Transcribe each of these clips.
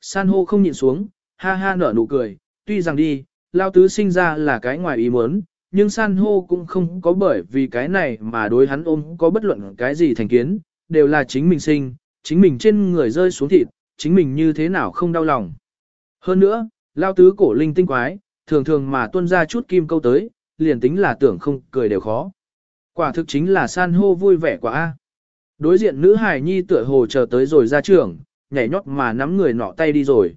San hô không nhịn xuống, ha ha nở nụ cười, tuy rằng đi, lao tứ sinh ra là cái ngoài ý muốn, nhưng san hô cũng không có bởi vì cái này mà đối hắn ôm có bất luận cái gì thành kiến, đều là chính mình sinh, chính mình trên người rơi xuống thịt, chính mình như thế nào không đau lòng. Hơn nữa, lao tứ cổ linh tinh quái, thường thường mà tuân ra chút kim câu tới, liền tính là tưởng không cười đều khó. Quả thực chính là san hô vui vẻ quá a. Đối diện nữ hài nhi tựa hồ chờ tới rồi ra trường, nhảy nhót mà nắm người nọ tay đi rồi.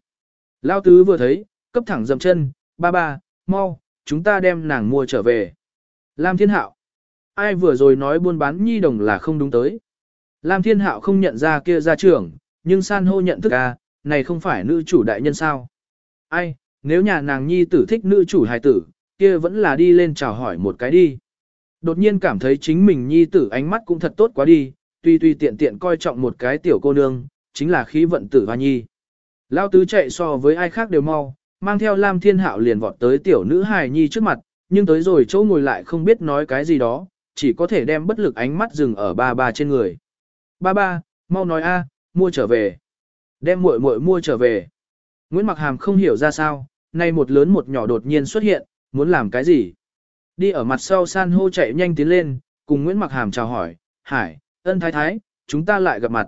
Lao tứ vừa thấy, cấp thẳng dầm chân, ba ba, mau, chúng ta đem nàng mua trở về. Lam Thiên Hạo. Ai vừa rồi nói buôn bán nhi đồng là không đúng tới. Lam Thiên Hạo không nhận ra kia ra trưởng, nhưng san hô nhận thức à, này không phải nữ chủ đại nhân sao. Ai, nếu nhà nàng nhi tử thích nữ chủ hài tử, kia vẫn là đi lên chào hỏi một cái đi. Đột nhiên cảm thấy chính mình nhi tử ánh mắt cũng thật tốt quá đi, tuy tuy tiện tiện coi trọng một cái tiểu cô nương, chính là khí vận tử hoa nhi. Lao tứ chạy so với ai khác đều mau, mang theo Lam Thiên Hạo liền vọt tới tiểu nữ hài nhi trước mặt, nhưng tới rồi chỗ ngồi lại không biết nói cái gì đó, chỉ có thể đem bất lực ánh mắt dừng ở ba ba trên người. Ba ba, mau nói a, mua trở về. Đem muội muội mua trở về. Nguyễn Mặc Hàm không hiểu ra sao, nay một lớn một nhỏ đột nhiên xuất hiện, muốn làm cái gì. Đi ở mặt sau san hô chạy nhanh tiến lên, cùng Nguyễn Mặc Hàm chào hỏi, Hải, ân thái thái, chúng ta lại gặp mặt.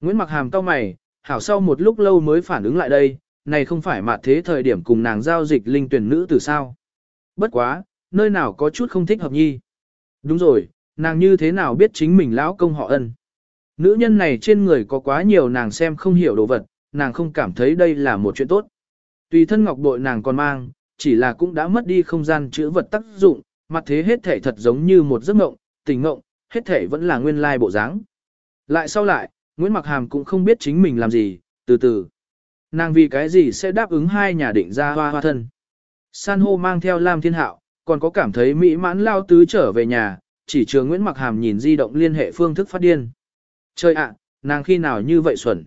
Nguyễn Mặc Hàm cau mày, hảo sau một lúc lâu mới phản ứng lại đây, này không phải mà thế thời điểm cùng nàng giao dịch linh tuyển nữ từ sao. Bất quá, nơi nào có chút không thích hợp nhi. Đúng rồi, nàng như thế nào biết chính mình lão công họ ân. Nữ nhân này trên người có quá nhiều nàng xem không hiểu đồ vật, nàng không cảm thấy đây là một chuyện tốt. Tùy thân ngọc bội nàng còn mang, chỉ là cũng đã mất đi không gian chữa vật tác dụng, mặt thế hết thể thật giống như một giấc mộng, tình mộng, hết thể vẫn là nguyên lai bộ dáng. Lại sau lại, Nguyễn Mặc Hàm cũng không biết chính mình làm gì, từ từ. Nàng vì cái gì sẽ đáp ứng hai nhà định ra hoa hoa thân. San hô mang theo Lam Thiên Hạo, còn có cảm thấy mỹ mãn lao tứ trở về nhà, chỉ trường Nguyễn Mặc Hàm nhìn di động liên hệ phương thức phát điên. Trời ạ, nàng khi nào như vậy xuẩn?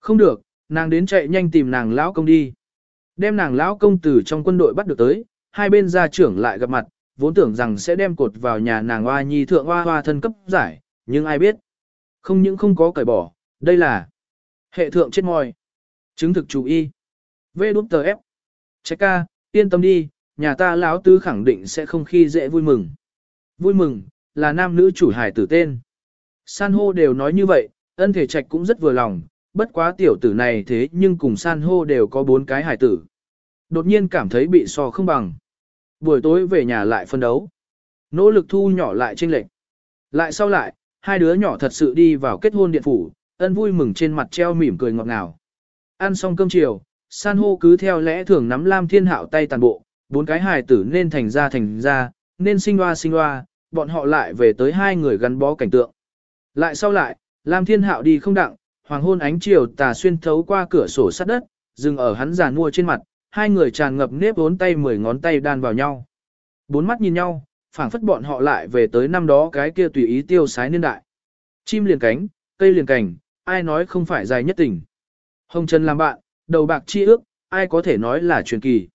Không được, nàng đến chạy nhanh tìm nàng lão công đi. Đem nàng lão công từ trong quân đội bắt được tới, hai bên gia trưởng lại gặp mặt, vốn tưởng rằng sẽ đem cột vào nhà nàng hoa nhi thượng hoa hoa thân cấp giải, nhưng ai biết. Không những không có cởi bỏ, đây là hệ thượng chết mòi. Chứng thực chủ y. vê đút tờ ép, Trái ca, yên tâm đi, nhà ta lão tứ khẳng định sẽ không khi dễ vui mừng. Vui mừng, là nam nữ chủ hải tử tên. San hô đều nói như vậy, ân thể trạch cũng rất vừa lòng, bất quá tiểu tử này thế nhưng cùng san hô đều có bốn cái hải tử. Đột nhiên cảm thấy bị so không bằng. Buổi tối về nhà lại phân đấu. Nỗ lực thu nhỏ lại trên lệnh. Lại sau lại, hai đứa nhỏ thật sự đi vào kết hôn điện phủ, ân vui mừng trên mặt treo mỉm cười ngọt ngào. Ăn xong cơm chiều, san hô cứ theo lẽ thường nắm Lam Thiên Hạo tay tàn bộ, bốn cái hài tử nên thành ra thành ra, nên sinh hoa sinh hoa, bọn họ lại về tới hai người gắn bó cảnh tượng. Lại sau lại, Lam Thiên Hạo đi không đặng, hoàng hôn ánh chiều tà xuyên thấu qua cửa sổ sắt đất, dừng ở hắn giàn mua trên mặt, hai người tràn ngập nếp bốn tay mười ngón tay đan vào nhau. Bốn mắt nhìn nhau, phảng phất bọn họ lại về tới năm đó cái kia tùy ý tiêu sái niên đại. Chim liền cánh, cây liền cành, ai nói không phải dài nhất tình. Hồng Trần làm bạn, đầu bạc chi ước, ai có thể nói là truyền kỳ.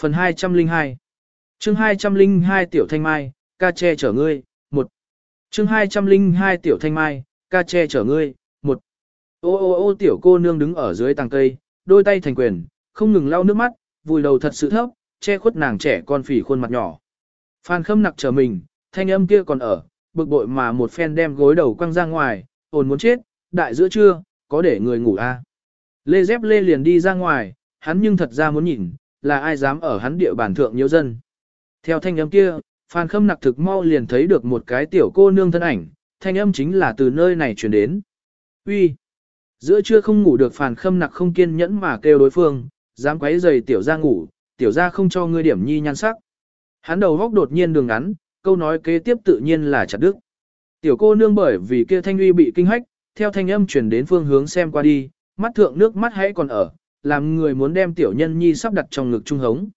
Phần 202 chương 202 Tiểu Thanh Mai, ca che chở ngươi, một chương 202 Tiểu Thanh Mai, ca che chở ngươi, một Ô ô ô tiểu cô nương đứng ở dưới tàng cây, đôi tay thành quyền, không ngừng lau nước mắt, vùi đầu thật sự thấp, che khuất nàng trẻ con phỉ khuôn mặt nhỏ. Phan khâm nặc chờ mình, thanh âm kia còn ở, bực bội mà một phen đem gối đầu quăng ra ngoài, ồn muốn chết, đại giữa trưa, có để người ngủ a à. Lê dép lê liền đi ra ngoài, hắn nhưng thật ra muốn nhìn, là ai dám ở hắn địa bàn thượng nhiều dân. Theo thanh âm kia, Phan Khâm nặc thực mau liền thấy được một cái tiểu cô nương thân ảnh, thanh âm chính là từ nơi này truyền đến. Uy, Giữa trưa không ngủ được Phan Khâm nặc không kiên nhẫn mà kêu đối phương, dám quấy giày tiểu ra ngủ, tiểu ra không cho ngươi điểm nhi nhan sắc. Hắn đầu góc đột nhiên đường ngắn, câu nói kế tiếp tự nhiên là chặt đức. Tiểu cô nương bởi vì kia thanh uy bị kinh hách, theo thanh âm truyền đến phương hướng xem qua đi, mắt thượng nước mắt hãy còn ở, làm người muốn đem tiểu nhân nhi sắp đặt trong ngực trung hống.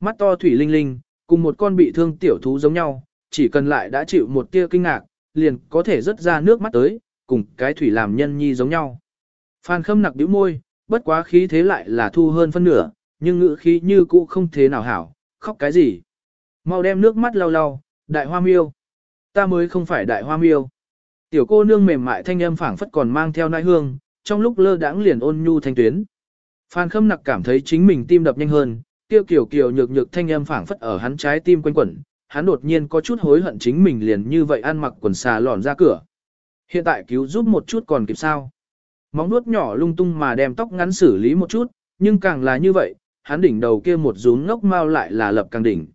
Mắt to thủy linh linh, cùng một con bị thương tiểu thú giống nhau, chỉ cần lại đã chịu một tia kinh ngạc, liền có thể rớt ra nước mắt tới, cùng cái thủy làm nhân nhi giống nhau. Phan khâm nặc bĩu môi, bất quá khí thế lại là thu hơn phân nửa, nhưng ngữ khí như cũ không thế nào hảo, khóc cái gì. Mau đem nước mắt lau lau, đại hoa miêu. Ta mới không phải đại hoa miêu. Tiểu cô nương mềm mại thanh âm phảng phất còn mang theo nai hương, trong lúc lơ đãng liền ôn nhu thanh tuyến. Phan Khâm Nặc cảm thấy chính mình tim đập nhanh hơn, tiêu kiểu kiều nhược nhược thanh âm phảng phất ở hắn trái tim quanh quẩn, hắn đột nhiên có chút hối hận chính mình liền như vậy ăn mặc quần xà lòn ra cửa. Hiện tại cứu giúp một chút còn kịp sao. Móng nuốt nhỏ lung tung mà đem tóc ngắn xử lý một chút, nhưng càng là như vậy, hắn đỉnh đầu kia một rún ngốc mau lại là lập càng đỉnh.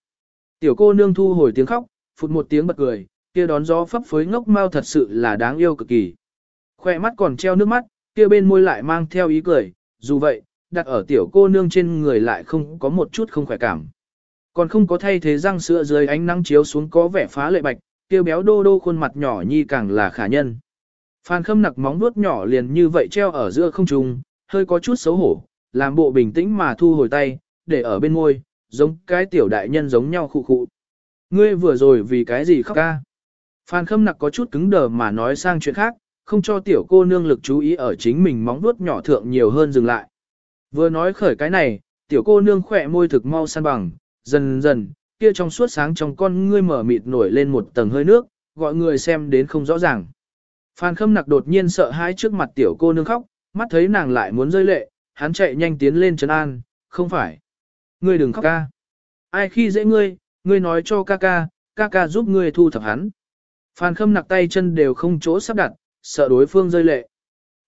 Tiểu cô nương thu hồi tiếng khóc, phụt một tiếng bật cười, kia đón gió phấp phới ngốc mau thật sự là đáng yêu cực kỳ. Khoe mắt còn treo nước mắt, kia bên môi lại mang theo ý cười, dù vậy, đặt ở tiểu cô nương trên người lại không có một chút không khỏe cảm. Còn không có thay thế răng sữa dưới ánh nắng chiếu xuống có vẻ phá lệ bạch, kia béo đô đô khuôn mặt nhỏ nhi càng là khả nhân. Phan khâm nặc móng vuốt nhỏ liền như vậy treo ở giữa không trung, hơi có chút xấu hổ, làm bộ bình tĩnh mà thu hồi tay, để ở bên môi, giống cái tiểu đại nhân giống nhau khụ khụ. Ngươi vừa rồi vì cái gì khóc ca? Phan khâm nặc có chút cứng đờ mà nói sang chuyện khác, không cho tiểu cô nương lực chú ý ở chính mình móng vuốt nhỏ thượng nhiều hơn dừng lại. Vừa nói khởi cái này, tiểu cô nương khỏe môi thực mau san bằng, dần dần, kia trong suốt sáng trong con ngươi mở mịt nổi lên một tầng hơi nước, gọi người xem đến không rõ ràng. Phan khâm nặc đột nhiên sợ hãi trước mặt tiểu cô nương khóc, mắt thấy nàng lại muốn rơi lệ, hắn chạy nhanh tiến lên trấn an, không phải. Ngươi đừng khóc ca. Ai khi dễ ngươi, ngươi nói cho ca ca, ca ca giúp ngươi thu thập hắn. Phan khâm nặc tay chân đều không chỗ sắp đặt, sợ đối phương rơi lệ.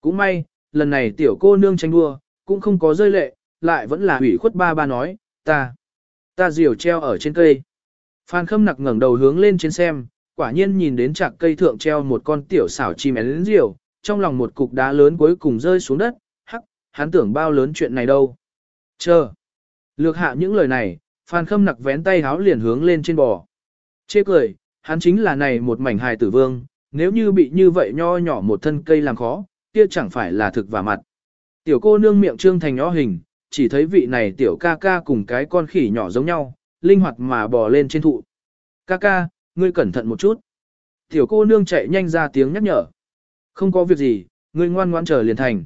Cũng may, lần này tiểu cô nương tranh đua, cũng không có rơi lệ, lại vẫn là hủy khuất ba ba nói, ta, ta diều treo ở trên cây. Phan khâm nặc ngẩng đầu hướng lên trên xem, quả nhiên nhìn đến chạc cây thượng treo một con tiểu xảo chim én diều, trong lòng một cục đá lớn cuối cùng rơi xuống đất, hắc, hắn tưởng bao lớn chuyện này đâu. Chờ. Lược hạ những lời này, Phan khâm nặc vén tay háo liền hướng lên trên bò. Chê cười, hắn chính là này một mảnh hài tử vương, nếu như bị như vậy nho nhỏ một thân cây làm khó, kia chẳng phải là thực và mặt. Tiểu cô nương miệng trương thành nhỏ hình, chỉ thấy vị này tiểu ca ca cùng cái con khỉ nhỏ giống nhau, linh hoạt mà bò lên trên thụ. Ca ca, ngươi cẩn thận một chút. Tiểu cô nương chạy nhanh ra tiếng nhắc nhở. Không có việc gì, ngươi ngoan ngoãn chờ liền thành.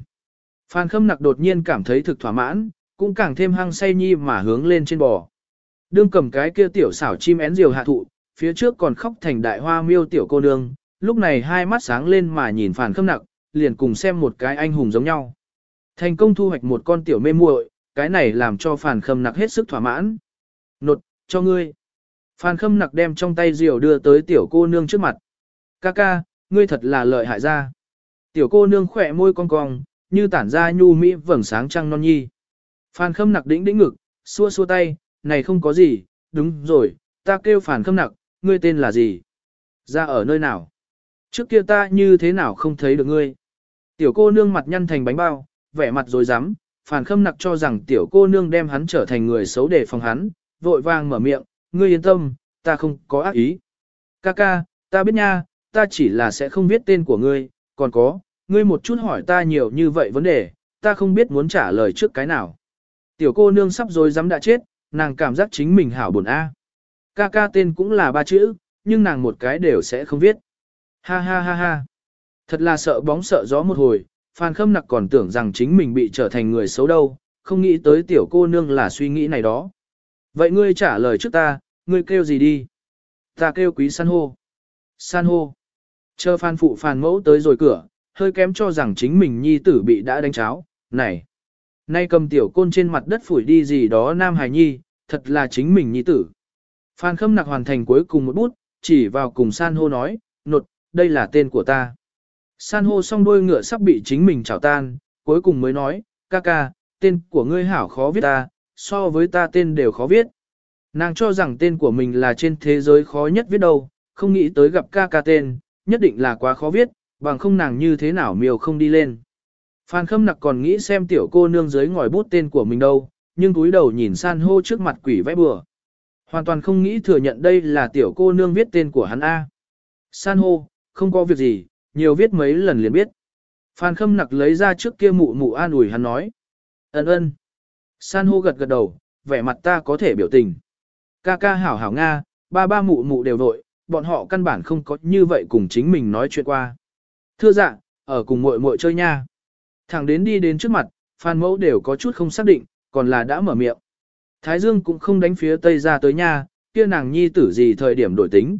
Phan khâm nặc đột nhiên cảm thấy thực thỏa mãn, cũng càng thêm hăng say nhi mà hướng lên trên bò. Đương cầm cái kia tiểu xảo chim én diều hạ thụ, phía trước còn khóc thành đại hoa miêu tiểu cô nương, lúc này hai mắt sáng lên mà nhìn phản khâm nặc, liền cùng xem một cái anh hùng giống nhau. Thành công thu hoạch một con tiểu mê muội, cái này làm cho phản khâm nặc hết sức thỏa mãn. Nột, cho ngươi. Phan khâm nặc đem trong tay diều đưa tới tiểu cô nương trước mặt. Ca ca, ngươi thật là lợi hại ra. Tiểu cô nương khỏe môi cong cong, như tản ra nhu mỹ vầng sáng trăng non nhi. Phan khâm nặc đĩnh đĩnh ngực, xua xua tay, này không có gì, đúng rồi, ta kêu phản khâm nặc, ngươi tên là gì? Ra ở nơi nào? Trước kia ta như thế nào không thấy được ngươi? Tiểu cô nương mặt nhăn thành bánh bao, vẻ mặt rồi dám, phản khâm nặc cho rằng tiểu cô nương đem hắn trở thành người xấu để phòng hắn, vội vàng mở miệng, ngươi yên tâm, ta không có ác ý. Ca ca, ta biết nha, ta chỉ là sẽ không biết tên của ngươi, còn có, ngươi một chút hỏi ta nhiều như vậy vấn đề, ta không biết muốn trả lời trước cái nào. Tiểu cô nương sắp rồi dám đã chết, nàng cảm giác chính mình hảo buồn a. Ca ca tên cũng là ba chữ, nhưng nàng một cái đều sẽ không viết. Ha ha ha ha. Thật là sợ bóng sợ gió một hồi, Phan Khâm Nặc còn tưởng rằng chính mình bị trở thành người xấu đâu, không nghĩ tới tiểu cô nương là suy nghĩ này đó. Vậy ngươi trả lời trước ta, ngươi kêu gì đi? Ta kêu quý san hô. San hô. Chờ Phan phụ Phan mẫu tới rồi cửa, hơi kém cho rằng chính mình nhi tử bị đã đánh cháo. Này! Nay cầm tiểu côn trên mặt đất phủi đi gì đó nam hài nhi, thật là chính mình nhi tử. Phan Khâm Nặc hoàn thành cuối cùng một bút, chỉ vào cùng san hô nói, nột, đây là tên của ta. San hô song đôi ngựa sắp bị chính mình chảo tan, cuối cùng mới nói, ca ca, tên của ngươi hảo khó viết ta, so với ta tên đều khó viết. Nàng cho rằng tên của mình là trên thế giới khó nhất viết đâu, không nghĩ tới gặp ca ca tên, nhất định là quá khó viết, bằng không nàng như thế nào miều không đi lên. Phan Khâm Nặc còn nghĩ xem tiểu cô nương dưới ngòi bút tên của mình đâu, nhưng túi đầu nhìn san hô trước mặt quỷ vẽ bừa. Hoàn toàn không nghĩ thừa nhận đây là tiểu cô nương viết tên của hắn A. San hô, không có việc gì, nhiều viết mấy lần liền biết. Phan Khâm Nặc lấy ra trước kia mụ mụ an ủi hắn nói. Ấn ơn. San hô gật gật đầu, vẻ mặt ta có thể biểu tình. Ca ca hảo hảo Nga, ba ba mụ mụ đều vội, bọn họ căn bản không có như vậy cùng chính mình nói chuyện qua. Thưa dạ, ở cùng muội muội chơi nha. Thẳng đến đi đến trước mặt, Phan Mẫu đều có chút không xác định, còn là đã mở miệng. Thái Dương cũng không đánh phía Tây ra tới nha, kia nàng nhi tử gì thời điểm đổi tính.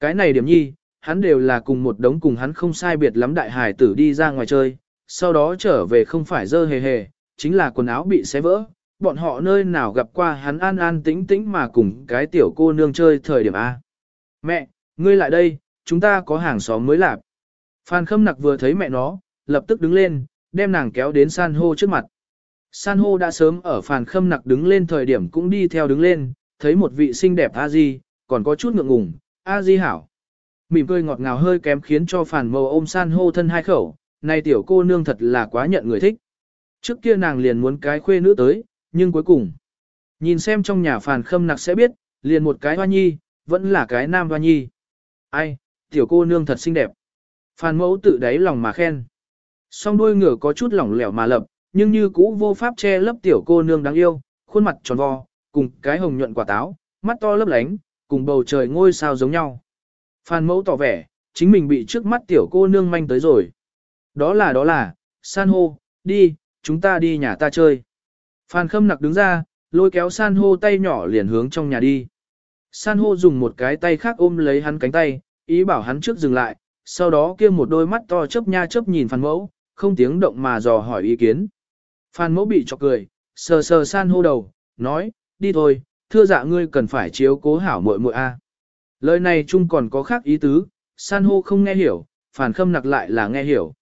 Cái này điểm nhi, hắn đều là cùng một đống cùng hắn không sai biệt lắm đại hải tử đi ra ngoài chơi, sau đó trở về không phải dơ hề hề, chính là quần áo bị xé vỡ, bọn họ nơi nào gặp qua hắn an an tĩnh tĩnh mà cùng cái tiểu cô nương chơi thời điểm A. Mẹ, ngươi lại đây, chúng ta có hàng xóm mới lạp. Phan Khâm Nặc vừa thấy mẹ nó, lập tức đứng lên, đem nàng kéo đến san hô trước mặt. San hô đã sớm ở phàn Khâm Nặc đứng lên thời điểm cũng đi theo đứng lên, thấy một vị xinh đẹp a di, còn có chút ngượng ngùng, a di hảo. Mỉm cười ngọt ngào hơi kém khiến cho phàn Mâu ôm san hô thân hai khẩu, này tiểu cô nương thật là quá nhận người thích. Trước kia nàng liền muốn cái khuê nữ tới, nhưng cuối cùng, nhìn xem trong nhà phàn Khâm Nặc sẽ biết, liền một cái hoa nhi, vẫn là cái nam hoa nhi. Ai, tiểu cô nương thật xinh đẹp. Phàn mẫu tự đáy lòng mà khen. Song đuôi ngựa có chút lỏng lẻo mà lập, nhưng như cũ vô pháp che lấp tiểu cô nương đáng yêu, khuôn mặt tròn vo, cùng cái hồng nhuận quả táo, mắt to lấp lánh, cùng bầu trời ngôi sao giống nhau. Phan mẫu tỏ vẻ, chính mình bị trước mắt tiểu cô nương manh tới rồi. Đó là đó là, san hô, đi, chúng ta đi nhà ta chơi. Phan khâm nặc đứng ra, lôi kéo san hô tay nhỏ liền hướng trong nhà đi. San hô dùng một cái tay khác ôm lấy hắn cánh tay, ý bảo hắn trước dừng lại, sau đó kia một đôi mắt to chớp nha chớp nhìn Phan Mẫu, không tiếng động mà dò hỏi ý kiến. Phan Mẫu bị chọc cười, sờ sờ san hô đầu, nói, đi thôi, thưa dạ ngươi cần phải chiếu cố hảo muội muội a. Lời này chung còn có khác ý tứ, san hô không nghe hiểu, phản khâm nặc lại là nghe hiểu.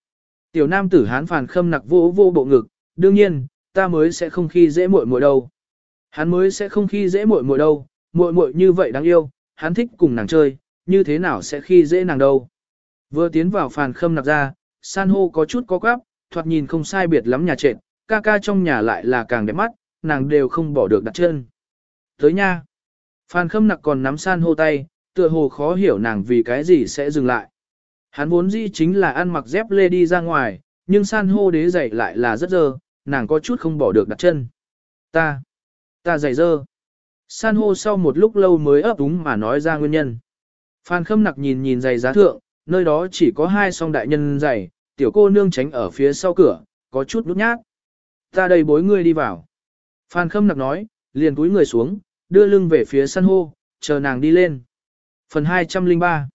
Tiểu nam tử hán phản khâm nặc vô vô bộ ngực, đương nhiên, ta mới sẽ không khi dễ muội muội đâu. Hắn mới sẽ không khi dễ muội muội đâu, muội muội như vậy đáng yêu, hắn thích cùng nàng chơi, như thế nào sẽ khi dễ nàng đâu. Vừa tiến vào phàn khâm nạp ra, san hô có chút có quáp, thoạt nhìn không sai biệt lắm nhà trệt, ca ca trong nhà lại là càng đẹp mắt, nàng đều không bỏ được đặt chân. Tới nha. Phan khâm nặc còn nắm san hô tay, tựa hồ khó hiểu nàng vì cái gì sẽ dừng lại. Hắn vốn dĩ chính là ăn mặc dép lê đi ra ngoài, nhưng san hô đế giày lại là rất dơ, nàng có chút không bỏ được đặt chân. Ta, ta giày dơ. San hô sau một lúc lâu mới ấp úng mà nói ra nguyên nhân. Phan khâm nặc nhìn nhìn giày giá thượng, nơi đó chỉ có hai song đại nhân dày, tiểu cô nương tránh ở phía sau cửa, có chút nút nhát. Ta đây bối ngươi đi vào. Phan khâm nặc nói, liền túi người xuống, đưa lưng về phía săn hô, chờ nàng đi lên. Phần 203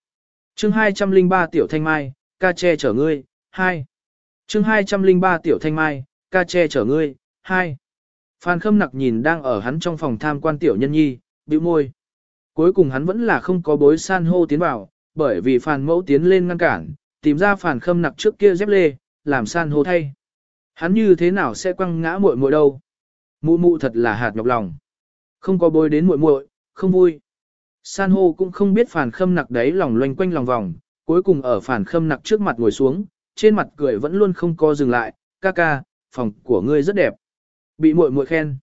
chương 203 Tiểu Thanh Mai, ca che chở ngươi, 2. chương 203 Tiểu Thanh Mai, ca che chở ngươi, 2. Phan khâm nặc nhìn đang ở hắn trong phòng tham quan Tiểu Nhân Nhi, bĩu môi. Cuối cùng hắn vẫn là không có bối san hô tiến vào, bởi vì phàn mẫu tiến lên ngăn cản, tìm ra phàn khâm nặc trước kia dép lê, làm san hô thay. Hắn như thế nào sẽ quăng ngã muội muội đâu? Mụ mụ thật là hạt nhọc lòng. Không có bôi đến muội muội, không vui. San hô cũng không biết phàn khâm nặc đấy lòng loanh quanh lòng vòng, cuối cùng ở phàn khâm nặc trước mặt ngồi xuống, trên mặt cười vẫn luôn không co dừng lại, ca ca, phòng của ngươi rất đẹp. Bị muội muội khen.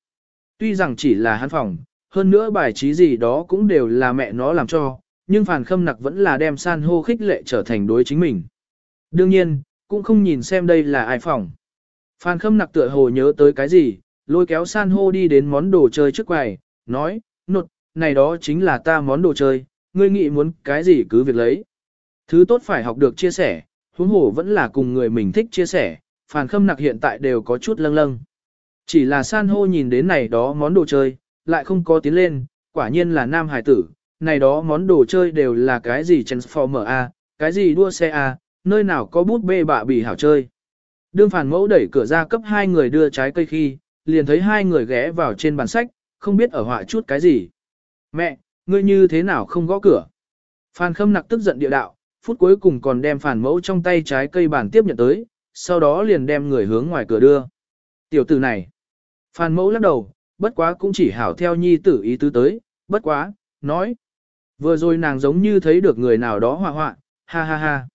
Tuy rằng chỉ là hắn phòng, hơn nữa bài trí gì đó cũng đều là mẹ nó làm cho, nhưng phàn khâm nặc vẫn là đem san hô khích lệ trở thành đối chính mình. Đương nhiên, cũng không nhìn xem đây là ai phòng. phàn khâm nặc tựa hồ nhớ tới cái gì, lôi kéo san hô đi đến món đồ chơi trước quầy, nói, nột, này đó chính là ta món đồ chơi, ngươi nghĩ muốn cái gì cứ việc lấy. Thứ tốt phải học được chia sẻ, huống hồ vẫn là cùng người mình thích chia sẻ, phàn khâm nặc hiện tại đều có chút lâng lâng. Chỉ là san hô nhìn đến này đó món đồ chơi, lại không có tiến lên, quả nhiên là nam hải tử, này đó món đồ chơi đều là cái gì Transformer A, cái gì đua xe A, nơi nào có bút bê bạ bỉ hảo chơi. Đương phản mẫu đẩy cửa ra cấp hai người đưa trái cây khi, liền thấy hai người ghé vào trên bàn sách, không biết ở họa chút cái gì. Mẹ, ngươi như thế nào không gõ cửa? Phan khâm nặc tức giận địa đạo, phút cuối cùng còn đem phản mẫu trong tay trái cây bàn tiếp nhận tới, sau đó liền đem người hướng ngoài cửa đưa. Tiểu tử này. Phan mẫu lắc đầu, bất quá cũng chỉ hảo theo nhi tử ý tứ tới, bất quá, nói. Vừa rồi nàng giống như thấy được người nào đó họa họa, ha ha ha.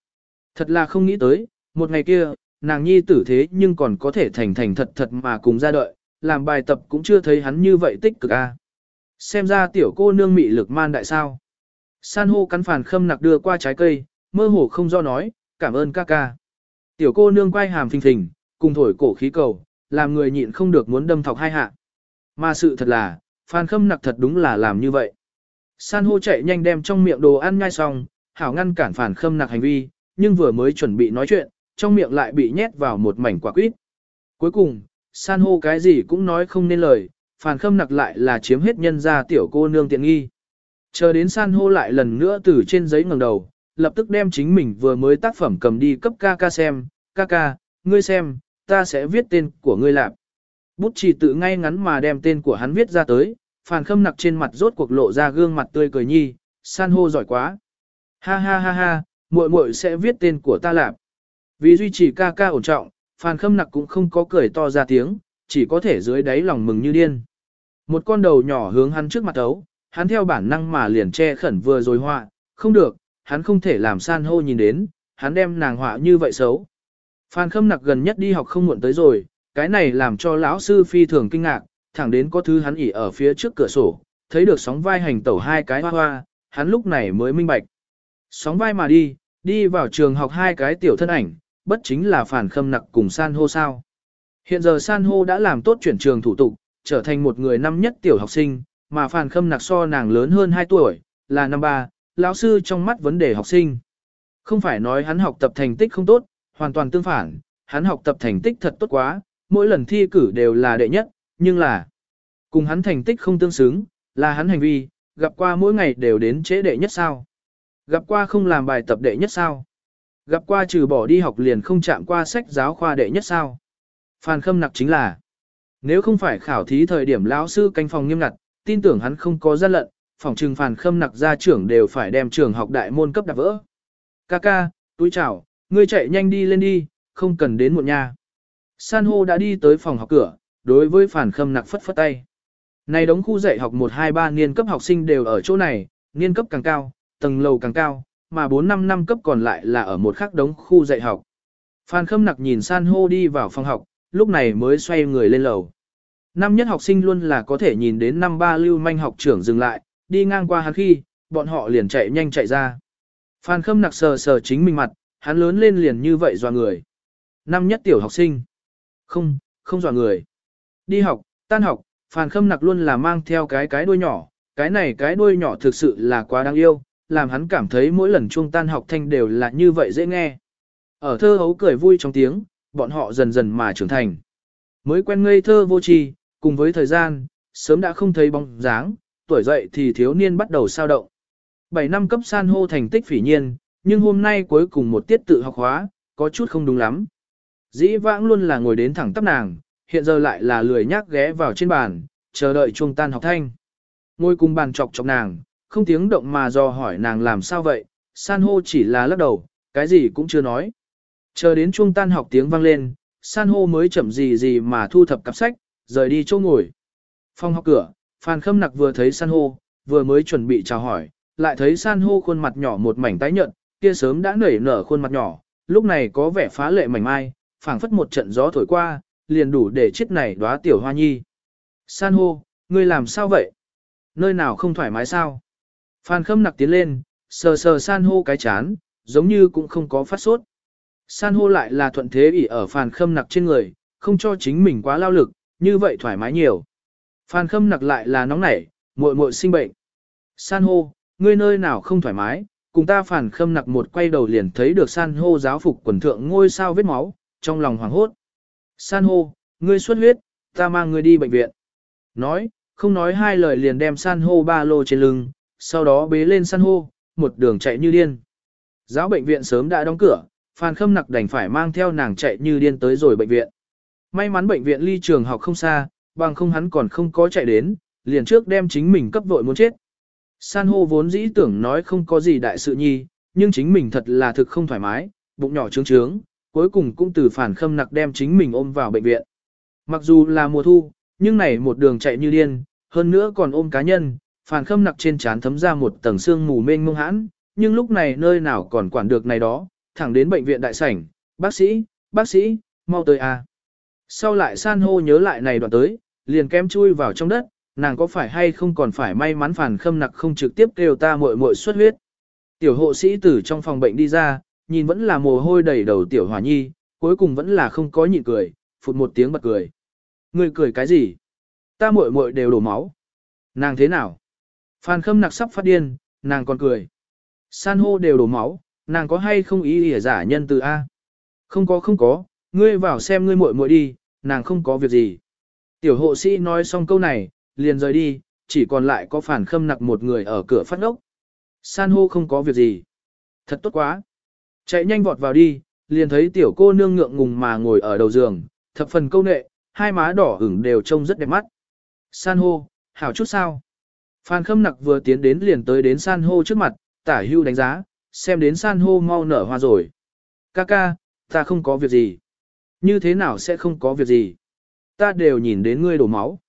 Thật là không nghĩ tới, một ngày kia, nàng nhi tử thế nhưng còn có thể thành thành thật thật mà cùng ra đợi, làm bài tập cũng chưa thấy hắn như vậy tích cực a. Xem ra tiểu cô nương mị lực man đại sao. San hô cắn phàn khâm nặc đưa qua trái cây, mơ hồ không do nói, cảm ơn ca ca. Tiểu cô nương quay hàm phình phình, cùng thổi cổ khí cầu, làm người nhịn không được muốn đâm thọc hai hạ. Mà sự thật là, phàn khâm nặc thật đúng là làm như vậy. San hô chạy nhanh đem trong miệng đồ ăn nhai xong, hảo ngăn cản phản khâm nặc hành vi, nhưng vừa mới chuẩn bị nói chuyện, trong miệng lại bị nhét vào một mảnh quả quýt. Cuối cùng, san hô cái gì cũng nói không nên lời, phản khâm nặc lại là chiếm hết nhân ra tiểu cô nương tiện nghi. Chờ đến san hô lại lần nữa từ trên giấy ngẩng đầu, lập tức đem chính mình vừa mới tác phẩm cầm đi cấp ca ca xem, ca ca, ngươi xem, ta sẽ viết tên của ngươi lạp. Bút chỉ tự ngay ngắn mà đem tên của hắn viết ra tới, phàn khâm nặc trên mặt rốt cuộc lộ ra gương mặt tươi cười nhi, san hô giỏi quá. Ha ha ha ha, muội muội sẽ viết tên của ta lạp. Vì duy trì ca ca ổn trọng, phàn khâm nặc cũng không có cười to ra tiếng, chỉ có thể dưới đáy lòng mừng như điên. Một con đầu nhỏ hướng hắn trước mặt ấu, hắn theo bản năng mà liền che khẩn vừa rồi họa, không được, hắn không thể làm san hô nhìn đến, hắn đem nàng họa như vậy xấu. Phan khâm nặc gần nhất đi học không muộn tới rồi, cái này làm cho lão sư phi thường kinh ngạc, thẳng đến có thứ hắn ỉ ở phía trước cửa sổ, thấy được sóng vai hành tẩu hai cái hoa hoa, hắn lúc này mới minh bạch. Sóng vai mà đi, đi vào trường học hai cái tiểu thân ảnh, bất chính là phản khâm nặc cùng san hô sao. Hiện giờ san hô đã làm tốt chuyển trường thủ tục, trở thành một người năm nhất tiểu học sinh, mà phản khâm nặc so nàng lớn hơn 2 tuổi, là năm ba, lão sư trong mắt vấn đề học sinh. Không phải nói hắn học tập thành tích không tốt, hoàn toàn tương phản, hắn học tập thành tích thật tốt quá, mỗi lần thi cử đều là đệ nhất, nhưng là cùng hắn thành tích không tương xứng, là hắn hành vi, gặp qua mỗi ngày đều đến chế đệ nhất sao. Gặp qua không làm bài tập đệ nhất sao. Gặp qua trừ bỏ đi học liền không chạm qua sách giáo khoa đệ nhất sao. Phan khâm nặc chính là, nếu không phải khảo thí thời điểm lão sư canh phòng nghiêm ngặt, tin tưởng hắn không có gian lận, phòng trừng phàn khâm nặc gia trưởng đều phải đem trường học đại môn cấp đạp vỡ. Ca ca, túi chào, ngươi chạy nhanh đi lên đi, không cần đến muộn nha. San hô đã đi tới phòng học cửa, đối với phản khâm nặc phất phất tay. Này đống khu dạy học 1-2-3 niên cấp học sinh đều ở chỗ này, niên cấp càng cao, tầng lầu càng cao, mà 4-5 năm cấp còn lại là ở một khác đống khu dạy học. Phan khâm nặc nhìn san hô đi vào phòng học, lúc này mới xoay người lên lầu. Năm nhất học sinh luôn là có thể nhìn đến năm ba lưu manh học trưởng dừng lại, đi ngang qua hắn khi, bọn họ liền chạy nhanh chạy ra. Phan khâm nặc sờ sờ chính mình mặt, hắn lớn lên liền như vậy dọa người. Năm nhất tiểu học sinh. Không, không dọa người. Đi học, tan học, Phan khâm nặc luôn là mang theo cái cái đuôi nhỏ, cái này cái đuôi nhỏ thực sự là quá đáng yêu, làm hắn cảm thấy mỗi lần chuông tan học thanh đều là như vậy dễ nghe. Ở thơ hấu cười vui trong tiếng, bọn họ dần dần mà trưởng thành. Mới quen ngây thơ vô tri, cùng với thời gian, sớm đã không thấy bóng dáng, tuổi dậy thì thiếu niên bắt đầu sao động. 7 năm cấp san hô thành tích phỉ nhiên, nhưng hôm nay cuối cùng một tiết tự học hóa, có chút không đúng lắm. Dĩ vãng luôn là ngồi đến thẳng tắp nàng, hiện giờ lại là lười nhác ghé vào trên bàn, chờ đợi chuông tan học thanh. Ngồi cùng bàn chọc chọc nàng, không tiếng động mà do hỏi nàng làm sao vậy, san hô chỉ là lắc đầu, cái gì cũng chưa nói. Chờ đến chuông tan học tiếng vang lên, san hô mới chậm gì gì mà thu thập cặp sách, rời đi chỗ ngồi. Phòng học cửa, Phan Khâm Nặc vừa thấy san hô, vừa mới chuẩn bị chào hỏi, lại thấy san hô khuôn mặt nhỏ một mảnh tái nhợt, kia sớm đã nảy nở khuôn mặt nhỏ, lúc này có vẻ phá lệ mảnh mai, phảng phất một trận gió thổi qua, liền đủ để chết này đóa tiểu hoa nhi. San hô, ngươi làm sao vậy? Nơi nào không thoải mái sao? Phan Khâm Nặc tiến lên, sờ sờ san hô cái chán, giống như cũng không có phát sốt. San hô lại là thuận thế ỉ ở Phan Khâm Nặc trên người, không cho chính mình quá lao lực, như vậy thoải mái nhiều. Phan khâm nặc lại là nóng nảy, muội muội sinh bệnh. San hô, ngươi nơi nào không thoải mái, cùng ta phản khâm nặc một quay đầu liền thấy được san hô giáo phục quần thượng ngôi sao vết máu, trong lòng hoảng hốt. San hô, ngươi xuất huyết, ta mang ngươi đi bệnh viện. Nói, không nói hai lời liền đem san hô ba lô trên lưng, sau đó bế lên san hô, một đường chạy như điên. Giáo bệnh viện sớm đã đóng cửa, Phan Khâm Nặc đành phải mang theo nàng chạy như điên tới rồi bệnh viện. May mắn bệnh viện ly trường học không xa, bằng không hắn còn không có chạy đến, liền trước đem chính mình cấp vội muốn chết. San hô vốn dĩ tưởng nói không có gì đại sự nhi, nhưng chính mình thật là thực không thoải mái, bụng nhỏ trướng trướng, cuối cùng cũng từ phản khâm nặc đem chính mình ôm vào bệnh viện. Mặc dù là mùa thu, nhưng này một đường chạy như điên, hơn nữa còn ôm cá nhân, phản khâm nặc trên trán thấm ra một tầng xương mù mênh mông hãn, nhưng lúc này nơi nào còn quản được này đó, thẳng đến bệnh viện đại sảnh, bác sĩ, bác sĩ, mau tới à? Sau lại san hô nhớ lại này đoạn tới, liền kém chui vào trong đất, nàng có phải hay không còn phải may mắn phản khâm nặc không trực tiếp kêu ta muội muội xuất huyết. Tiểu hộ sĩ từ trong phòng bệnh đi ra, nhìn vẫn là mồ hôi đầy đầu tiểu hỏa nhi, cuối cùng vẫn là không có nhịn cười, phụt một tiếng bật cười. Người cười cái gì? Ta muội muội đều đổ máu. Nàng thế nào? Phan khâm nặc sắp phát điên, nàng còn cười. San hô đều đổ máu, nàng có hay không ý ỉa giả nhân từ A? Không có không có, ngươi vào xem ngươi muội muội đi, nàng không có việc gì. Tiểu hộ sĩ nói xong câu này, liền rời đi, chỉ còn lại có phản khâm nặc một người ở cửa phát ốc. San hô không có việc gì. Thật tốt quá. Chạy nhanh vọt vào đi, liền thấy tiểu cô nương ngượng ngùng mà ngồi ở đầu giường, thập phần câu nệ, hai má đỏ ửng đều trông rất đẹp mắt. San hô, hảo chút sao. Phan khâm nặc vừa tiến đến liền tới đến san hô trước mặt, tả hưu đánh giá, xem đến san hô mau nở hoa rồi. Ca ca, ta không có việc gì. Như thế nào sẽ không có việc gì? Ta đều nhìn đến ngươi đổ máu.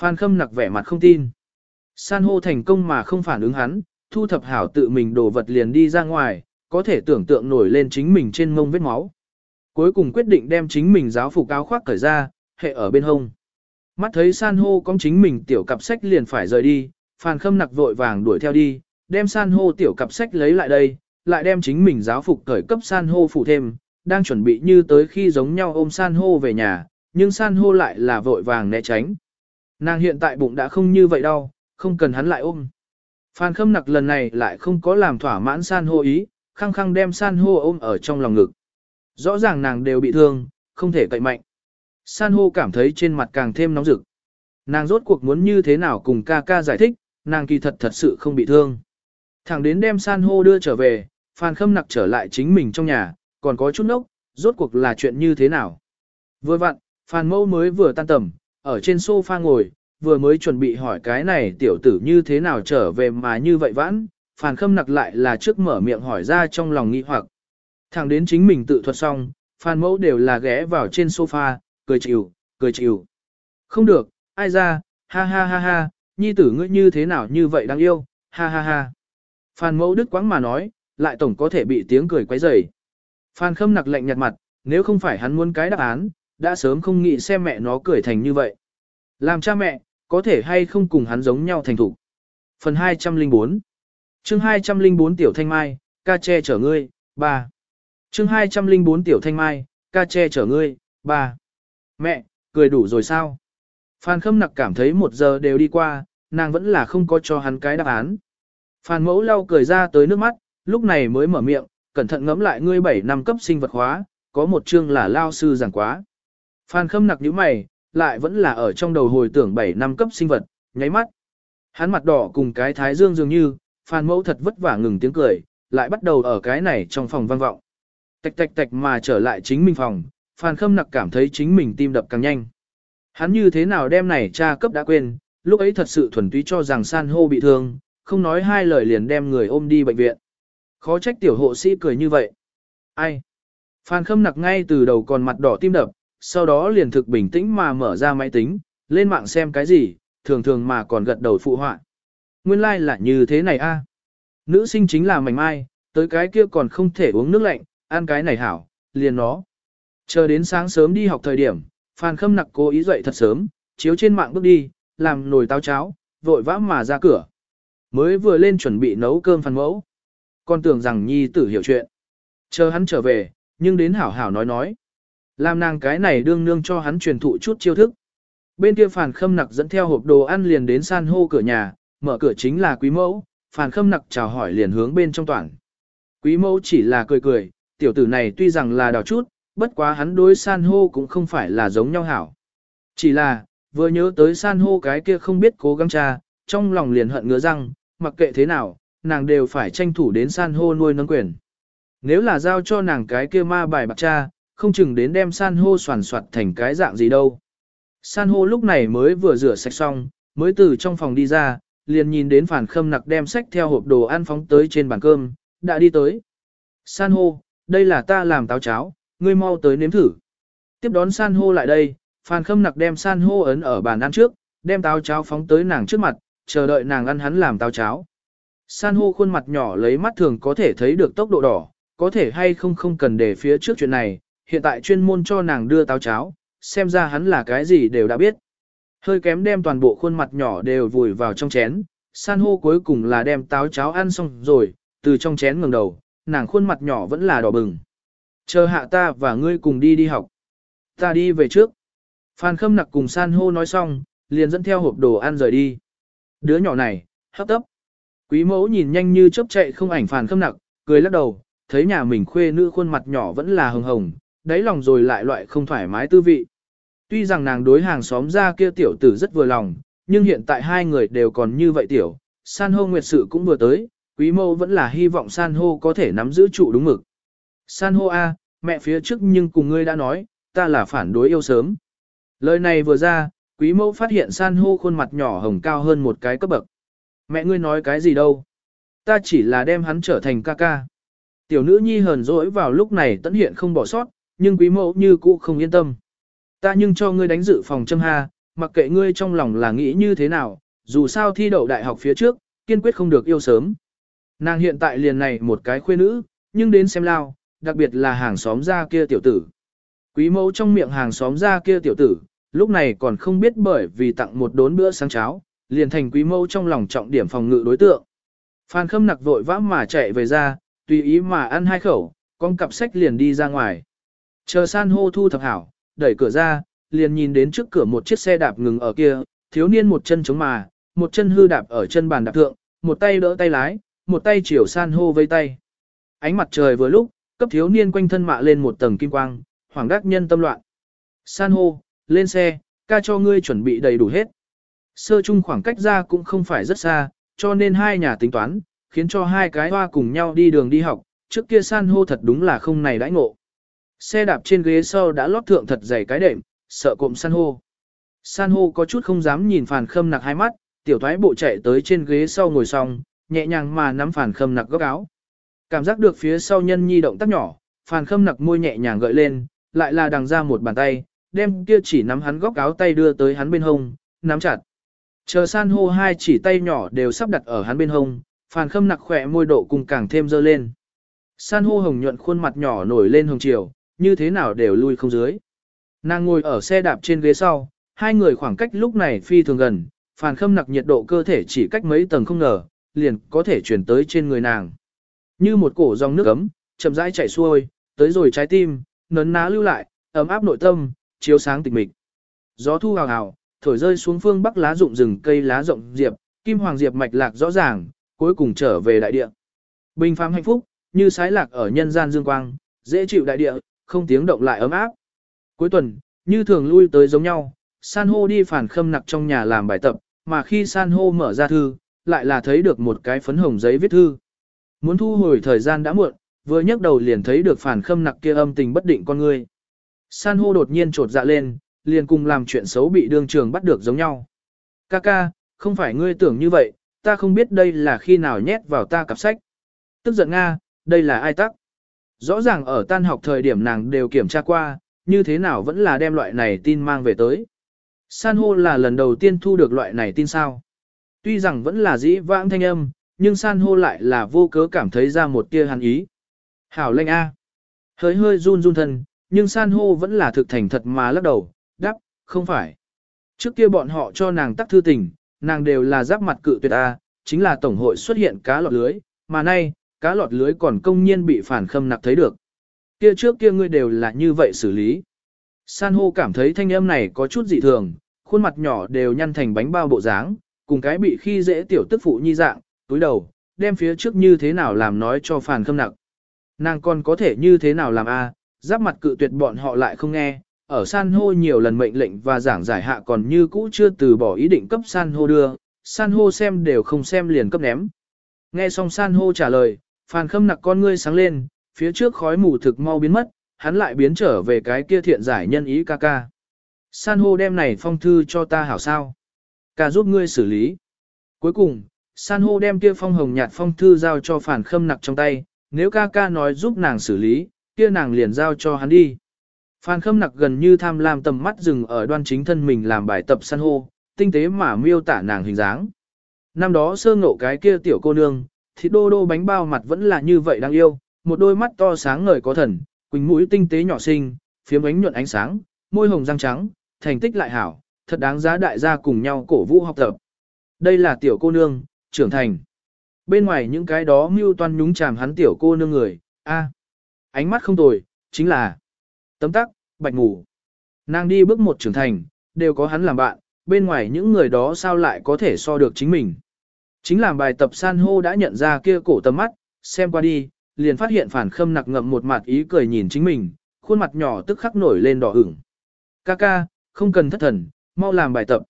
Phan khâm nặc vẻ mặt không tin. San hô thành công mà không phản ứng hắn, thu thập hảo tự mình đổ vật liền đi ra ngoài, có thể tưởng tượng nổi lên chính mình trên mông vết máu. Cuối cùng quyết định đem chính mình giáo phục áo khoác cởi ra, hệ ở bên hông. Mắt thấy san hô con chính mình tiểu cặp sách liền phải rời đi, Phan Khâm nặc vội vàng đuổi theo đi, đem san hô tiểu cặp sách lấy lại đây, lại đem chính mình giáo phục cởi cấp san hô phụ thêm, đang chuẩn bị như tới khi giống nhau ôm san hô về nhà, nhưng san hô lại là vội vàng né tránh. Nàng hiện tại bụng đã không như vậy đâu, không cần hắn lại ôm. Phan Khâm nặc lần này lại không có làm thỏa mãn san hô ý, khăng khăng đem san hô ôm ở trong lòng ngực. Rõ ràng nàng đều bị thương, không thể cậy mạnh. San hô cảm thấy trên mặt càng thêm nóng rực. Nàng rốt cuộc muốn như thế nào cùng ca ca giải thích, nàng kỳ thật thật sự không bị thương. Thẳng đến đem san hô đưa trở về, Phan Khâm nặc trở lại chính mình trong nhà, còn có chút nốc, rốt cuộc là chuyện như thế nào. Vừa vặn, Phan Mâu mới vừa tan tầm, ở trên sofa ngồi, vừa mới chuẩn bị hỏi cái này tiểu tử như thế nào trở về mà như vậy vãn, Phan Khâm nặc lại là trước mở miệng hỏi ra trong lòng nghi hoặc. Thẳng đến chính mình tự thuật xong, Phan Mẫu đều là ghé vào trên sofa, cười chịu, cười chịu. Không được, ai ra, ha ha ha ha, nhi tử ngươi như thế nào như vậy đáng yêu, ha ha ha. Phan Mẫu đức quáng mà nói, lại tổng có thể bị tiếng cười quấy rầy. Phan Khâm nặc lạnh nhạt mặt, nếu không phải hắn muốn cái đáp án, đã sớm không nghĩ xem mẹ nó cười thành như vậy. Làm cha mẹ, có thể hay không cùng hắn giống nhau thành thủ. Phần 204 chương 204 Tiểu Thanh Mai, ca che chở ngươi, 3. chương 204 Tiểu Thanh Mai, ca che chở ngươi, 3. Mẹ, cười đủ rồi sao? Phan Khâm nặc cảm thấy một giờ đều đi qua, nàng vẫn là không có cho hắn cái đáp án. Phan mẫu lau cười ra tới nước mắt, lúc này mới mở miệng, cẩn thận ngẫm lại ngươi 7 năm cấp sinh vật hóa, có một chương là lao sư giảng quá. Phan khâm nặc nhíu mày, lại vẫn là ở trong đầu hồi tưởng 7 năm cấp sinh vật, nháy mắt. Hắn mặt đỏ cùng cái thái dương dường như, Phan mẫu thật vất vả ngừng tiếng cười, lại bắt đầu ở cái này trong phòng vang vọng. Tạch tạch tạch mà trở lại chính mình phòng, Phan khâm nặc cảm thấy chính mình tim đập càng nhanh. Hắn như thế nào đem này cha cấp đã quên, lúc ấy thật sự thuần túy cho rằng san hô bị thương, không nói hai lời liền đem người ôm đi bệnh viện. Khó trách tiểu hộ sĩ cười như vậy. Ai? Phan khâm nặc ngay từ đầu còn mặt đỏ tim đập, sau đó liền thực bình tĩnh mà mở ra máy tính, lên mạng xem cái gì, thường thường mà còn gật đầu phụ họa. Nguyên lai like là như thế này a. Nữ sinh chính là mảnh mai, tới cái kia còn không thể uống nước lạnh, ăn cái này hảo, liền nó. Chờ đến sáng sớm đi học thời điểm, Phan Khâm Nặc cố ý dậy thật sớm, chiếu trên mạng bước đi, làm nồi táo cháo, vội vã mà ra cửa. Mới vừa lên chuẩn bị nấu cơm phần Mẫu. con tưởng rằng nhi tử hiểu chuyện. Chờ hắn trở về, nhưng đến hảo hảo nói nói. Làm nàng cái này đương nương cho hắn truyền thụ chút chiêu thức. Bên kia phàn khâm nặc dẫn theo hộp đồ ăn liền đến san hô cửa nhà, mở cửa chính là quý mẫu, phàn khâm nặc chào hỏi liền hướng bên trong toàn. Quý mẫu chỉ là cười cười, tiểu tử này tuy rằng là đào chút, bất quá hắn đối san hô cũng không phải là giống nhau hảo. Chỉ là, vừa nhớ tới san hô cái kia không biết cố gắng cha, trong lòng liền hận ngứa răng, mặc kệ thế nào, nàng đều phải tranh thủ đến san hô nuôi nấng quyền. Nếu là giao cho nàng cái kia ma bài bạc cha, không chừng đến đem san hô soàn soạt thành cái dạng gì đâu. San hô lúc này mới vừa rửa sạch xong, mới từ trong phòng đi ra, liền nhìn đến phản khâm nặc đem sách theo hộp đồ ăn phóng tới trên bàn cơm, đã đi tới. San hô, đây là ta làm táo cháo, ngươi mau tới nếm thử. Tiếp đón san hô lại đây, phản khâm nặc đem san hô ấn ở bàn ăn trước, đem táo cháo phóng tới nàng trước mặt, chờ đợi nàng ăn hắn làm táo cháo. San hô khuôn mặt nhỏ lấy mắt thường có thể thấy được tốc độ đỏ, có thể hay không không cần để phía trước chuyện này, hiện tại chuyên môn cho nàng đưa táo cháo, xem ra hắn là cái gì đều đã biết. Hơi kém đem toàn bộ khuôn mặt nhỏ đều vùi vào trong chén, san hô cuối cùng là đem táo cháo ăn xong rồi, từ trong chén ngẩng đầu, nàng khuôn mặt nhỏ vẫn là đỏ bừng. Chờ hạ ta và ngươi cùng đi đi học. Ta đi về trước. Phan khâm nặc cùng san hô nói xong, liền dẫn theo hộp đồ ăn rời đi. Đứa nhỏ này, hấp tấp. Quý mẫu nhìn nhanh như chớp chạy không ảnh phàn khâm nặc, cười lắc đầu, thấy nhà mình khuê nữ khuôn mặt nhỏ vẫn là hồng hồng, đáy lòng rồi lại loại không thoải mái tư vị. Tuy rằng nàng đối hàng xóm ra kia tiểu tử rất vừa lòng, nhưng hiện tại hai người đều còn như vậy tiểu, san hô nguyệt sự cũng vừa tới, quý mẫu vẫn là hy vọng san hô có thể nắm giữ trụ đúng mực. San hô A, mẹ phía trước nhưng cùng ngươi đã nói, ta là phản đối yêu sớm. Lời này vừa ra, quý mẫu phát hiện san hô khuôn mặt nhỏ hồng cao hơn một cái cấp bậc. Mẹ ngươi nói cái gì đâu? Ta chỉ là đem hắn trở thành ca ca. Tiểu nữ nhi hờn dỗi vào lúc này tận hiện không bỏ sót, nhưng quý mẫu như cũ không yên tâm. Ta nhưng cho ngươi đánh dự phòng châm ha, mặc kệ ngươi trong lòng là nghĩ như thế nào, dù sao thi đậu đại học phía trước, kiên quyết không được yêu sớm. Nàng hiện tại liền này một cái khuê nữ, nhưng đến xem lao, đặc biệt là hàng xóm ra kia tiểu tử. Quý mẫu trong miệng hàng xóm ra kia tiểu tử, lúc này còn không biết bởi vì tặng một đốn bữa sáng cháo, liền thành quý mẫu trong lòng trọng điểm phòng ngự đối tượng. Phan khâm nặc vội vã mà chạy về ra, tùy ý mà ăn hai khẩu, con cặp sách liền đi ra ngoài. Chờ san hô thu thập hảo, đẩy cửa ra, liền nhìn đến trước cửa một chiếc xe đạp ngừng ở kia, thiếu niên một chân chống mà, một chân hư đạp ở chân bàn đạp thượng, một tay đỡ tay lái, một tay chiều san hô vây tay. Ánh mặt trời vừa lúc, cấp thiếu niên quanh thân mạ lên một tầng kim quang, hoàng đắc nhân tâm loạn. San hô, lên xe, ca cho ngươi chuẩn bị đầy đủ hết. Sơ chung khoảng cách ra cũng không phải rất xa, cho nên hai nhà tính toán, khiến cho hai cái hoa cùng nhau đi đường đi học, trước kia san hô thật đúng là không này đãi ngộ. Xe đạp trên ghế sau đã lót thượng thật dày cái đệm, sợ cụm san hô. San hô có chút không dám nhìn phàn khâm nặc hai mắt, tiểu thoái bộ chạy tới trên ghế sau ngồi xong, nhẹ nhàng mà nắm phàn khâm nặc góc áo. Cảm giác được phía sau nhân nhi động tác nhỏ, phàn khâm nặc môi nhẹ nhàng gợi lên, lại là đằng ra một bàn tay, đem kia chỉ nắm hắn góc áo tay đưa tới hắn bên hông, nắm chặt. Chờ san hô hai chỉ tay nhỏ đều sắp đặt ở hắn bên hông, phàn khâm nặc khỏe môi độ cùng càng thêm dơ lên. San hô hồng nhuận khuôn mặt nhỏ nổi lên hồng chiều, như thế nào đều lui không dưới. Nàng ngồi ở xe đạp trên ghế sau, hai người khoảng cách lúc này phi thường gần, phàn khâm nặc nhiệt độ cơ thể chỉ cách mấy tầng không ngờ, liền có thể chuyển tới trên người nàng. Như một cổ dòng nước ấm, chậm rãi chảy xuôi, tới rồi trái tim, nấn ná lưu lại, ấm áp nội tâm, chiếu sáng tịch mịch. Gió thu hào hào, thổi rơi xuống phương bắc lá rụng rừng cây lá rộng diệp, kim hoàng diệp mạch lạc rõ ràng, cuối cùng trở về đại địa. Bình phàm hạnh phúc, như sái lạc ở nhân gian dương quang, dễ chịu đại địa, không tiếng động lại ấm áp. Cuối tuần, như thường lui tới giống nhau, san hô đi phản khâm nặc trong nhà làm bài tập, mà khi san hô mở ra thư, lại là thấy được một cái phấn hồng giấy viết thư. Muốn thu hồi thời gian đã muộn, vừa nhấc đầu liền thấy được phản khâm nặc kia âm tình bất định con người. San hô đột nhiên trột dạ lên, liền cùng làm chuyện xấu bị đương trường bắt được giống nhau. Kaka, không phải ngươi tưởng như vậy, ta không biết đây là khi nào nhét vào ta cặp sách. Tức giận Nga, đây là ai tắc? Rõ ràng ở tan học thời điểm nàng đều kiểm tra qua, như thế nào vẫn là đem loại này tin mang về tới. San hô là lần đầu tiên thu được loại này tin sao. Tuy rằng vẫn là dĩ vãng thanh âm, nhưng san hô lại là vô cớ cảm thấy ra một tia hàn ý. Hảo lệnh A. Hơi hơi run run thân, nhưng san hô vẫn là thực thành thật mà lắc đầu, đáp, không phải. Trước kia bọn họ cho nàng tắc thư tình, nàng đều là giáp mặt cự tuyệt A, chính là tổng hội xuất hiện cá lọt lưới, mà nay, cá lọt lưới còn công nhiên bị phản khâm nặc thấy được. Kia trước kia ngươi đều là như vậy xử lý. San hô cảm thấy thanh âm này có chút dị thường, khuôn mặt nhỏ đều nhăn thành bánh bao bộ dáng, cùng cái bị khi dễ tiểu tức phụ nhi dạng, túi đầu, đem phía trước như thế nào làm nói cho phản khâm nặc. Nàng còn có thể như thế nào làm a? giáp mặt cự tuyệt bọn họ lại không nghe, ở san hô nhiều lần mệnh lệnh và giảng giải hạ còn như cũ chưa từ bỏ ý định cấp san hô đưa, san hô xem đều không xem liền cấp ném. Nghe xong san hô trả lời, Phan khâm nặc con ngươi sáng lên, phía trước khói mù thực mau biến mất, hắn lại biến trở về cái kia thiện giải nhân ý ca ca. San hô đem này phong thư cho ta hảo sao. Ca giúp ngươi xử lý. Cuối cùng, san hô đem kia phong hồng nhạt phong thư giao cho phản khâm nặc trong tay, nếu ca ca nói giúp nàng xử lý, kia nàng liền giao cho hắn đi. Phan khâm nặc gần như tham lam tầm mắt dừng ở đoan chính thân mình làm bài tập san hô, tinh tế mà miêu tả nàng hình dáng. Năm đó sơ ngộ cái kia tiểu cô nương, thịt đô đô bánh bao mặt vẫn là như vậy đáng yêu, một đôi mắt to sáng ngời có thần, quỳnh mũi tinh tế nhỏ xinh, phiếm ánh nhuận ánh sáng, môi hồng răng trắng, thành tích lại hảo, thật đáng giá đại gia cùng nhau cổ vũ học tập. Đây là tiểu cô nương, trưởng thành. Bên ngoài những cái đó mưu toan nhúng chàm hắn tiểu cô nương người, a, ánh mắt không tồi, chính là tấm tắc, bạch ngủ. Nàng đi bước một trưởng thành, đều có hắn làm bạn, bên ngoài những người đó sao lại có thể so được chính mình. Chính làm bài tập san hô đã nhận ra kia cổ tầm mắt, xem qua đi, liền phát hiện phản khâm nặc ngậm một mặt ý cười nhìn chính mình, khuôn mặt nhỏ tức khắc nổi lên đỏ ửng. Ca ca, không cần thất thần, mau làm bài tập.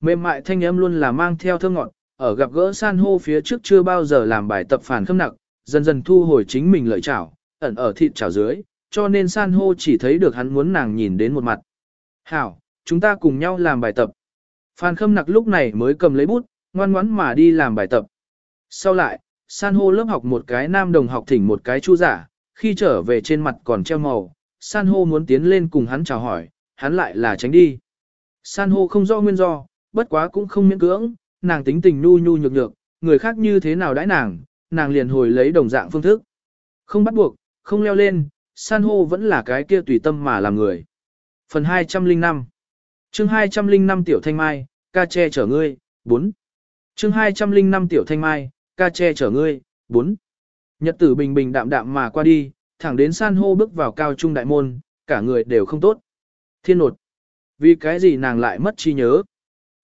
Mềm mại thanh âm luôn là mang theo thơ ngọn, ở gặp gỡ san hô phía trước chưa bao giờ làm bài tập phản khâm nặc, dần dần thu hồi chính mình lợi chảo, ẩn ở thịt chảo dưới, cho nên san hô chỉ thấy được hắn muốn nàng nhìn đến một mặt. Hảo, chúng ta cùng nhau làm bài tập. Phan Khâm Nặc lúc này mới cầm lấy bút, ngoan ngoãn mà đi làm bài tập. Sau lại, san hô lớp học một cái nam đồng học thỉnh một cái chu giả, khi trở về trên mặt còn treo màu, san hô muốn tiến lên cùng hắn chào hỏi, hắn lại là tránh đi. San hô không do nguyên do, bất quá cũng không miễn cưỡng, nàng tính tình nhu nhu nhược nhược, người khác như thế nào đãi nàng, nàng liền hồi lấy đồng dạng phương thức. Không bắt buộc, không leo lên, san hô vẫn là cái kia tùy tâm mà làm người. Phần 205 chương 205 Tiểu Thanh Mai, ca che chở ngươi, 4 chương 205 Tiểu Thanh Mai, ca che chở ngươi, 4 Nhật tử bình bình đạm đạm mà qua đi, thẳng đến san hô bước vào cao trung đại môn, cả người đều không tốt. Thiên nột. Vì cái gì nàng lại mất trí nhớ?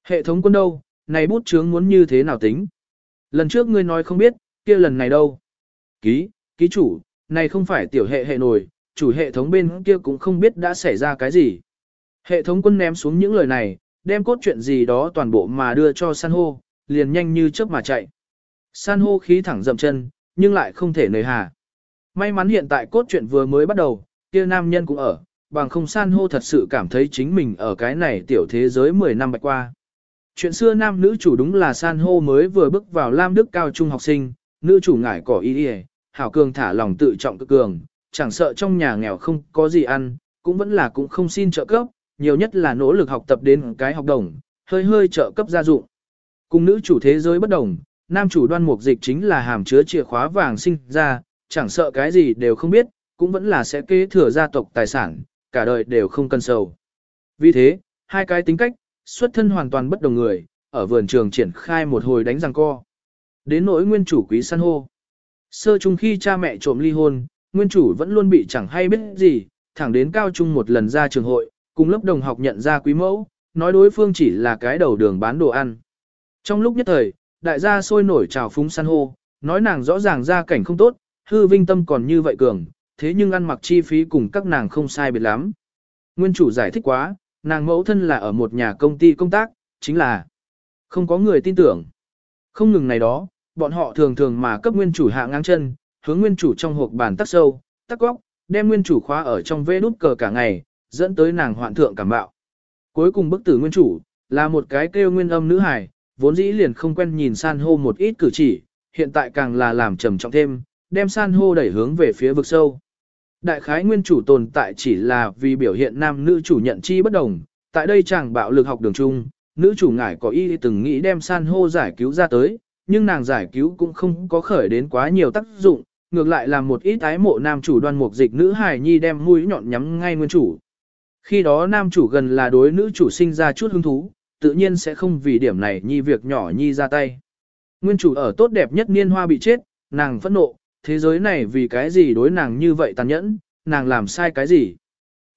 Hệ thống quân đâu, này bút chướng muốn như thế nào tính? Lần trước ngươi nói không biết, kia lần này đâu? Ký, ký chủ, này không phải tiểu hệ hệ nổi, chủ hệ thống bên kia cũng không biết đã xảy ra cái gì. Hệ thống quân ném xuống những lời này, đem cốt chuyện gì đó toàn bộ mà đưa cho san hô, liền nhanh như chớp mà chạy. San hô khí thẳng dậm chân, nhưng lại không thể nời hà. May mắn hiện tại cốt truyện vừa mới bắt đầu, kia nam nhân cũng ở, bằng không san hô thật sự cảm thấy chính mình ở cái này tiểu thế giới 10 năm bạch qua. Chuyện xưa nam nữ chủ đúng là san hô mới vừa bước vào Lam Đức cao trung học sinh, nữ chủ ngải cỏ y y, hảo cường thả lòng tự trọng cực cường, chẳng sợ trong nhà nghèo không có gì ăn, cũng vẫn là cũng không xin trợ cấp, nhiều nhất là nỗ lực học tập đến cái học đồng, hơi hơi trợ cấp gia dụng. Cùng nữ chủ thế giới bất đồng, nam chủ đoan mục dịch chính là hàm chứa chìa khóa vàng sinh ra, chẳng sợ cái gì đều không biết, cũng vẫn là sẽ kế thừa gia tộc tài sản, cả đời đều không cần sầu. Vì thế, hai cái tính cách, xuất thân hoàn toàn bất đồng người, ở vườn trường triển khai một hồi đánh răng co. Đến nỗi nguyên chủ quý san hô. Sơ chung khi cha mẹ trộm ly hôn, nguyên chủ vẫn luôn bị chẳng hay biết gì, thẳng đến cao trung một lần ra trường hội, cùng lớp đồng học nhận ra quý mẫu, nói đối phương chỉ là cái đầu đường bán đồ ăn. Trong lúc nhất thời, đại gia sôi nổi trào phúng san hô, nói nàng rõ ràng ra cảnh không tốt, hư vinh tâm còn như vậy cường, thế nhưng ăn mặc chi phí cùng các nàng không sai biệt lắm. Nguyên chủ giải thích quá, nàng mẫu thân là ở một nhà công ty công tác, chính là không có người tin tưởng. Không ngừng này đó, bọn họ thường thường mà cấp nguyên chủ hạ ngang chân, hướng nguyên chủ trong hộp bàn tắc sâu, tắc góc, đem nguyên chủ khóa ở trong vê nút cờ cả ngày, dẫn tới nàng hoạn thượng cảm bạo. Cuối cùng bức tử nguyên chủ, là một cái kêu nguyên âm nữ hài, vốn dĩ liền không quen nhìn san hô một ít cử chỉ, hiện tại càng là làm trầm trọng thêm, đem san hô đẩy hướng về phía vực sâu. Đại khái nguyên chủ tồn tại chỉ là vì biểu hiện nam nữ chủ nhận chi bất đồng, tại đây chàng bạo lực học đường chung, nữ chủ ngải có y từng nghĩ đem san hô giải cứu ra tới, nhưng nàng giải cứu cũng không có khởi đến quá nhiều tác dụng, ngược lại làm một ít ái mộ nam chủ đoan mục dịch nữ hài nhi đem mũi nhọn nhắm ngay nguyên chủ. Khi đó nam chủ gần là đối nữ chủ sinh ra chút hứng thú, tự nhiên sẽ không vì điểm này nhi việc nhỏ nhi ra tay. Nguyên chủ ở tốt đẹp nhất niên hoa bị chết, nàng phẫn nộ, thế giới này vì cái gì đối nàng như vậy tàn nhẫn, nàng làm sai cái gì.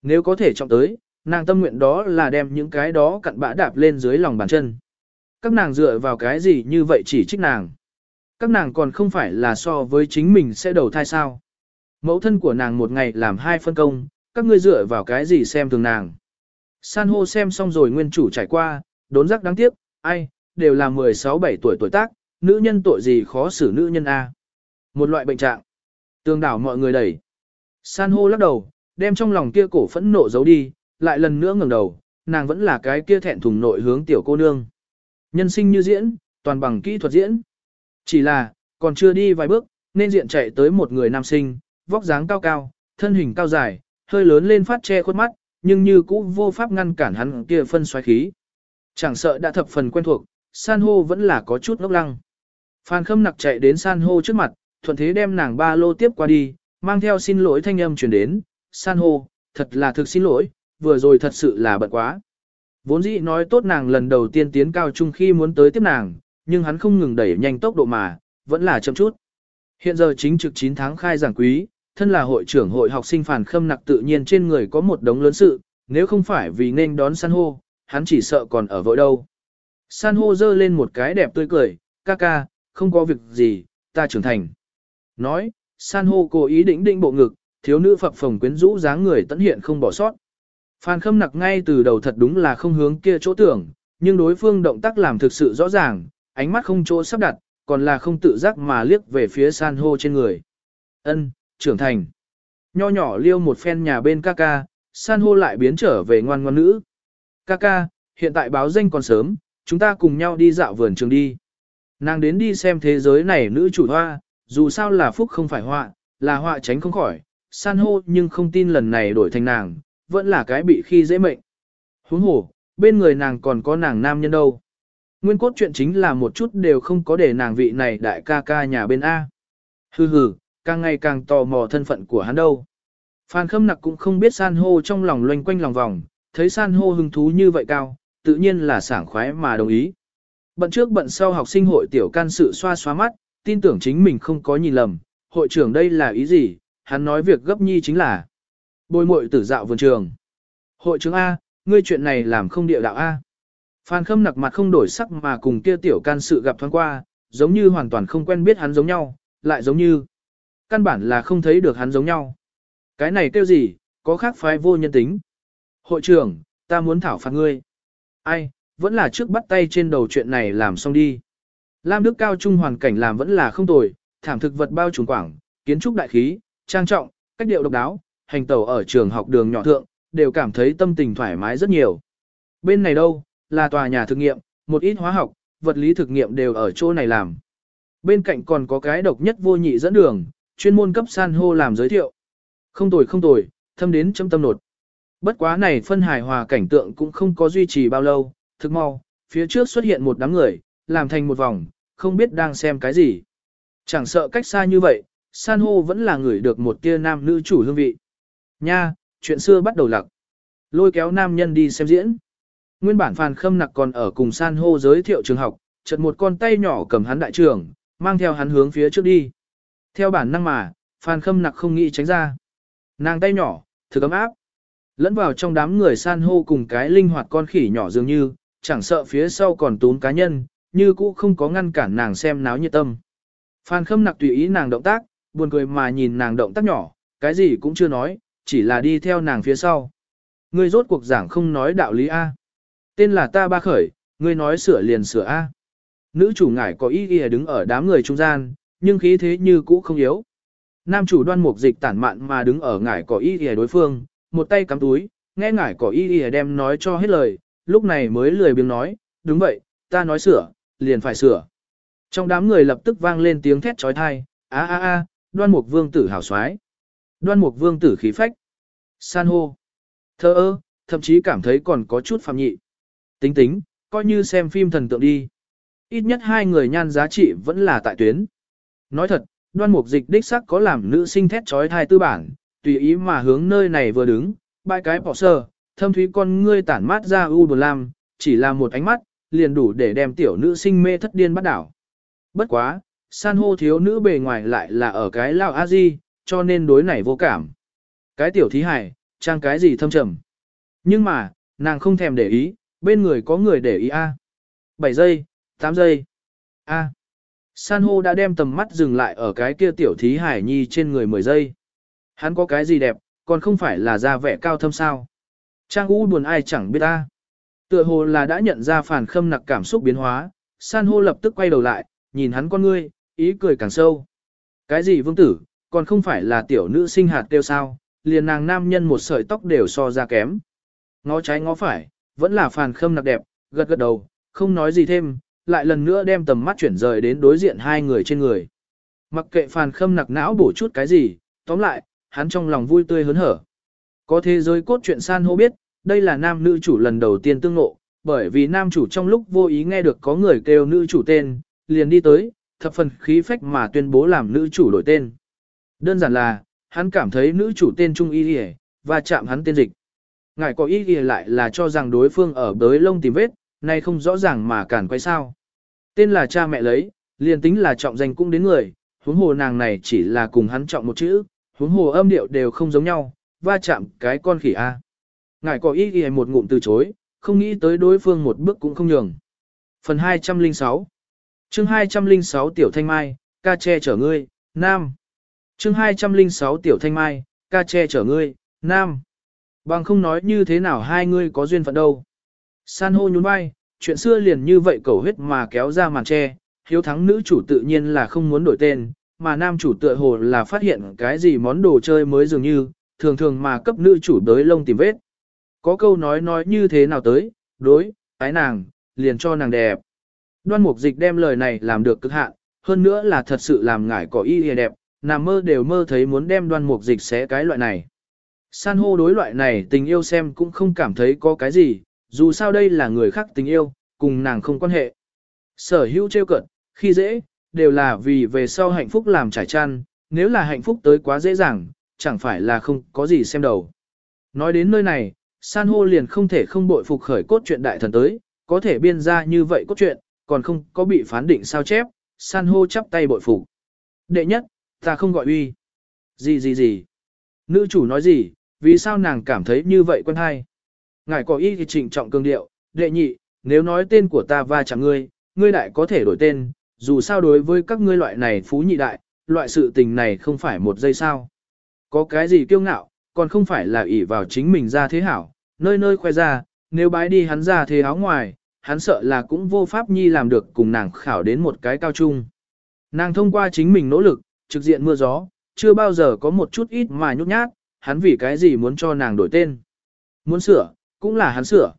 Nếu có thể trọng tới, nàng tâm nguyện đó là đem những cái đó cặn bã đạp lên dưới lòng bàn chân. Các nàng dựa vào cái gì như vậy chỉ trích nàng. Các nàng còn không phải là so với chính mình sẽ đầu thai sao. Mẫu thân của nàng một ngày làm hai phân công, các ngươi dựa vào cái gì xem thường nàng. San hô xem xong rồi nguyên chủ trải qua, đốn giác đáng tiếc, ai, đều là 16-17 tuổi tuổi tác, nữ nhân tội gì khó xử nữ nhân A. Một loại bệnh trạng. Tương đảo mọi người đẩy. San hô lắc đầu, đem trong lòng kia cổ phẫn nộ giấu đi, lại lần nữa ngẩng đầu, nàng vẫn là cái kia thẹn thùng nội hướng tiểu cô nương. Nhân sinh như diễn, toàn bằng kỹ thuật diễn. Chỉ là, còn chưa đi vài bước, nên diện chạy tới một người nam sinh, vóc dáng cao cao, thân hình cao dài, hơi lớn lên phát che khuất mắt, nhưng như cũ vô pháp ngăn cản hắn kia phân xoáy khí. Chẳng sợ đã thập phần quen thuộc, san hô vẫn là có chút ngốc lăng. Phan khâm nặc chạy đến san hô trước mặt, thuận thế đem nàng ba lô tiếp qua đi, mang theo xin lỗi thanh âm truyền đến, san hô, thật là thực xin lỗi, vừa rồi thật sự là bận quá. Vốn dĩ nói tốt nàng lần đầu tiên tiến cao trung khi muốn tới tiếp nàng, nhưng hắn không ngừng đẩy nhanh tốc độ mà, vẫn là chậm chút. Hiện giờ chính trực 9 tháng khai giảng quý, thân là hội trưởng hội học sinh phản khâm nặc tự nhiên trên người có một đống lớn sự, nếu không phải vì nên đón san hô, hắn chỉ sợ còn ở vội đâu. San hô dơ lên một cái đẹp tươi cười, ca ca, không có việc gì, ta trưởng thành. Nói, san hô cố ý định định bộ ngực, thiếu nữ phập phồng quyến rũ dáng người tận hiện không bỏ sót. Phan khâm nặc ngay từ đầu thật đúng là không hướng kia chỗ tưởng, nhưng đối phương động tác làm thực sự rõ ràng, ánh mắt không chỗ sắp đặt, còn là không tự giác mà liếc về phía san hô trên người. Ân, trưởng thành. Nho nhỏ liêu một phen nhà bên ca ca, san hô lại biến trở về ngoan ngoan nữ. Ca ca, hiện tại báo danh còn sớm, chúng ta cùng nhau đi dạo vườn trường đi. Nàng đến đi xem thế giới này nữ chủ hoa, dù sao là phúc không phải họa, là họa tránh không khỏi, san hô nhưng không tin lần này đổi thành nàng, vẫn là cái bị khi dễ mệnh. Huống hồ, bên người nàng còn có nàng nam nhân đâu. Nguyên cốt chuyện chính là một chút đều không có để nàng vị này đại ca ca nhà bên A. Hừ hừ, càng ngày càng tò mò thân phận của hắn đâu. Phan Khâm Nặc cũng không biết san hô trong lòng loanh quanh lòng vòng, thấy san hô hứng thú như vậy cao, tự nhiên là sảng khoái mà đồng ý. Bận trước bận sau học sinh hội tiểu can sự xoa xóa mắt, tin tưởng chính mình không có nhìn lầm, hội trưởng đây là ý gì, hắn nói việc gấp nhi chính là bồi muội tử dạo vườn trường. Hội trưởng A, ngươi chuyện này làm không địa đạo A. Phan Khâm nặc mặt không đổi sắc mà cùng kia tiểu can sự gặp thoáng qua, giống như hoàn toàn không quen biết hắn giống nhau, lại giống như căn bản là không thấy được hắn giống nhau. Cái này kêu gì, có khác phái vô nhân tính. Hội trưởng, ta muốn thảo phạt ngươi. Ai, vẫn là trước bắt tay trên đầu chuyện này làm xong đi. Lam Đức Cao Trung hoàn cảnh làm vẫn là không tồi, thảm thực vật bao trùm quảng, kiến trúc đại khí, trang trọng, cách điệu độc đáo, hành tẩu ở trường học đường nhỏ thượng, đều cảm thấy tâm tình thoải mái rất nhiều. Bên này đâu, là tòa nhà thực nghiệm, một ít hóa học, vật lý thực nghiệm đều ở chỗ này làm. Bên cạnh còn có cái độc nhất vô nhị dẫn đường, chuyên môn cấp san hô làm giới thiệu. Không tồi không tồi, thâm đến chấm tâm nột. Bất quá này phân hài hòa cảnh tượng cũng không có duy trì bao lâu, thực mau, phía trước xuất hiện một đám người, làm thành một vòng, không biết đang xem cái gì. Chẳng sợ cách xa như vậy, san hô vẫn là người được một tia nam nữ chủ hương vị. Nha, chuyện xưa bắt đầu lặc. Lôi kéo nam nhân đi xem diễn. Nguyên bản phàn khâm nặc còn ở cùng san hô giới thiệu trường học, chợt một con tay nhỏ cầm hắn đại trưởng, mang theo hắn hướng phía trước đi. Theo bản năng mà, phàn khâm nặc không nghĩ tránh ra. Nàng tay nhỏ, thực ấm áp. Lẫn vào trong đám người san hô cùng cái linh hoạt con khỉ nhỏ dường như, chẳng sợ phía sau còn tún cá nhân, như cũ không có ngăn cản nàng xem náo nhiệt tâm. Phan khâm nặc tùy ý nàng động tác, buồn cười mà nhìn nàng động tác nhỏ, cái gì cũng chưa nói, chỉ là đi theo nàng phía sau. Ngươi rốt cuộc giảng không nói đạo lý A. Tên là ta ba khởi, ngươi nói sửa liền sửa A. Nữ chủ ngải có ý ghi đứng ở đám người trung gian, nhưng khí thế như cũ không yếu. Nam chủ đoan mục dịch tản mạn mà đứng ở ngải có ý ghi đối phương, một tay cắm túi, nghe ngải cỏ y y đem nói cho hết lời, lúc này mới lười biếng nói, đúng vậy, ta nói sửa, liền phải sửa. Trong đám người lập tức vang lên tiếng thét trói thai, a a a, đoan mục vương tử hào xoái. Đoan mục vương tử khí phách. San hô. Thơ ơ, thậm chí cảm thấy còn có chút phạm nhị. Tính tính, coi như xem phim thần tượng đi. Ít nhất hai người nhan giá trị vẫn là tại tuyến. Nói thật, đoan mục dịch đích sắc có làm nữ sinh thét trói thai tư bản, tùy ý mà hướng nơi này vừa đứng, bãi cái bỏ sơ, thâm thúy con ngươi tản mát ra u buồn lam, chỉ là một ánh mắt, liền đủ để đem tiểu nữ sinh mê thất điên bắt đảo. Bất quá, san hô thiếu nữ bề ngoài lại là ở cái lao a di, cho nên đối này vô cảm. Cái tiểu thí hải, trang cái gì thâm trầm. Nhưng mà, nàng không thèm để ý, bên người có người để ý a. À. 7 giây, 8 giây. A. San hô đã đem tầm mắt dừng lại ở cái kia tiểu thí hải nhi trên người 10 giây. Hắn có cái gì đẹp, còn không phải là da vẻ cao thâm sao. Trang u buồn ai chẳng biết ta. Tựa hồ là đã nhận ra phản khâm nặc cảm xúc biến hóa, san hô lập tức quay đầu lại, nhìn hắn con ngươi, ý cười càng sâu. Cái gì vương tử, còn không phải là tiểu nữ sinh hạt tiêu sao, liền nàng nam nhân một sợi tóc đều so ra kém. Ngó trái ngó phải, vẫn là phản khâm nặc đẹp, gật gật đầu, không nói gì thêm, lại lần nữa đem tầm mắt chuyển rời đến đối diện hai người trên người. Mặc kệ phản khâm nặc não bổ chút cái gì, tóm lại, hắn trong lòng vui tươi hớn hở. Có thế giới cốt truyện san hô biết, đây là nam nữ chủ lần đầu tiên tương ngộ, bởi vì nam chủ trong lúc vô ý nghe được có người kêu nữ chủ tên, liền đi tới, thập phần khí phách mà tuyên bố làm nữ chủ đổi tên. Đơn giản là, hắn cảm thấy nữ chủ tên Trung Y Y và chạm hắn tên dịch. Ngài có ý Y lại là cho rằng đối phương ở bới lông tìm vết, nay không rõ ràng mà cản quay sao. Tên là cha mẹ lấy, liền tính là trọng danh cũng đến người, huống hồ nàng này chỉ là cùng hắn trọng một chữ, huống hồ âm điệu đều không giống nhau, va chạm cái con khỉ A. Ngài có ý ghi một ngụm từ chối, không nghĩ tới đối phương một bước cũng không nhường. Phần 206 chương 206 Tiểu Thanh Mai, ca che chở ngươi, Nam. chương 206 Tiểu Thanh Mai, ca che chở ngươi, Nam. Bằng không nói như thế nào hai ngươi có duyên phận đâu. San hô nhún vai, chuyện xưa liền như vậy cầu huyết mà kéo ra màn che, hiếu thắng nữ chủ tự nhiên là không muốn đổi tên, mà nam chủ tựa hồ là phát hiện cái gì món đồ chơi mới dường như, thường thường mà cấp nữ chủ đới lông tìm vết. Có câu nói nói như thế nào tới, đối, ái nàng, liền cho nàng đẹp. Đoan mục dịch đem lời này làm được cực hạn, hơn nữa là thật sự làm ngải cỏ y hề đẹp, nằm mơ đều mơ thấy muốn đem đoan mục dịch xé cái loại này. San hô đối loại này tình yêu xem cũng không cảm thấy có cái gì, dù sao đây là người khác tình yêu, cùng nàng không quan hệ. Sở hữu trêu cận, khi dễ, đều là vì về sau hạnh phúc làm trải chăn, nếu là hạnh phúc tới quá dễ dàng, chẳng phải là không có gì xem đầu. Nói đến nơi này, san hô liền không thể không bội phục khởi cốt truyện đại thần tới, có thể biên ra như vậy cốt truyện, còn không có bị phán định sao chép, san hô chắp tay bội phục. Đệ nhất, ta không gọi uy. Gì gì gì. Nữ chủ nói gì, vì sao nàng cảm thấy như vậy quân hay. Ngài có ý thì trịnh trọng cương điệu, đệ nhị, nếu nói tên của ta va chẳng ngươi, ngươi đại có thể đổi tên, dù sao đối với các ngươi loại này phú nhị đại, loại sự tình này không phải một giây sao. Có cái gì kiêu ngạo, còn không phải là ỷ vào chính mình ra thế hảo, nơi nơi khoe ra, nếu bái đi hắn ra thế áo ngoài, hắn sợ là cũng vô pháp nhi làm được cùng nàng khảo đến một cái cao trung. Nàng thông qua chính mình nỗ lực, trực diện mưa gió, chưa bao giờ có một chút ít mà nhút nhát, hắn vì cái gì muốn cho nàng đổi tên. Muốn sửa, cũng là hắn sửa.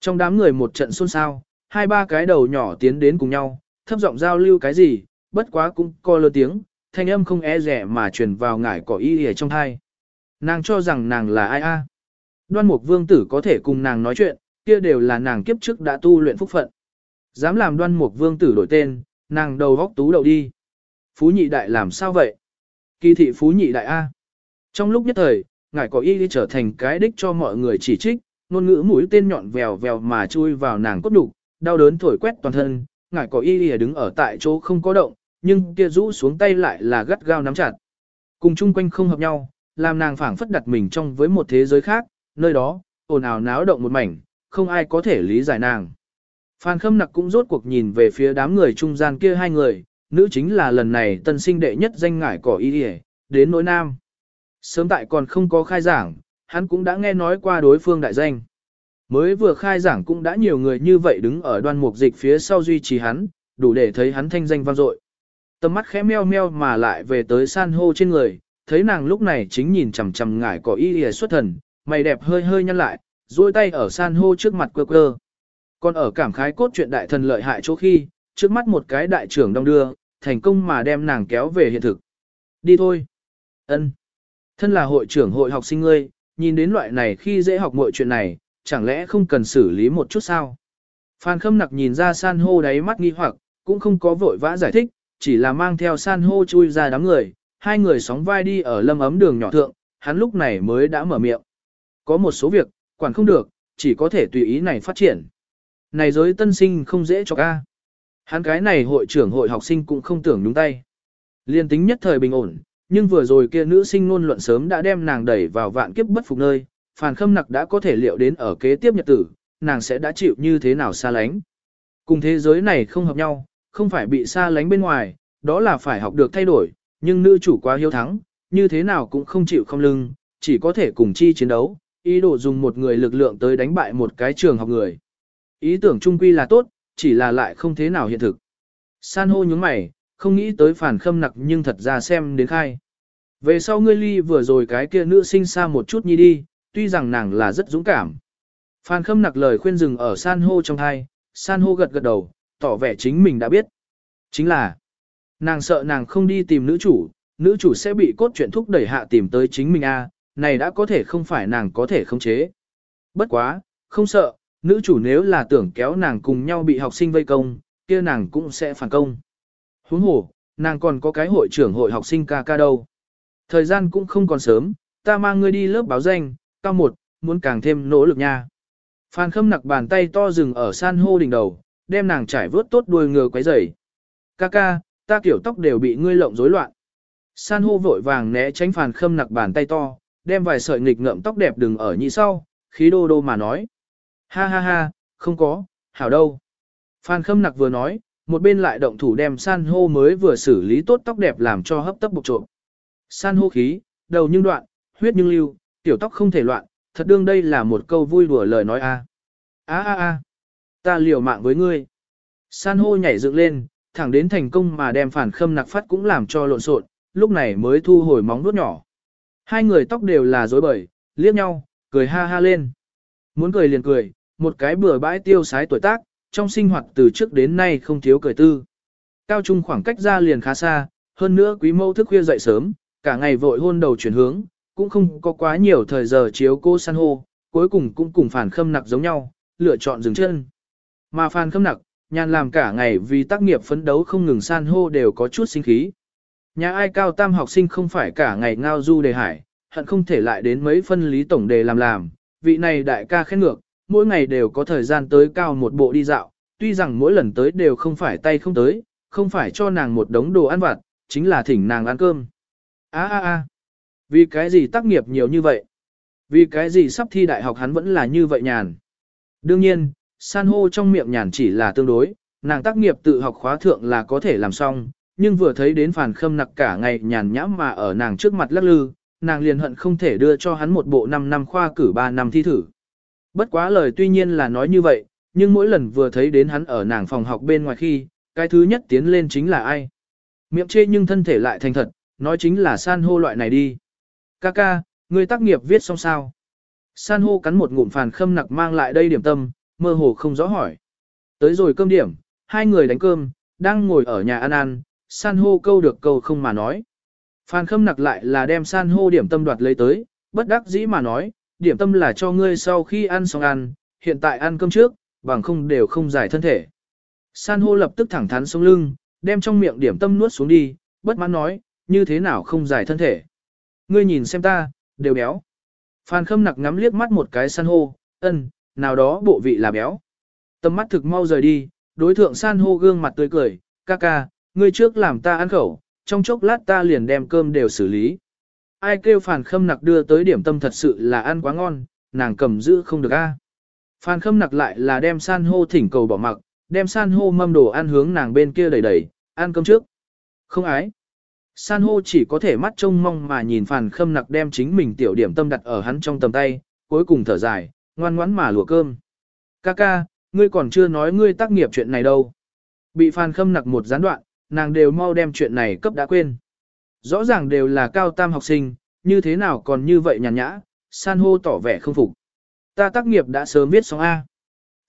Trong đám người một trận xôn xao, hai ba cái đầu nhỏ tiến đến cùng nhau, thấp giọng giao lưu cái gì, bất quá cũng co lơ tiếng, thanh âm không e rẻ mà truyền vào ngải cỏ y ở trong thai. Nàng cho rằng nàng là ai a? Đoan mục vương tử có thể cùng nàng nói chuyện, kia đều là nàng kiếp trước đã tu luyện phúc phận. Dám làm đoan mục vương tử đổi tên, nàng đầu góc tú đầu đi. Phú nhị đại làm sao vậy? Kỳ thị phú nhị đại A. Trong lúc nhất thời, ngải có y trở thành cái đích cho mọi người chỉ trích, ngôn ngữ mũi tên nhọn vèo vèo mà chui vào nàng cốt đục, đau đớn thổi quét toàn thân, ngải cỏ y đứng ở tại chỗ không có động, nhưng kia rũ xuống tay lại là gắt gao nắm chặt. Cùng chung quanh không hợp nhau, làm nàng phảng phất đặt mình trong với một thế giới khác, nơi đó, ồn ào náo động một mảnh, không ai có thể lý giải nàng. Phan Khâm Nặc cũng rốt cuộc nhìn về phía đám người trung gian kia hai người, nữ chính là lần này tân sinh đệ nhất danh ngải cỏ y y, đến nỗi nam. Sớm tại còn không có khai giảng, hắn cũng đã nghe nói qua đối phương đại danh. Mới vừa khai giảng cũng đã nhiều người như vậy đứng ở đoan mục dịch phía sau duy trì hắn, đủ để thấy hắn thanh danh vang dội. Tầm mắt khẽ meo meo mà lại về tới san hô trên người, thấy nàng lúc này chính nhìn chằm chằm ngải cỏ y y xuất thần, mày đẹp hơi hơi nhăn lại, duỗi tay ở san hô trước mặt quơ quơ. Còn ở cảm khái cốt truyện đại thần lợi hại chỗ khi, trước mắt một cái đại trưởng đông đưa, thành công mà đem nàng kéo về hiện thực. Đi thôi. Ân. Thân là hội trưởng hội học sinh ngươi, nhìn đến loại này khi dễ học mọi chuyện này, chẳng lẽ không cần xử lý một chút sao? Phan Khâm Nặc nhìn ra san hô đáy mắt nghi hoặc, cũng không có vội vã giải thích, chỉ là mang theo san hô chui ra đám người, hai người sóng vai đi ở lâm ấm đường nhỏ thượng, hắn lúc này mới đã mở miệng. Có một số việc, quản không được, chỉ có thể tùy ý này phát triển. Này giới tân sinh không dễ cho ca. Hắn cái này hội trưởng hội học sinh cũng không tưởng đúng tay. Liên tính nhất thời bình ổn, nhưng vừa rồi kia nữ sinh ngôn luận sớm đã đem nàng đẩy vào vạn kiếp bất phục nơi, phàn khâm nặc đã có thể liệu đến ở kế tiếp nhật tử, nàng sẽ đã chịu như thế nào xa lánh. Cùng thế giới này không hợp nhau, không phải bị xa lánh bên ngoài, đó là phải học được thay đổi, nhưng nữ chủ quá hiếu thắng, như thế nào cũng không chịu không lưng, chỉ có thể cùng chi chiến đấu, ý đồ dùng một người lực lượng tới đánh bại một cái trường học người. Ý tưởng trung quy là tốt, chỉ là lại không thế nào hiện thực. San hô nhướng mày, không nghĩ tới phản khâm nặc nhưng thật ra xem đến khai. Về sau ngươi ly vừa rồi cái kia nữ sinh xa một chút nhi đi, tuy rằng nàng là rất dũng cảm. Phan khâm nặc lời khuyên dừng ở san hô trong thai, san hô gật gật đầu, tỏ vẻ chính mình đã biết. Chính là, nàng sợ nàng không đi tìm nữ chủ, nữ chủ sẽ bị cốt truyện thúc đẩy hạ tìm tới chính mình a, này đã có thể không phải nàng có thể khống chế. Bất quá, không sợ, nữ chủ nếu là tưởng kéo nàng cùng nhau bị học sinh vây công, kia nàng cũng sẽ phản công. Huống hồ, nàng còn có cái hội trưởng hội học sinh ca ca đâu. Thời gian cũng không còn sớm, ta mang ngươi đi lớp báo danh, cao một, muốn càng thêm nỗ lực nha. Phan khâm nặc bàn tay to dừng ở san hô đỉnh đầu, đem nàng trải vớt tốt đuôi ngựa quấy rầy. Ca ca, ta kiểu tóc đều bị ngươi lộng rối loạn. San hô vội vàng né tránh phàn khâm nặc bàn tay to, đem vài sợi nghịch ngợm tóc đẹp đừng ở nhị sau, khí đô đô mà nói. Ha ha ha, không có, hảo đâu. Phan khâm nặc vừa nói, một bên lại động thủ đem san hô mới vừa xử lý tốt tóc đẹp làm cho hấp tấp bục trộm. San hô khí, đầu nhưng đoạn, huyết nhưng lưu, tiểu tóc không thể loạn, thật đương đây là một câu vui đùa lời nói a. A a a, ta liều mạng với ngươi. San hô nhảy dựng lên, thẳng đến thành công mà đem phản khâm nặc phát cũng làm cho lộn xộn, lúc này mới thu hồi móng vuốt nhỏ. Hai người tóc đều là rối bời, liếc nhau, cười ha ha lên. Muốn cười liền cười, một cái bừa bãi tiêu sái tuổi tác, trong sinh hoạt từ trước đến nay không thiếu cười tư. Cao trung khoảng cách ra liền khá xa, hơn nữa quý mẫu thức khuya dậy sớm, cả ngày vội hôn đầu chuyển hướng, cũng không có quá nhiều thời giờ chiếu cô san hô, cuối cùng cũng cùng phản khâm nặc giống nhau, lựa chọn dừng chân. Mà phản khâm nặc, nhàn làm cả ngày vì tác nghiệp phấn đấu không ngừng san hô đều có chút sinh khí. Nhà ai cao tam học sinh không phải cả ngày ngao du đề hải, hận không thể lại đến mấy phân lý tổng đề làm làm, vị này đại ca khen ngược, mỗi ngày đều có thời gian tới cao một bộ đi dạo, tuy rằng mỗi lần tới đều không phải tay không tới, không phải cho nàng một đống đồ ăn vặt, chính là thỉnh nàng ăn cơm. a a a vì cái gì tác nghiệp nhiều như vậy? Vì cái gì sắp thi đại học hắn vẫn là như vậy nhàn? Đương nhiên, san hô trong miệng nhàn chỉ là tương đối, nàng tác nghiệp tự học khóa thượng là có thể làm xong, nhưng vừa thấy đến phản khâm nặc cả ngày nhàn nhãm mà ở nàng trước mặt lắc lư, nàng liền hận không thể đưa cho hắn một bộ 5 năm khoa cử 3 năm thi thử. Bất quá lời tuy nhiên là nói như vậy, nhưng mỗi lần vừa thấy đến hắn ở nàng phòng học bên ngoài khi, cái thứ nhất tiến lên chính là ai. Miệng chê nhưng thân thể lại thành thật, nói chính là san hô loại này đi. Ca ca, người tác nghiệp viết xong sao? San hô cắn một ngụm phàn khâm nặc mang lại đây điểm tâm, mơ hồ không rõ hỏi. Tới rồi cơm điểm, hai người đánh cơm, đang ngồi ở nhà ăn ăn, san hô câu được câu không mà nói. Phan khâm nặc lại là đem san hô điểm tâm đoạt lấy tới, bất đắc dĩ mà nói, điểm tâm là cho ngươi sau khi ăn xong ăn, hiện tại ăn cơm trước, bằng không đều không giải thân thể. San hô lập tức thẳng thắn sống lưng, đem trong miệng điểm tâm nuốt xuống đi, bất mãn nói, như thế nào không giải thân thể. Ngươi nhìn xem ta, đều béo. Phan khâm nặc ngắm liếc mắt một cái san hô, ân, nào đó bộ vị là béo. Tầm mắt thực mau rời đi, đối thượng san hô gương mặt tươi cười, ca ca, ngươi trước làm ta ăn khẩu, trong chốc lát ta liền đem cơm đều xử lý. Ai kêu Phan khâm nặc đưa tới điểm tâm thật sự là ăn quá ngon, nàng cầm giữ không được a. À. Phan khâm nặc lại là đem san hô thỉnh cầu bỏ mặc, đem san hô mâm đồ ăn hướng nàng bên kia đẩy đẩy, ăn cơm trước. Không ái. San hô chỉ có thể mắt trông mong mà nhìn phàn khâm nặc đem chính mình tiểu điểm tâm đặt ở hắn trong tầm tay, cuối cùng thở dài, ngoan ngoãn mà lùa cơm. Kaka, ngươi còn chưa nói ngươi tác nghiệp chuyện này đâu. Bị phàn khâm nặc một gián đoạn, nàng đều mau đem chuyện này cấp đã quên. Rõ ràng đều là cao tam học sinh, như thế nào còn như vậy nhàn nhã, san hô tỏ vẻ không phục. Ta tác nghiệp đã sớm viết xong A.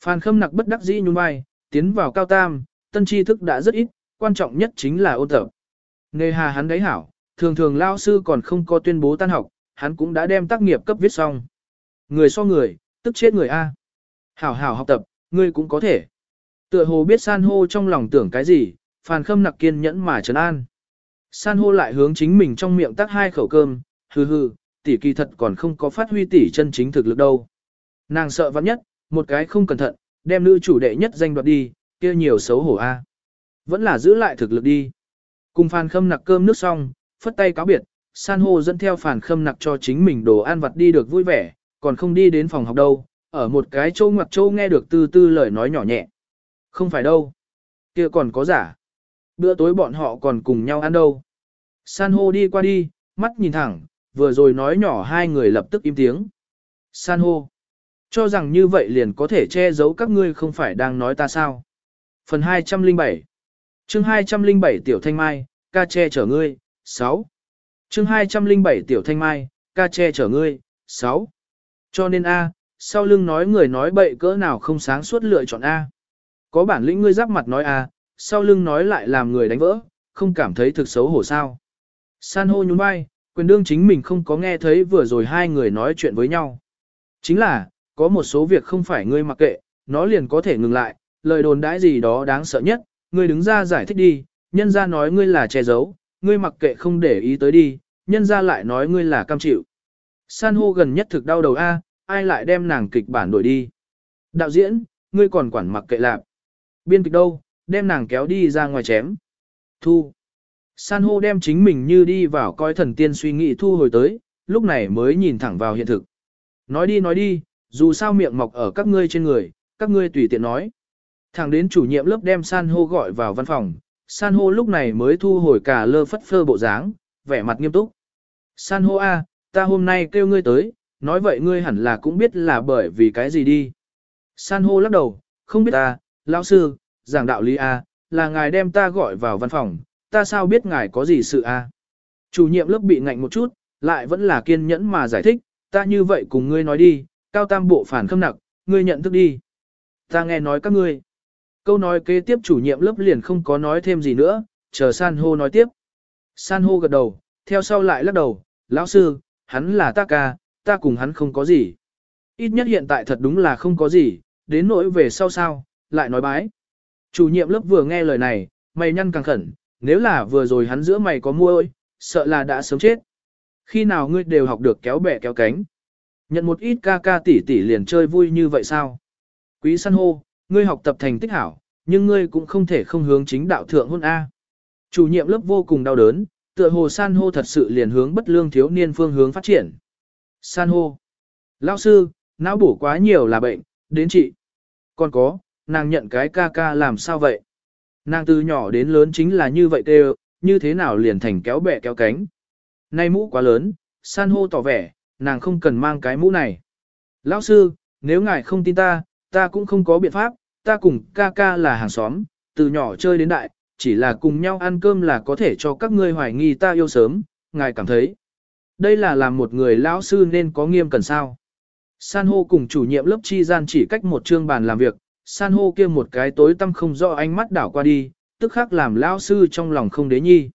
Phan khâm nặc bất đắc dĩ nhún vai, tiến vào cao tam, tân tri thức đã rất ít, quan trọng nhất chính là ôn tập. Nề hà hắn đấy hảo, thường thường lao sư còn không có tuyên bố tan học, hắn cũng đã đem tác nghiệp cấp viết xong. Người so người, tức chết người A. Hảo hảo học tập, ngươi cũng có thể. Tựa hồ biết san hô trong lòng tưởng cái gì, phàn Khâm nặc kiên nhẫn mà trấn an. San hô lại hướng chính mình trong miệng tắc hai khẩu cơm, hừ hừ, tỷ kỳ thật còn không có phát huy tỷ chân chính thực lực đâu. Nàng sợ vắng nhất, một cái không cẩn thận, đem nữ chủ đệ nhất danh đoạt đi, kia nhiều xấu hổ a. Vẫn là giữ lại thực lực đi. Cùng Phan Khâm nặc cơm nước xong, phất tay cáo biệt, San hô dẫn theo Phan Khâm nặc cho chính mình đồ ăn vặt đi được vui vẻ, còn không đi đến phòng học đâu, ở một cái châu ngoặc châu nghe được từ từ lời nói nhỏ nhẹ. Không phải đâu. kia còn có giả. Bữa tối bọn họ còn cùng nhau ăn đâu. San hô đi qua đi, mắt nhìn thẳng, vừa rồi nói nhỏ hai người lập tức im tiếng. San hô. Cho rằng như vậy liền có thể che giấu các ngươi không phải đang nói ta sao. Phần 207 chương 207 Tiểu Thanh Mai, ca che chở ngươi, 6. chương 207 Tiểu Thanh Mai, ca che chở ngươi, 6. Cho nên A, sau lưng nói người nói bậy cỡ nào không sáng suốt lựa chọn A. Có bản lĩnh ngươi giáp mặt nói A, sau lưng nói lại làm người đánh vỡ, không cảm thấy thực xấu hổ sao. San hô nhún vai, quyền đương chính mình không có nghe thấy vừa rồi hai người nói chuyện với nhau. Chính là, có một số việc không phải ngươi mặc kệ, nó liền có thể ngừng lại, lời đồn đãi gì đó đáng sợ nhất, ngươi đứng ra giải thích đi, nhân ra nói ngươi là che giấu, ngươi mặc kệ không để ý tới đi, nhân ra lại nói ngươi là cam chịu. San hô gần nhất thực đau đầu A, ai lại đem nàng kịch bản đổi đi. Đạo diễn, ngươi còn quản mặc kệ lạp. Biên kịch đâu, đem nàng kéo đi ra ngoài chém. Thu. San hô đem chính mình như đi vào coi thần tiên suy nghĩ thu hồi tới, lúc này mới nhìn thẳng vào hiện thực. Nói đi nói đi, dù sao miệng mọc ở các ngươi trên người, các ngươi tùy tiện nói. Thẳng đến chủ nhiệm lớp đem san hô gọi vào văn phòng, san hô lúc này mới thu hồi cả lơ phất phơ bộ dáng, vẻ mặt nghiêm túc. San hô A, ta hôm nay kêu ngươi tới, nói vậy ngươi hẳn là cũng biết là bởi vì cái gì đi. San hô lắc đầu, không biết ta, lão sư, giảng đạo lý A, là ngài đem ta gọi vào văn phòng, ta sao biết ngài có gì sự A. Chủ nhiệm lớp bị ngạnh một chút, lại vẫn là kiên nhẫn mà giải thích, ta như vậy cùng ngươi nói đi, cao tam bộ phản khâm nặc, ngươi nhận thức đi. Ta nghe nói các ngươi. Câu nói kế tiếp chủ nhiệm lớp liền không có nói thêm gì nữa, chờ san hô nói tiếp. San hô gật đầu, theo sau lại lắc đầu, lão sư, hắn là ta ca, ta cùng hắn không có gì. Ít nhất hiện tại thật đúng là không có gì, đến nỗi về sau sao, lại nói bái. Chủ nhiệm lớp vừa nghe lời này, mày nhăn càng khẩn, nếu là vừa rồi hắn giữa mày có mua ơi, sợ là đã sớm chết. Khi nào ngươi đều học được kéo bẻ kéo cánh. Nhận một ít ca ca tỷ tỷ liền chơi vui như vậy sao? Quý san hô, ngươi học tập thành tích hảo, nhưng ngươi cũng không thể không hướng chính đạo thượng hôn A. Chủ nhiệm lớp vô cùng đau đớn, tựa hồ san hô thật sự liền hướng bất lương thiếu niên phương hướng phát triển. San hô. Lão sư, não bổ quá nhiều là bệnh, đến chị. Còn có, nàng nhận cái ca ca làm sao vậy? Nàng từ nhỏ đến lớn chính là như vậy tê như thế nào liền thành kéo bẹ kéo cánh. Nay mũ quá lớn, san hô tỏ vẻ, nàng không cần mang cái mũ này. Lão sư, nếu ngài không tin ta, ta cũng không có biện pháp, ta cùng ca ca là hàng xóm, từ nhỏ chơi đến đại, chỉ là cùng nhau ăn cơm là có thể cho các ngươi hoài nghi ta yêu sớm, ngài cảm thấy. Đây là làm một người lão sư nên có nghiêm cần sao. San hô cùng chủ nhiệm lớp chi gian chỉ cách một chương bàn làm việc, san hô kia một cái tối tăm không rõ ánh mắt đảo qua đi, tức khắc làm lão sư trong lòng không đế nhi.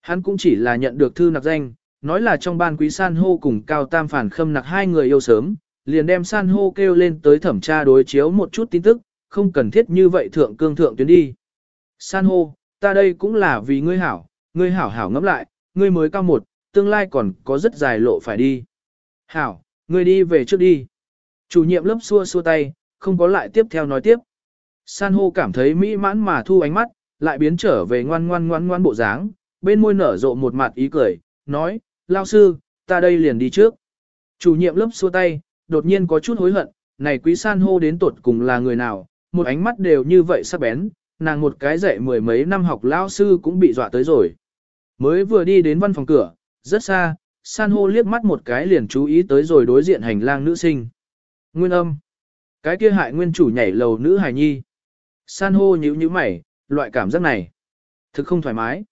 Hắn cũng chỉ là nhận được thư nặc danh, nói là trong ban quý san hô cùng cao tam phản khâm nặc hai người yêu sớm, liền đem san hô kêu lên tới thẩm tra đối chiếu một chút tin tức, không cần thiết như vậy thượng cương thượng tuyến đi. San hô, ta đây cũng là vì ngươi hảo, ngươi hảo hảo ngẫm lại, ngươi mới cao một, tương lai còn có rất dài lộ phải đi. Hảo, ngươi đi về trước đi. Chủ nhiệm lớp xua xua tay, không có lại tiếp theo nói tiếp. San hô cảm thấy mỹ mãn mà thu ánh mắt, lại biến trở về ngoan ngoan ngoan ngoan bộ dáng, bên môi nở rộ một mặt ý cười, nói, lao sư, ta đây liền đi trước. Chủ nhiệm lớp xua tay, đột nhiên có chút hối hận, này quý san hô đến tột cùng là người nào, một ánh mắt đều như vậy sắc bén, nàng một cái dạy mười mấy năm học lao sư cũng bị dọa tới rồi. Mới vừa đi đến văn phòng cửa, rất xa, san hô liếc mắt một cái liền chú ý tới rồi đối diện hành lang nữ sinh. Nguyên âm. Cái kia hại nguyên chủ nhảy lầu nữ hài nhi. San hô nhíu nhíu mày, loại cảm giác này. Thực không thoải mái.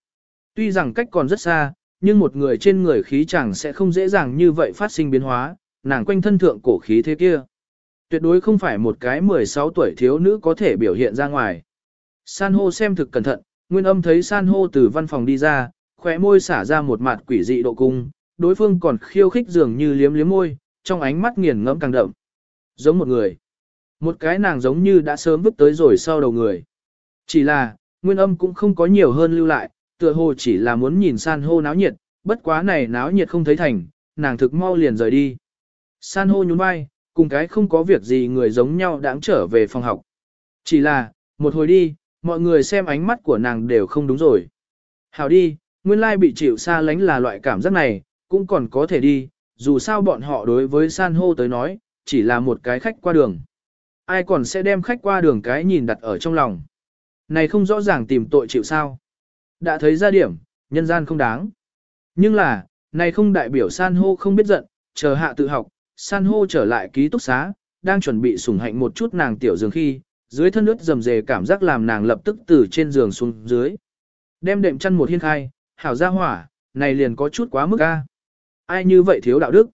Tuy rằng cách còn rất xa, nhưng một người trên người khí chẳng sẽ không dễ dàng như vậy phát sinh biến hóa, nàng quanh thân thượng cổ khí thế kia. Tuyệt đối không phải một cái 16 tuổi thiếu nữ có thể biểu hiện ra ngoài. San hô xem thực cẩn thận, nguyên âm thấy san hô từ văn phòng đi ra, khóe môi xả ra một mặt quỷ dị độ cung, đối phương còn khiêu khích dường như liếm liếm môi, trong ánh mắt nghiền ngẫm càng đậm. Giống một người. Một cái nàng giống như đã sớm vứt tới rồi sau đầu người. Chỉ là, nguyên âm cũng không có nhiều hơn lưu lại, tựa hồ chỉ là muốn nhìn san hô náo nhiệt, bất quá này náo nhiệt không thấy thành, nàng thực mau liền rời đi. San hô nhún vai, cùng cái không có việc gì người giống nhau đáng trở về phòng học. Chỉ là, một hồi đi, mọi người xem ánh mắt của nàng đều không đúng rồi. Hảo đi, nguyên lai bị chịu xa lánh là loại cảm giác này, cũng còn có thể đi, dù sao bọn họ đối với san hô tới nói, chỉ là một cái khách qua đường. Ai còn sẽ đem khách qua đường cái nhìn đặt ở trong lòng. Này không rõ ràng tìm tội chịu sao. Đã thấy ra điểm, nhân gian không đáng. Nhưng là, này không đại biểu san hô không biết giận, chờ hạ tự học, san hô trở lại ký túc xá, đang chuẩn bị sủng hạnh một chút nàng tiểu giường khi, dưới thân ướt dầm dề cảm giác làm nàng lập tức từ trên giường xuống dưới. Đem đệm chăn một hiên khai, hảo ra hỏa, này liền có chút quá mức a. Ai như vậy thiếu đạo đức?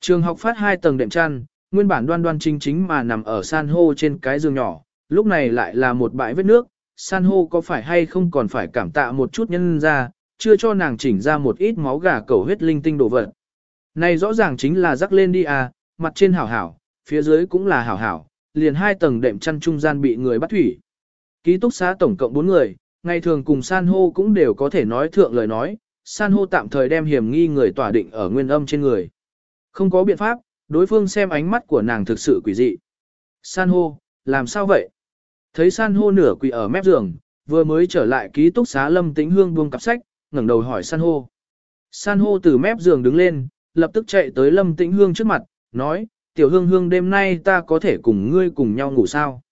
Trường học phát hai tầng đệm chăn, nguyên bản đoan đoan chính chính mà nằm ở san hô trên cái giường nhỏ, lúc này lại là một bãi vết nước, san hô có phải hay không còn phải cảm tạ một chút nhân ra, chưa cho nàng chỉnh ra một ít máu gà cầu huyết linh tinh đồ vật. Này rõ ràng chính là rắc lên đi à, mặt trên hảo hảo, phía dưới cũng là hảo hảo, liền hai tầng đệm chăn trung gian bị người bắt thủy. Ký túc xá tổng cộng 4 người, ngày thường cùng san hô cũng đều có thể nói thượng lời nói, san hô tạm thời đem hiểm nghi người tỏa định ở nguyên âm trên người. Không có biện pháp, đối phương xem ánh mắt của nàng thực sự quỷ dị. San hô, làm sao vậy? Thấy san hô nửa quỳ ở mép giường, vừa mới trở lại ký túc xá lâm tĩnh hương buông cặp sách, ngẩng đầu hỏi san hô. San hô từ mép giường đứng lên, lập tức chạy tới lâm tĩnh hương trước mặt, nói, tiểu hương hương đêm nay ta có thể cùng ngươi cùng nhau ngủ sao.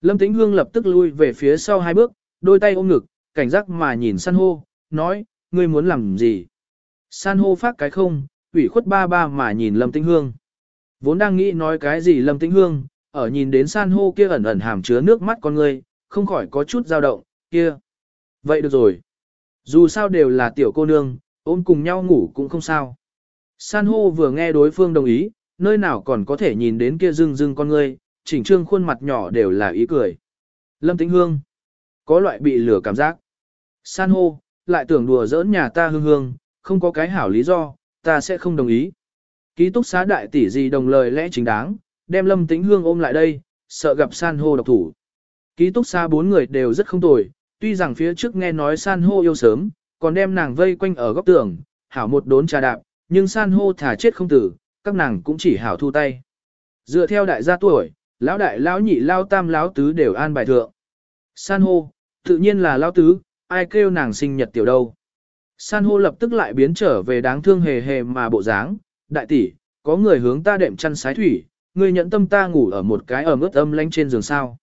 Lâm tĩnh hương lập tức lui về phía sau hai bước, đôi tay ôm ngực, cảnh giác mà nhìn san hô, nói, ngươi muốn làm gì? San hô phát cái không, ủy khuất ba ba mà nhìn lâm tĩnh hương. Vốn đang nghĩ nói cái gì lâm tĩnh hương, ở nhìn đến san hô kia ẩn ẩn hàm chứa nước mắt con ngươi, không khỏi có chút dao động, kia. Vậy được rồi. Dù sao đều là tiểu cô nương, ôm cùng nhau ngủ cũng không sao. San hô vừa nghe đối phương đồng ý, nơi nào còn có thể nhìn đến kia rưng rưng con ngươi, chỉnh trương khuôn mặt nhỏ đều là ý cười. Lâm Tĩnh Hương, có loại bị lửa cảm giác. San hô, lại tưởng đùa giỡn nhà ta hương hương, không có cái hảo lý do, ta sẽ không đồng ý. Ký túc xá đại tỷ gì đồng lời lẽ chính đáng, đem Lâm Tĩnh Hương ôm lại đây, sợ gặp san hô độc thủ. Ký túc xá bốn người đều rất không tồi, tuy rằng phía trước nghe nói san hô yêu sớm, còn đem nàng vây quanh ở góc tường, hảo một đốn trà đạp, nhưng san hô thả chết không tử, các nàng cũng chỉ hảo thu tay. Dựa theo đại gia tuổi, lão đại lão nhị lão tam lão tứ đều an bài thượng. San hô, tự nhiên là lão tứ, ai kêu nàng sinh nhật tiểu đâu. San hô lập tức lại biến trở về đáng thương hề hề mà bộ dáng, đại tỷ, có người hướng ta đệm chăn sái thủy, người nhận tâm ta ngủ ở một cái ở ướt âm lánh trên giường sao.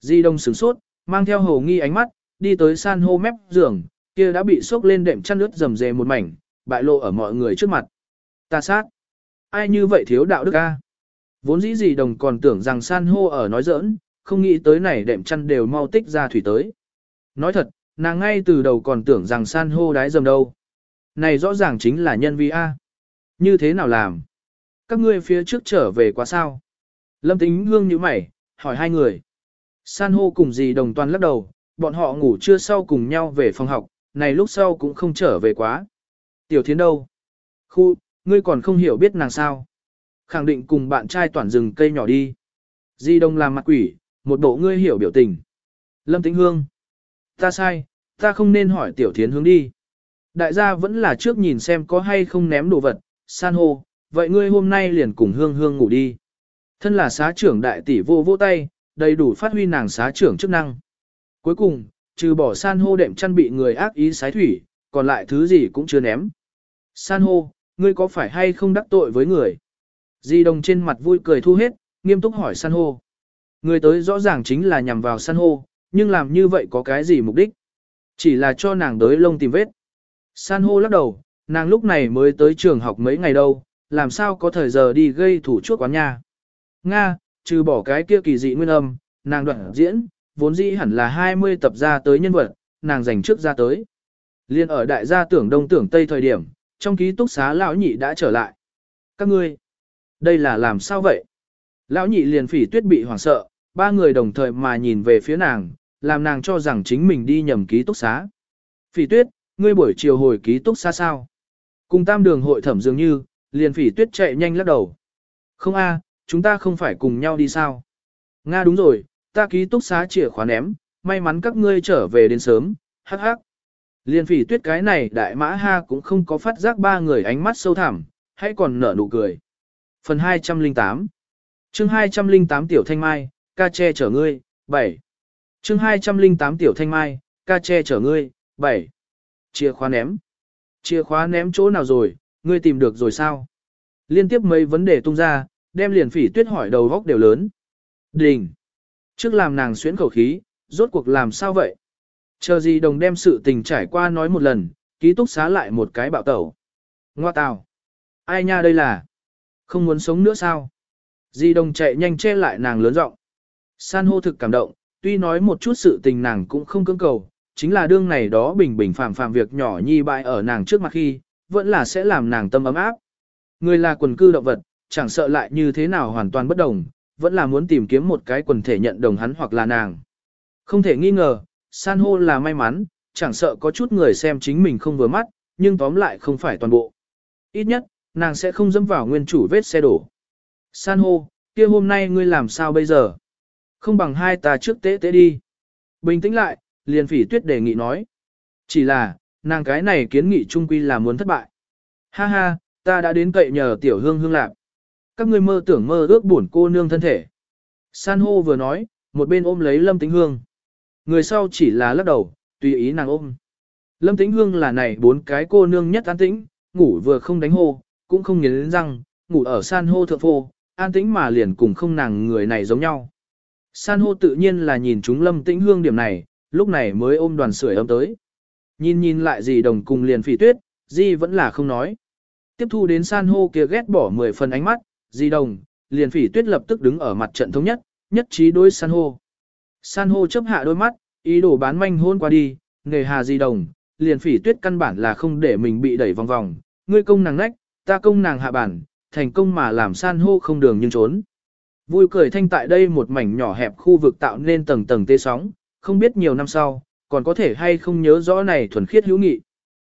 Di đông sửng sốt, mang theo hồ nghi ánh mắt, đi tới san hô mép giường, kia đã bị sốc lên đệm chăn ướt rầm rề một mảnh, bại lộ ở mọi người trước mặt. Ta sát. Ai như vậy thiếu đạo đức a? Vốn dĩ gì đồng còn tưởng rằng san hô ở nói giỡn, không nghĩ tới này đệm chăn đều mau tích ra thủy tới. Nói thật, nàng ngay từ đầu còn tưởng rằng san hô đái dầm đâu. Này rõ ràng chính là nhân vi A. Như thế nào làm? Các ngươi phía trước trở về quá sao? Lâm tính hương như mày, hỏi hai người. San hô cùng dì đồng toàn lắc đầu, bọn họ ngủ trưa sau cùng nhau về phòng học, này lúc sau cũng không trở về quá. Tiểu thiến đâu? Khu, ngươi còn không hiểu biết nàng sao? Khẳng định cùng bạn trai toàn rừng cây nhỏ đi. Di đồng làm mặt quỷ, một bộ ngươi hiểu biểu tình. Lâm Tĩnh Hương. Ta sai, ta không nên hỏi tiểu thiến hướng đi. Đại gia vẫn là trước nhìn xem có hay không ném đồ vật, san hô, vậy ngươi hôm nay liền cùng hương hương ngủ đi. Thân là xá trưởng đại tỷ vô vô tay, đầy đủ phát huy nàng xá trưởng chức năng. Cuối cùng, trừ bỏ san hô đệm chăn bị người ác ý sái thủy, còn lại thứ gì cũng chưa ném. San hô, ngươi có phải hay không đắc tội với người? Di đồng trên mặt vui cười thu hết, nghiêm túc hỏi san hô. Người tới rõ ràng chính là nhằm vào san hô, nhưng làm như vậy có cái gì mục đích? Chỉ là cho nàng đới lông tìm vết. San hô lắc đầu, nàng lúc này mới tới trường học mấy ngày đâu, làm sao có thời giờ đi gây thủ chuốc quán nhà. Nga, trừ bỏ cái kia kỳ dị nguyên âm, nàng đoạn diễn, vốn dĩ hẳn là 20 tập ra tới nhân vật, nàng dành trước ra tới. Liên ở đại gia tưởng đông tưởng tây thời điểm, trong ký túc xá lão nhị đã trở lại. Các ngươi, đây là làm sao vậy? Lão nhị liền phỉ tuyết bị hoảng sợ, ba người đồng thời mà nhìn về phía nàng, làm nàng cho rằng chính mình đi nhầm ký túc xá. Phỉ tuyết, ngươi buổi chiều hồi ký túc xá sao? Cùng tam đường hội thẩm dường như, liền phỉ tuyết chạy nhanh lắc đầu. Không a, chúng ta không phải cùng nhau đi sao? Nga đúng rồi, ta ký túc xá chìa khóa ném, may mắn các ngươi trở về đến sớm, hắc hắc. Liên phỉ tuyết cái này đại mã ha cũng không có phát giác ba người ánh mắt sâu thẳm, hãy còn nở nụ cười. Phần 208 chương 208 Tiểu Thanh Mai, ca che chở ngươi, 7. chương 208 Tiểu Thanh Mai, ca che chở ngươi, 7. Chìa khóa ném. Chìa khóa ném chỗ nào rồi, ngươi tìm được rồi sao? Liên tiếp mấy vấn đề tung ra, đem liền phỉ tuyết hỏi đầu góc đều lớn. Đình. Trước làm nàng xuyến khẩu khí, rốt cuộc làm sao vậy? Chờ gì đồng đem sự tình trải qua nói một lần, ký túc xá lại một cái bạo tẩu. Ngoa tào. Ai nha đây là? Không muốn sống nữa sao? Di đồng chạy nhanh che lại nàng lớn giọng. San hô thực cảm động, tuy nói một chút sự tình nàng cũng không cưỡng cầu, chính là đương này đó bình bình phàm phàm việc nhỏ nhi bại ở nàng trước mặt khi, vẫn là sẽ làm nàng tâm ấm áp. Người là quần cư động vật, chẳng sợ lại như thế nào hoàn toàn bất đồng, vẫn là muốn tìm kiếm một cái quần thể nhận đồng hắn hoặc là nàng. Không thể nghi ngờ, san hô là may mắn, chẳng sợ có chút người xem chính mình không vừa mắt, nhưng tóm lại không phải toàn bộ. Ít nhất, nàng sẽ không dẫm vào nguyên chủ vết xe đổ. San hô, kia hôm nay ngươi làm sao bây giờ? Không bằng hai ta trước tế tế đi. Bình tĩnh lại, liền phỉ tuyết đề nghị nói. Chỉ là, nàng cái này kiến nghị trung quy là muốn thất bại. Ha ha, ta đã đến cậy nhờ tiểu hương hương lạc. Các ngươi mơ tưởng mơ ước buồn cô nương thân thể. San hô vừa nói, một bên ôm lấy lâm tính hương. Người sau chỉ là lắc đầu, tùy ý nàng ôm. Lâm Tĩnh hương là này bốn cái cô nương nhất an tĩnh, ngủ vừa không đánh hô, cũng không nghiến răng, ngủ ở san hô thượng phô, an tĩnh mà liền cùng không nàng người này giống nhau. San hô tự nhiên là nhìn chúng lâm tĩnh hương điểm này, lúc này mới ôm đoàn sưởi ấm tới. Nhìn nhìn lại gì đồng cùng liền phỉ tuyết, di vẫn là không nói. Tiếp thu đến san hô kia ghét bỏ 10 phần ánh mắt, di đồng, liền phỉ tuyết lập tức đứng ở mặt trận thống nhất, nhất trí đối san hô. San hô chấp hạ đôi mắt, ý đồ bán manh hôn qua đi, nghề hà di đồng, liền phỉ tuyết căn bản là không để mình bị đẩy vòng vòng, ngươi công nàng nách, ta công nàng hạ bản, thành công mà làm san hô không đường nhưng trốn. Vui cười thanh tại đây một mảnh nhỏ hẹp khu vực tạo nên tầng tầng tê sóng, không biết nhiều năm sau, còn có thể hay không nhớ rõ này thuần khiết hữu nghị.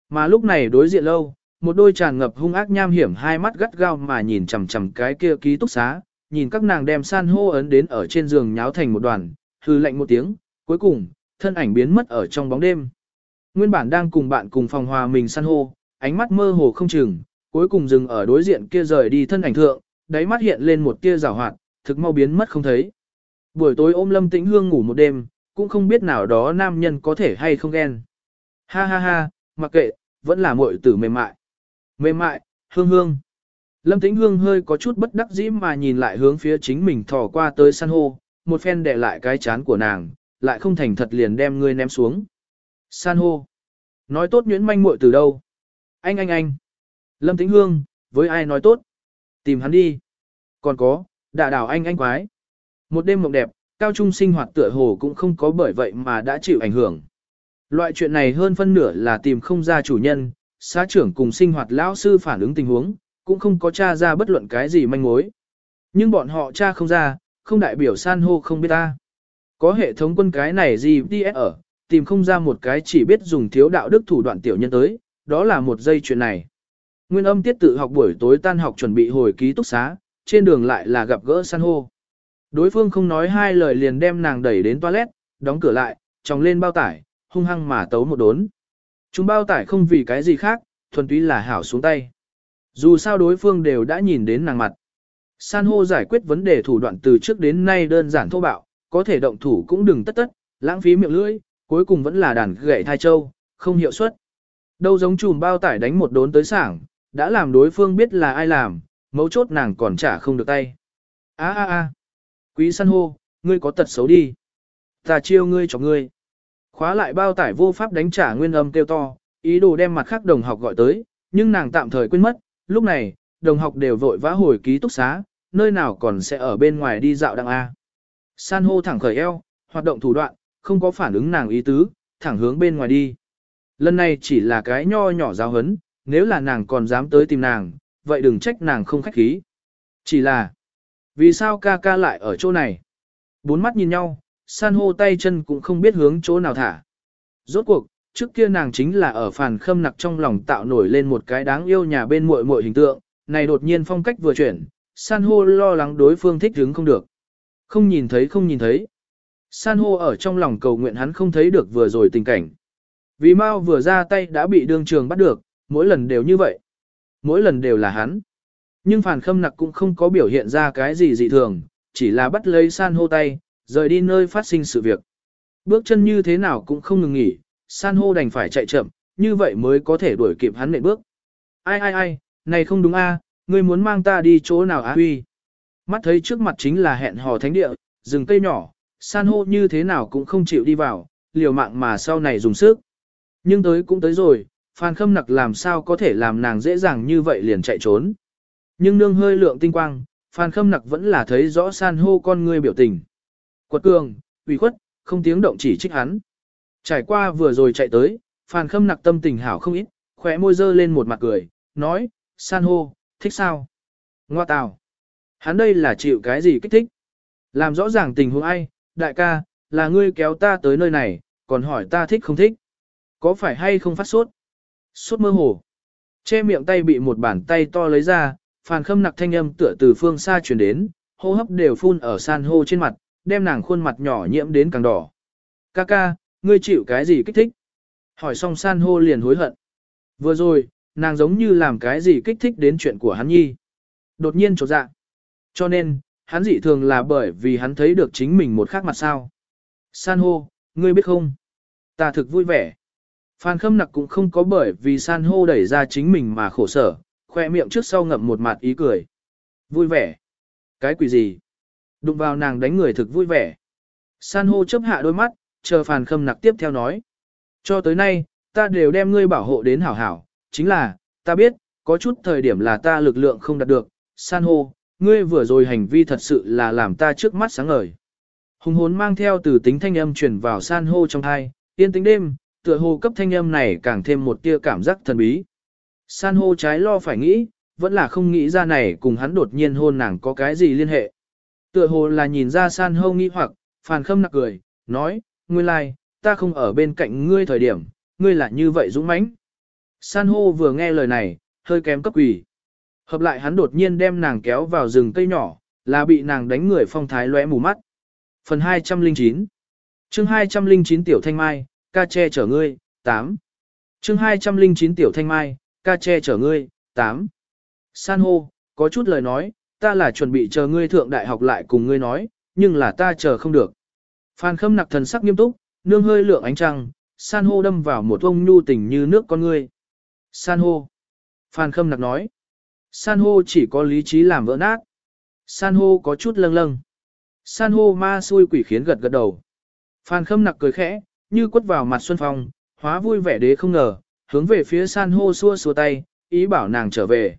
Mà lúc này đối diện lâu, một đôi tràn ngập hung ác nham hiểm hai mắt gắt gao mà nhìn chằm chằm cái kia ký túc xá, nhìn các nàng đem san hô ấn đến ở trên giường nháo thành một đoàn, hư lạnh một tiếng, cuối cùng, thân ảnh biến mất ở trong bóng đêm. Nguyên bản đang cùng bạn cùng phòng hòa mình săn hô, ánh mắt mơ hồ không chừng, cuối cùng dừng ở đối diện kia rời đi thân ảnh thượng, đáy mắt hiện lên một tia rào hoạt, thực mau biến mất không thấy. Buổi tối ôm Lâm Tĩnh Hương ngủ một đêm, cũng không biết nào đó nam nhân có thể hay không ghen. Ha ha ha, mặc kệ, vẫn là muội tử mềm mại. Mềm mại, hương hương. Lâm Tĩnh Hương hơi có chút bất đắc dĩ mà nhìn lại hướng phía chính mình thò qua tới san hô, một phen đè lại cái chán của nàng, lại không thành thật liền đem ngươi ném xuống. San hô. Nói tốt nhuyễn manh muội từ đâu? Anh anh anh. Lâm Tĩnh Hương, với ai nói tốt? Tìm hắn đi. Còn có, đả đảo anh anh quái. Một đêm mộng đẹp, cao trung sinh hoạt tựa hồ cũng không có bởi vậy mà đã chịu ảnh hưởng. Loại chuyện này hơn phân nửa là tìm không ra chủ nhân, xã trưởng cùng sinh hoạt lão sư phản ứng tình huống, cũng không có tra ra bất luận cái gì manh mối. Nhưng bọn họ tra không ra, không đại biểu san hô không biết ta. Có hệ thống quân cái này gì đi ở, tìm không ra một cái chỉ biết dùng thiếu đạo đức thủ đoạn tiểu nhân tới, đó là một dây chuyện này. Nguyên âm tiết tự học buổi tối tan học chuẩn bị hồi ký túc xá, trên đường lại là gặp gỡ san hô. Đối phương không nói hai lời liền đem nàng đẩy đến toilet, đóng cửa lại, tròng lên bao tải, hung hăng mà tấu một đốn. Chúng bao tải không vì cái gì khác, thuần túy là hảo xuống tay. Dù sao đối phương đều đã nhìn đến nàng mặt. San hô giải quyết vấn đề thủ đoạn từ trước đến nay đơn giản thô bạo, có thể động thủ cũng đừng tất tất, lãng phí miệng lưỡi, cuối cùng vẫn là đàn gậy thai châu, không hiệu suất. Đâu giống chùm bao tải đánh một đốn tới sảng, đã làm đối phương biết là ai làm, mấu chốt nàng còn trả không được tay. a a a quý san hô, ngươi có tật xấu đi. Ta chiêu ngươi cho ngươi. Khóa lại bao tải vô pháp đánh trả nguyên âm kêu to, ý đồ đem mặt khác đồng học gọi tới, nhưng nàng tạm thời quên mất, lúc này, đồng học đều vội vã hồi ký túc xá, nơi nào còn sẽ ở bên ngoài đi dạo đặng A. San hô thẳng khởi eo, hoạt động thủ đoạn, không có phản ứng nàng ý tứ, thẳng hướng bên ngoài đi. Lần này chỉ là cái nho nhỏ giáo hấn, nếu là nàng còn dám tới tìm nàng, vậy đừng trách nàng không khách khí. Chỉ là, vì sao ca ca lại ở chỗ này? Bốn mắt nhìn nhau, san hô tay chân cũng không biết hướng chỗ nào thả. Rốt cuộc, trước kia nàng chính là ở phàn khâm nặc trong lòng tạo nổi lên một cái đáng yêu nhà bên muội muội hình tượng, này đột nhiên phong cách vừa chuyển, san hô lo lắng đối phương thích hứng không được. Không nhìn thấy không nhìn thấy. San hô ở trong lòng cầu nguyện hắn không thấy được vừa rồi tình cảnh. Vì Mao vừa ra tay đã bị đương trường bắt được, mỗi lần đều như vậy. Mỗi lần đều là hắn. Nhưng phản khâm nặc cũng không có biểu hiện ra cái gì dị thường, chỉ là bắt lấy san hô tay, rời đi nơi phát sinh sự việc. Bước chân như thế nào cũng không ngừng nghỉ, san hô đành phải chạy chậm, như vậy mới có thể đuổi kịp hắn nệm bước. Ai ai ai, này không đúng a, ngươi muốn mang ta đi chỗ nào á huy. Mắt thấy trước mặt chính là hẹn hò thánh địa, rừng cây nhỏ, san hô như thế nào cũng không chịu đi vào, liều mạng mà sau này dùng sức. Nhưng tới cũng tới rồi, Phan Khâm Nặc làm sao có thể làm nàng dễ dàng như vậy liền chạy trốn. Nhưng nương hơi lượng tinh quang, Phan Khâm Nặc vẫn là thấy rõ san hô con ngươi biểu tình. Quật cường, ủy khuất, không tiếng động chỉ trích hắn. Trải qua vừa rồi chạy tới, Phan Khâm Nặc tâm tình hảo không ít, khỏe môi dơ lên một mặt cười, nói, san hô, thích sao? Ngoa tào. Hắn đây là chịu cái gì kích thích? Làm rõ ràng tình huống ai, đại ca, là ngươi kéo ta tới nơi này, còn hỏi ta thích không thích? Có phải hay không phát sốt? Sốt mơ hồ. Che miệng tay bị một bàn tay to lấy ra, phàn khâm nặc thanh âm tựa từ phương xa truyền đến, hô hấp đều phun ở san hô trên mặt, đem nàng khuôn mặt nhỏ nhiễm đến càng đỏ. Ca ca, ngươi chịu cái gì kích thích? Hỏi xong san hô liền hối hận. Vừa rồi, nàng giống như làm cái gì kích thích đến chuyện của hắn nhi. Đột nhiên trột dạ. Cho nên, hắn dị thường là bởi vì hắn thấy được chính mình một khác mặt sao. San hô, ngươi biết không? Ta thực vui vẻ. Phan khâm nặc cũng không có bởi vì san hô đẩy ra chính mình mà khổ sở, khoe miệng trước sau ngậm một mặt ý cười. Vui vẻ. Cái quỷ gì? Đụng vào nàng đánh người thực vui vẻ. San hô chấp hạ đôi mắt, chờ phàn khâm nặc tiếp theo nói. Cho tới nay, ta đều đem ngươi bảo hộ đến hảo hảo, chính là, ta biết, có chút thời điểm là ta lực lượng không đạt được. San hô, ngươi vừa rồi hành vi thật sự là làm ta trước mắt sáng ngời. Hùng hồn mang theo từ tính thanh âm truyền vào san hô trong thai, yên tĩnh đêm, tựa hồ cấp thanh âm này càng thêm một tia cảm giác thần bí. San hô trái lo phải nghĩ, vẫn là không nghĩ ra này cùng hắn đột nhiên hôn nàng có cái gì liên hệ. Tựa hồ là nhìn ra san hô nghĩ hoặc, phàn khâm nặc cười, nói, nguyên lai, like, ta không ở bên cạnh ngươi thời điểm, ngươi là như vậy dũng mãnh. San hô vừa nghe lời này, hơi kém cấp quỷ. Hợp lại hắn đột nhiên đem nàng kéo vào rừng cây nhỏ, là bị nàng đánh người phong thái lóe mù mắt. Phần 209 chương 209 Tiểu Thanh Mai, ca che chở ngươi, 8. chương 209 Tiểu Thanh Mai, ca che chở ngươi, 8. San hô, có chút lời nói, ta là chuẩn bị chờ ngươi thượng đại học lại cùng ngươi nói, nhưng là ta chờ không được. Phan khâm nặc thần sắc nghiêm túc, nương hơi lượng ánh trăng, san hô đâm vào một ông nhu tình như nước con ngươi. San hô. Phan khâm nặc nói. San hô chỉ có lý trí làm vỡ nát. San hô có chút lâng lâng. San hô ma xui quỷ khiến gật gật đầu. Phan khâm nặc cười khẽ, như quất vào mặt Xuân Phong, hóa vui vẻ đế không ngờ, hướng về phía san hô xua xua tay, ý bảo nàng trở về.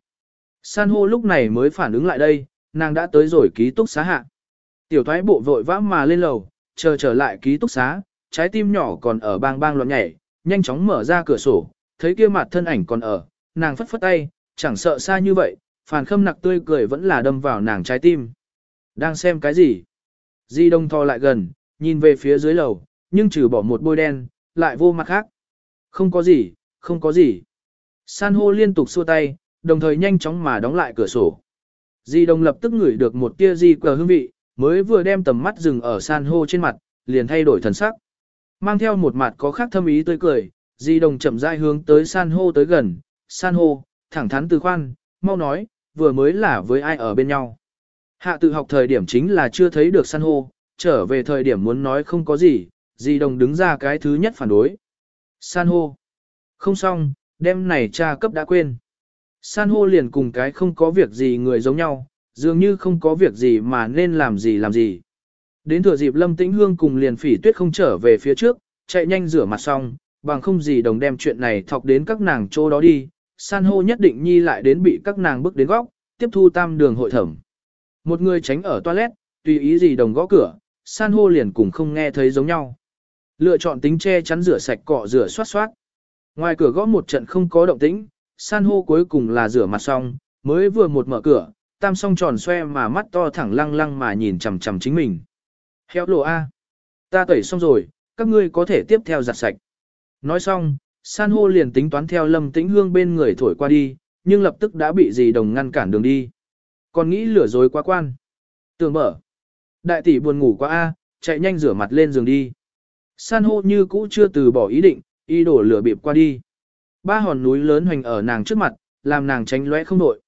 San hô lúc này mới phản ứng lại đây, nàng đã tới rồi ký túc xá hạ. Tiểu thoái bộ vội vã mà lên lầu, chờ trở lại ký túc xá, trái tim nhỏ còn ở bang bang loạn nhảy, nhanh chóng mở ra cửa sổ, thấy kia mặt thân ảnh còn ở, nàng phất phất tay, chẳng sợ xa như vậy, phản khâm nặc tươi cười vẫn là đâm vào nàng trái tim. Đang xem cái gì? Di đông thò lại gần, nhìn về phía dưới lầu, nhưng trừ bỏ một bôi đen, lại vô mặt khác. Không có gì, không có gì. San hô liên tục xua tay, đồng thời nhanh chóng mà đóng lại cửa sổ. Di Đông lập tức ngửi được một tia di cờ hương vị, mới vừa đem tầm mắt dừng ở san hô trên mặt, liền thay đổi thần sắc. Mang theo một mặt có khác thâm ý tươi cười, Di Đồng chậm rãi hướng tới san hô tới gần, san hô, thẳng thắn từ khoan, mau nói, vừa mới là với ai ở bên nhau. Hạ tự học thời điểm chính là chưa thấy được san hô, trở về thời điểm muốn nói không có gì, Di Đồng đứng ra cái thứ nhất phản đối. San hô. Không xong, đêm này cha cấp đã quên. San hô liền cùng cái không có việc gì người giống nhau, dường như không có việc gì mà nên làm gì làm gì. Đến thừa dịp Lâm Tĩnh Hương cùng liền phỉ tuyết không trở về phía trước, chạy nhanh rửa mặt xong, bằng không gì đồng đem chuyện này thọc đến các nàng chỗ đó đi, san hô nhất định nhi lại đến bị các nàng bước đến góc, tiếp thu tam đường hội thẩm. Một người tránh ở toilet, tùy ý gì đồng gõ cửa, san hô liền cùng không nghe thấy giống nhau. Lựa chọn tính che chắn rửa sạch cọ rửa xoát xoát. Ngoài cửa gõ một trận không có động tĩnh, san hô cuối cùng là rửa mặt xong, mới vừa một mở cửa, tam song tròn xoe mà mắt to thẳng lăng lăng mà nhìn chằm chằm chính mình. Héo lộ A. Ta tẩy xong rồi, các ngươi có thể tiếp theo giặt sạch. Nói xong, san hô liền tính toán theo lâm tĩnh hương bên người thổi qua đi, nhưng lập tức đã bị dì đồng ngăn cản đường đi. Còn nghĩ lửa dối quá quan. Tường mở. Đại tỷ buồn ngủ quá A, chạy nhanh rửa mặt lên giường đi. San hô như cũ chưa từ bỏ ý định, y đổ lửa bịp qua đi. Ba hòn núi lớn hoành ở nàng trước mặt, làm nàng tránh lóe không nổi.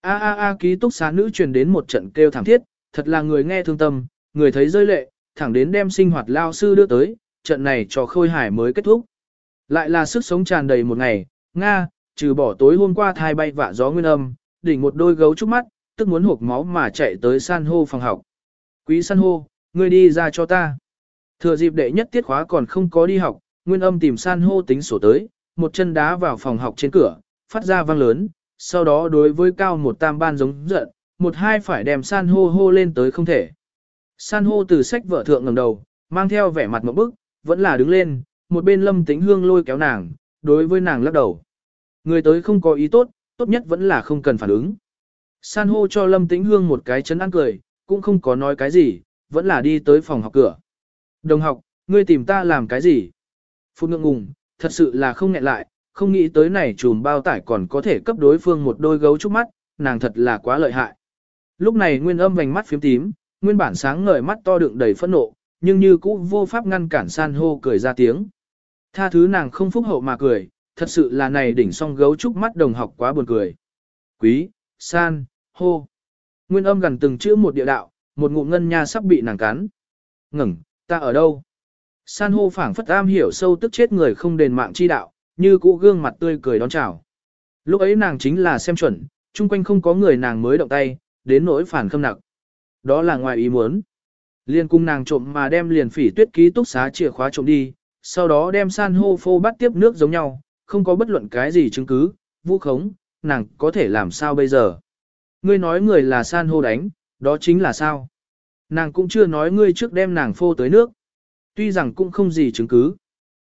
A a a ký túc xá nữ truyền đến một trận kêu thảm thiết, thật là người nghe thương tâm, người thấy rơi lệ, thẳng đến đem sinh hoạt lao sư đưa tới, trận này cho khôi hải mới kết thúc. Lại là sức sống tràn đầy một ngày, Nga, trừ bỏ tối hôm qua thai bay vạ gió nguyên âm, đỉnh một đôi gấu trúc mắt, tức muốn hộp máu mà chạy tới san hô phòng học. Quý san hô, ngươi đi ra cho ta. Thừa dịp đệ nhất tiết khóa còn không có đi học, nguyên âm tìm san hô tính sổ tới, một chân đá vào phòng học trên cửa, phát ra vang lớn, sau đó đối với cao một tam ban giống giận, một hai phải đem san hô hô lên tới không thể. San hô từ sách vợ thượng ngẩng đầu, mang theo vẻ mặt một bức, vẫn là đứng lên, một bên lâm tĩnh hương lôi kéo nàng, đối với nàng lắc đầu. Người tới không có ý tốt, tốt nhất vẫn là không cần phản ứng. San hô cho lâm tĩnh hương một cái chấn ăn cười, cũng không có nói cái gì, vẫn là đi tới phòng học cửa. Đồng học, ngươi tìm ta làm cái gì? Phút ngượng ngùng, thật sự là không ngẹn lại, không nghĩ tới này chùm bao tải còn có thể cấp đối phương một đôi gấu trúc mắt, nàng thật là quá lợi hại. Lúc này nguyên âm vành mắt phím tím, nguyên bản sáng ngời mắt to đựng đầy phẫn nộ, nhưng như cũ vô pháp ngăn cản san hô cười ra tiếng. Tha thứ nàng không phúc hậu mà cười, thật sự là này đỉnh song gấu trúc mắt đồng học quá buồn cười. Quý, san, hô. Nguyên âm gần từng chữ một địa đạo, một ngụm ngân nha sắp bị nàng cắn. Ngừng, ta ở đâu? San hô phảng phất am hiểu sâu tức chết người không đền mạng chi đạo, như cũ gương mặt tươi cười đón chào. Lúc ấy nàng chính là xem chuẩn, chung quanh không có người nàng mới động tay, đến nỗi phản khâm nặng. Đó là ngoài ý muốn. Liên cung nàng trộm mà đem liền phỉ tuyết ký túc xá chìa khóa trộm đi, sau đó đem san hô phô bắt tiếp nước giống nhau, không có bất luận cái gì chứng cứ, vu khống, nàng có thể làm sao bây giờ. Ngươi nói người là san hô đánh, đó chính là sao. Nàng cũng chưa nói ngươi trước đem nàng phô tới nước. Tuy rằng cũng không gì chứng cứ.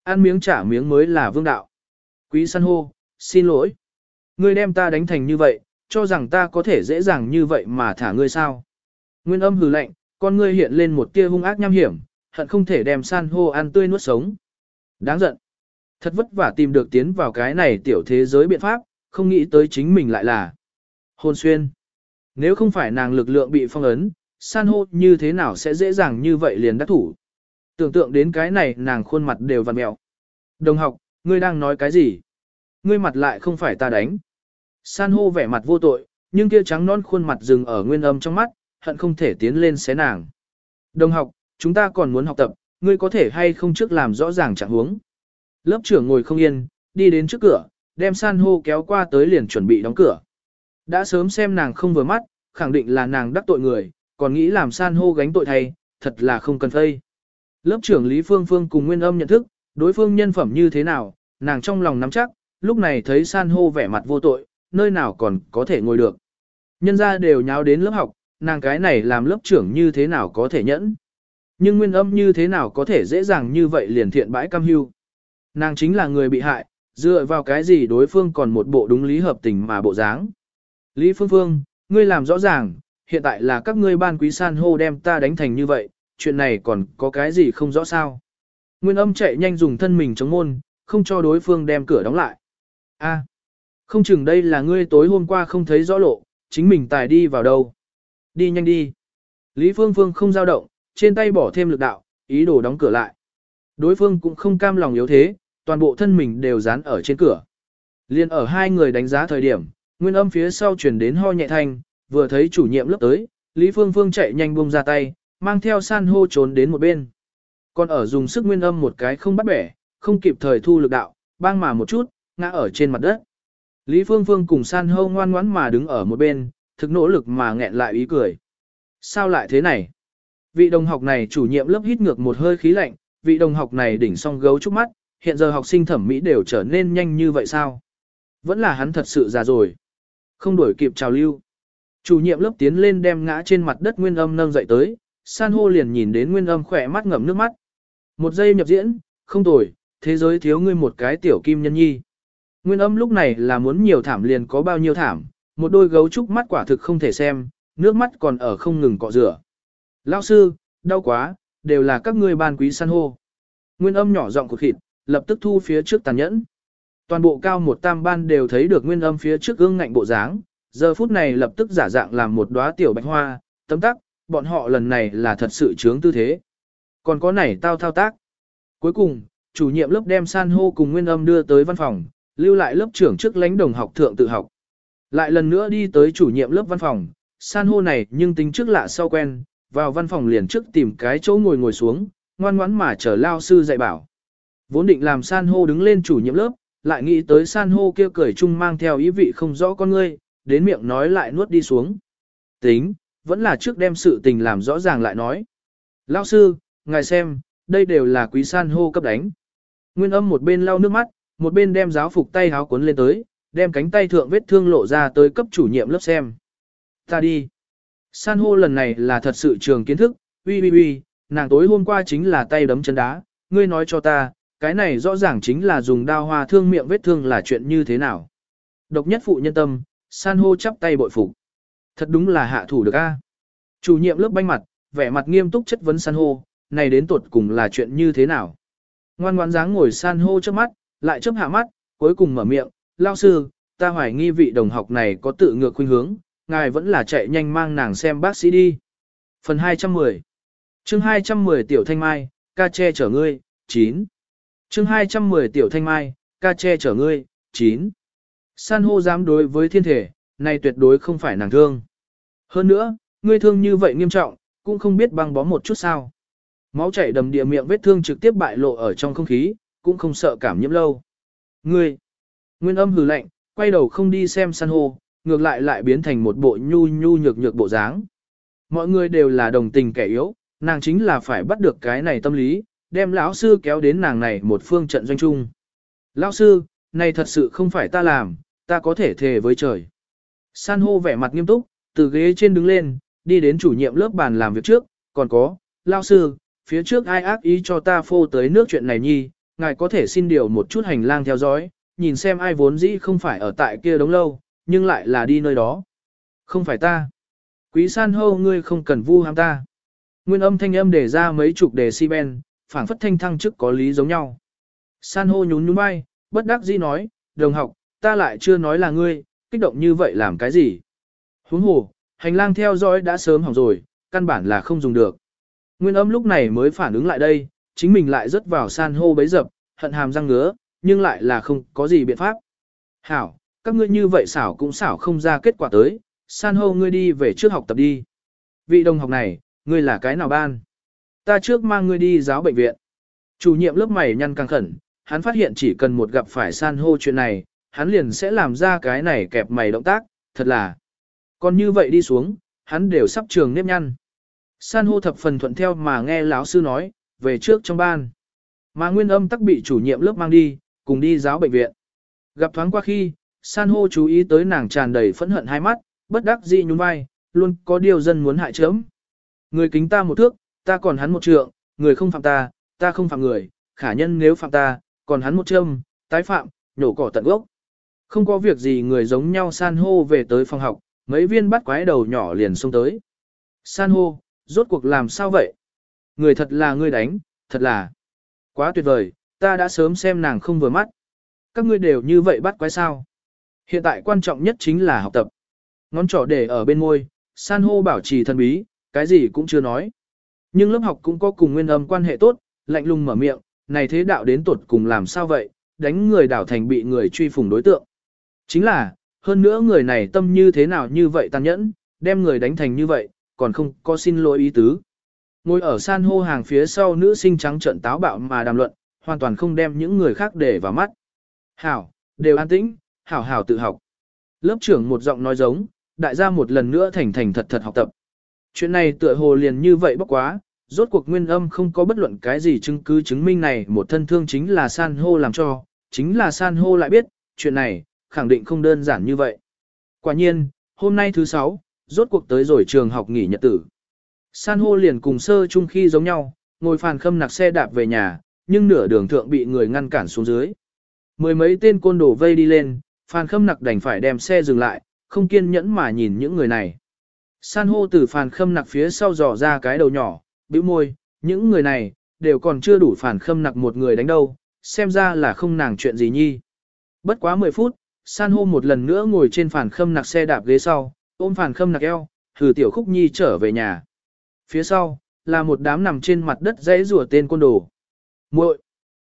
Ăn miếng trả miếng mới là vương đạo. Quý san hô, xin lỗi. Ngươi đem ta đánh thành như vậy, cho rằng ta có thể dễ dàng như vậy mà thả ngươi sao. Nguyên âm hừ lạnh, con ngươi hiện lên một tia hung ác nham hiểm, hận không thể đem san hô ăn tươi nuốt sống. Đáng giận. Thật vất vả tìm được tiến vào cái này tiểu thế giới biện pháp, không nghĩ tới chính mình lại là hôn xuyên. Nếu không phải nàng lực lượng bị phong ấn, san hô như thế nào sẽ dễ dàng như vậy liền đắc thủ. Tưởng tượng đến cái này nàng khuôn mặt đều vằn mẹo. Đồng học, ngươi đang nói cái gì? Ngươi mặt lại không phải ta đánh. San hô vẻ mặt vô tội, nhưng kia trắng non khuôn mặt dừng ở nguyên âm trong mắt, hận không thể tiến lên xé nàng. Đồng học, chúng ta còn muốn học tập, ngươi có thể hay không trước làm rõ ràng trạng huống. Lớp trưởng ngồi không yên, đi đến trước cửa, đem san hô kéo qua tới liền chuẩn bị đóng cửa. Đã sớm xem nàng không vừa mắt, khẳng định là nàng đắc tội người, còn nghĩ làm san hô gánh tội thay, thật là không cần phây. Lớp trưởng Lý Phương Phương cùng Nguyên Âm nhận thức, đối phương nhân phẩm như thế nào, nàng trong lòng nắm chắc, lúc này thấy san hô vẻ mặt vô tội, nơi nào còn có thể ngồi được. Nhân ra đều nháo đến lớp học, nàng cái này làm lớp trưởng như thế nào có thể nhẫn. Nhưng Nguyên Âm như thế nào có thể dễ dàng như vậy liền thiện bãi cam hưu. Nàng chính là người bị hại, dựa vào cái gì đối phương còn một bộ đúng lý hợp tình mà bộ dáng. Lý Phương Phương, ngươi làm rõ ràng, hiện tại là các ngươi ban quý san hô đem ta đánh thành như vậy, chuyện này còn có cái gì không rõ sao. Nguyên âm chạy nhanh dùng thân mình chống môn, không cho đối phương đem cửa đóng lại. A, không chừng đây là ngươi tối hôm qua không thấy rõ lộ, chính mình tài đi vào đâu. Đi nhanh đi. Lý Phương Phương không giao động, trên tay bỏ thêm lực đạo, ý đồ đóng cửa lại. Đối phương cũng không cam lòng yếu thế, toàn bộ thân mình đều dán ở trên cửa. Liên ở hai người đánh giá thời điểm, nguyên âm phía sau chuyển đến ho nhẹ thanh, vừa thấy chủ nhiệm lớp tới, Lý Phương Phương chạy nhanh buông ra tay, mang theo san hô trốn đến một bên. Còn ở dùng sức nguyên âm một cái không bắt bẻ, không kịp thời thu lực đạo, bang mà một chút, ngã ở trên mặt đất. Lý Phương Phương cùng san hô ngoan ngoãn mà đứng ở một bên, thực nỗ lực mà nghẹn lại ý cười. Sao lại thế này? Vị đồng học này chủ nhiệm lớp hít ngược một hơi khí lạnh, vị đồng học này đỉnh song gấu trúc mắt, hiện giờ học sinh thẩm mỹ đều trở nên nhanh như vậy sao? Vẫn là hắn thật sự già rồi. Không đổi kịp trào lưu. Chủ nhiệm lớp tiến lên đem ngã trên mặt đất nguyên âm nâng dậy tới, san hô liền nhìn đến nguyên âm khỏe mắt ngậm nước mắt. Một giây nhập diễn, không tồi, thế giới thiếu ngươi một cái tiểu kim nhân nhi. Nguyên âm lúc này là muốn nhiều thảm liền có bao nhiêu thảm, một đôi gấu trúc mắt quả thực không thể xem, nước mắt còn ở không ngừng cọ rửa. Lao sư, đau quá, đều là các ngươi ban quý san hô. Nguyên âm nhỏ giọng của khịt, lập tức thu phía trước tàn nhẫn. Toàn bộ cao một tam ban đều thấy được nguyên âm phía trước gương ngạnh bộ dáng, giờ phút này lập tức giả dạng làm một đóa tiểu bạch hoa, tấm tắc, bọn họ lần này là thật sự chướng tư thế. Còn có này tao thao tác. Cuối cùng, chủ nhiệm lớp đem san hô cùng nguyên âm đưa tới văn phòng, lưu lại lớp trưởng trước lãnh đồng học thượng tự học. Lại lần nữa đi tới chủ nhiệm lớp văn phòng, san hô này nhưng tính trước lạ sau quen, vào văn phòng liền trước tìm cái chỗ ngồi ngồi xuống, ngoan ngoãn mà chờ lao sư dạy bảo. Vốn định làm san hô đứng lên chủ nhiệm lớp, lại nghĩ tới san hô kia cười chung mang theo ý vị không rõ con ngươi, đến miệng nói lại nuốt đi xuống. Tính, vẫn là trước đem sự tình làm rõ ràng lại nói. Lao sư, ngài xem, đây đều là quý san hô cấp đánh. Nguyên âm một bên lau nước mắt, một bên đem giáo phục tay háo cuốn lên tới, đem cánh tay thượng vết thương lộ ra tới cấp chủ nhiệm lớp xem. Ta đi. San hô lần này là thật sự trường kiến thức, uy uy uy, nàng tối hôm qua chính là tay đấm chân đá, ngươi nói cho ta, cái này rõ ràng chính là dùng đao hoa thương miệng vết thương là chuyện như thế nào. Độc nhất phụ nhân tâm, san hô chắp tay bội phục. Thật đúng là hạ thủ được a. Chủ nhiệm lớp banh mặt, vẻ mặt nghiêm túc chất vấn san hô, này đến tuột cùng là chuyện như thế nào. Ngoan ngoãn dáng ngồi san hô trước mắt, lại chớp hạ mắt, cuối cùng mở miệng, lao sư, ta hoài nghi vị đồng học này có tự ngược khuynh hướng, ngài vẫn là chạy nhanh mang nàng xem bác sĩ đi. Phần 210 chương 210 Tiểu Thanh Mai, ca che chở ngươi, 9 chương 210 Tiểu Thanh Mai, ca che chở ngươi, 9 San hô dám đối với thiên thể, này tuyệt đối không phải nàng thương. Hơn nữa, ngươi thương như vậy nghiêm trọng, cũng không biết băng bó một chút sao. Máu chảy đầm địa miệng vết thương trực tiếp bại lộ ở trong không khí, cũng không sợ cảm nhiễm lâu. Ngươi, nguyên âm hừ lạnh, quay đầu không đi xem san hô, ngược lại lại biến thành một bộ nhu nhu nhược nhược bộ dáng. Mọi người đều là đồng tình kẻ yếu, nàng chính là phải bắt được cái này tâm lý, đem lão sư kéo đến nàng này một phương trận doanh chung. Lão sư, này thật sự không phải ta làm, ta có thể thề với trời. San hô vẻ mặt nghiêm túc, từ ghế trên đứng lên, đi đến chủ nhiệm lớp bàn làm việc trước, còn có, lão sư, phía trước ai ác ý cho ta phô tới nước chuyện này nhi, ngài có thể xin điều một chút hành lang theo dõi, nhìn xem ai vốn dĩ không phải ở tại kia đống lâu, nhưng lại là đi nơi đó. Không phải ta. Quý san hô ngươi không cần vu ham ta. Nguyên âm thanh âm để ra mấy chục đề si ben, phảng phất thanh thăng chức có lý giống nhau. San hô nhún nhún vai, bất đắc dĩ nói, đồng học, ta lại chưa nói là ngươi, kích động như vậy làm cái gì? Huống hồ, hành lang theo dõi đã sớm hỏng rồi, căn bản là không dùng được. Nguyên âm lúc này mới phản ứng lại đây, chính mình lại rớt vào san hô bấy dập, hận hàm răng ngứa, nhưng lại là không có gì biện pháp. Hảo, các ngươi như vậy xảo cũng xảo không ra kết quả tới, san hô ngươi đi về trước học tập đi. Vị đồng học này, ngươi là cái nào ban? Ta trước mang ngươi đi giáo bệnh viện. Chủ nhiệm lớp mày nhăn căng khẩn, hắn phát hiện chỉ cần một gặp phải san hô chuyện này, hắn liền sẽ làm ra cái này kẹp mày động tác, thật là. Còn như vậy đi xuống, hắn đều sắp trường nếp nhăn. San hô thập phần thuận theo mà nghe lão sư nói, về trước trong ban. Mà nguyên âm tắc bị chủ nhiệm lớp mang đi, cùng đi giáo bệnh viện. Gặp thoáng qua khi, san hô chú ý tới nàng tràn đầy phẫn hận hai mắt, bất đắc dĩ nhún vai, luôn có điều dân muốn hại chớm. Người kính ta một thước, ta còn hắn một trượng, người không phạm ta, ta không phạm người, khả nhân nếu phạm ta, còn hắn một châm, tái phạm, nhổ cỏ tận gốc. Không có việc gì người giống nhau san hô về tới phòng học, mấy viên bắt quái đầu nhỏ liền xông tới. San hô, rốt cuộc làm sao vậy? Người thật là người đánh, thật là quá tuyệt vời, ta đã sớm xem nàng không vừa mắt. Các ngươi đều như vậy bắt quái sao? Hiện tại quan trọng nhất chính là học tập. Ngón trỏ để ở bên môi, san hô bảo trì thần bí, cái gì cũng chưa nói. Nhưng lớp học cũng có cùng nguyên âm quan hệ tốt, lạnh lùng mở miệng, này thế đạo đến tuột cùng làm sao vậy, đánh người đảo thành bị người truy phủng đối tượng. Chính là, hơn nữa người này tâm như thế nào như vậy tàn nhẫn, đem người đánh thành như vậy, còn không có xin lỗi ý tứ. Ngồi ở san hô hàng phía sau nữ sinh trắng trợn táo bạo mà đàm luận, hoàn toàn không đem những người khác để vào mắt. Hảo, đều an tĩnh, hảo hảo tự học. Lớp trưởng một giọng nói giống, đại gia một lần nữa thành thành thật thật học tập. Chuyện này tựa hồ liền như vậy bốc quá, rốt cuộc nguyên âm không có bất luận cái gì chứng cứ chứng minh này một thân thương chính là san hô làm cho, chính là san hô lại biết, chuyện này, khẳng định không đơn giản như vậy. Quả nhiên, hôm nay thứ sáu, rốt cuộc tới rồi trường học nghỉ nhật tử. San hô liền cùng sơ chung khi giống nhau, ngồi phàn khâm nặc xe đạp về nhà, nhưng nửa đường thượng bị người ngăn cản xuống dưới. Mười mấy tên côn đồ vây đi lên, Phan khâm nặc đành phải đem xe dừng lại, không kiên nhẫn mà nhìn những người này. San hô từ Phan khâm nặc phía sau dò ra cái đầu nhỏ, bĩu môi, những người này, đều còn chưa đủ Phan khâm nặc một người đánh đâu, xem ra là không nàng chuyện gì nhi. Bất quá 10 phút, san hô một lần nữa ngồi trên Phan khâm nặc xe đạp ghế sau, ôm Phan khâm nặc eo, thử tiểu khúc nhi trở về nhà. Phía sau, là một đám nằm trên mặt đất dãy rùa tên côn đồ. muội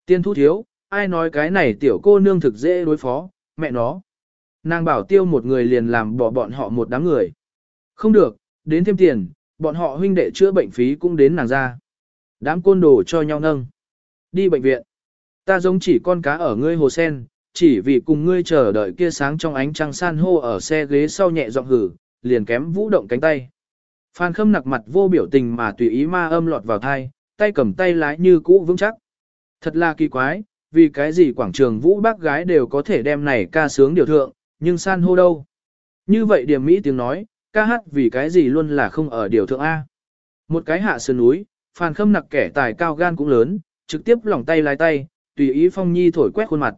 tiên thu thiếu, ai nói cái này tiểu cô nương thực dễ đối phó, mẹ nó. Nàng bảo tiêu một người liền làm bỏ bọn họ một đám người. Không được, đến thêm tiền, bọn họ huynh đệ chữa bệnh phí cũng đến nàng ra. Đám côn đồ cho nhau nâng. Đi bệnh viện. Ta giống chỉ con cá ở ngươi hồ sen, chỉ vì cùng ngươi chờ đợi kia sáng trong ánh trăng san hô ở xe ghế sau nhẹ giọng hử, liền kém vũ động cánh tay. Phan khâm nặc mặt vô biểu tình mà tùy ý ma âm lọt vào thai, tay cầm tay lái như cũ vững chắc. Thật là kỳ quái, vì cái gì quảng trường vũ bác gái đều có thể đem này ca sướng điều thượng, nhưng san hô đâu. Như vậy điểm Mỹ tiếng nói, ca hát vì cái gì luôn là không ở điều thượng A. Một cái hạ sườn núi, Phan khâm nặc kẻ tài cao gan cũng lớn, trực tiếp lỏng tay lái tay, tùy ý phong nhi thổi quét khuôn mặt.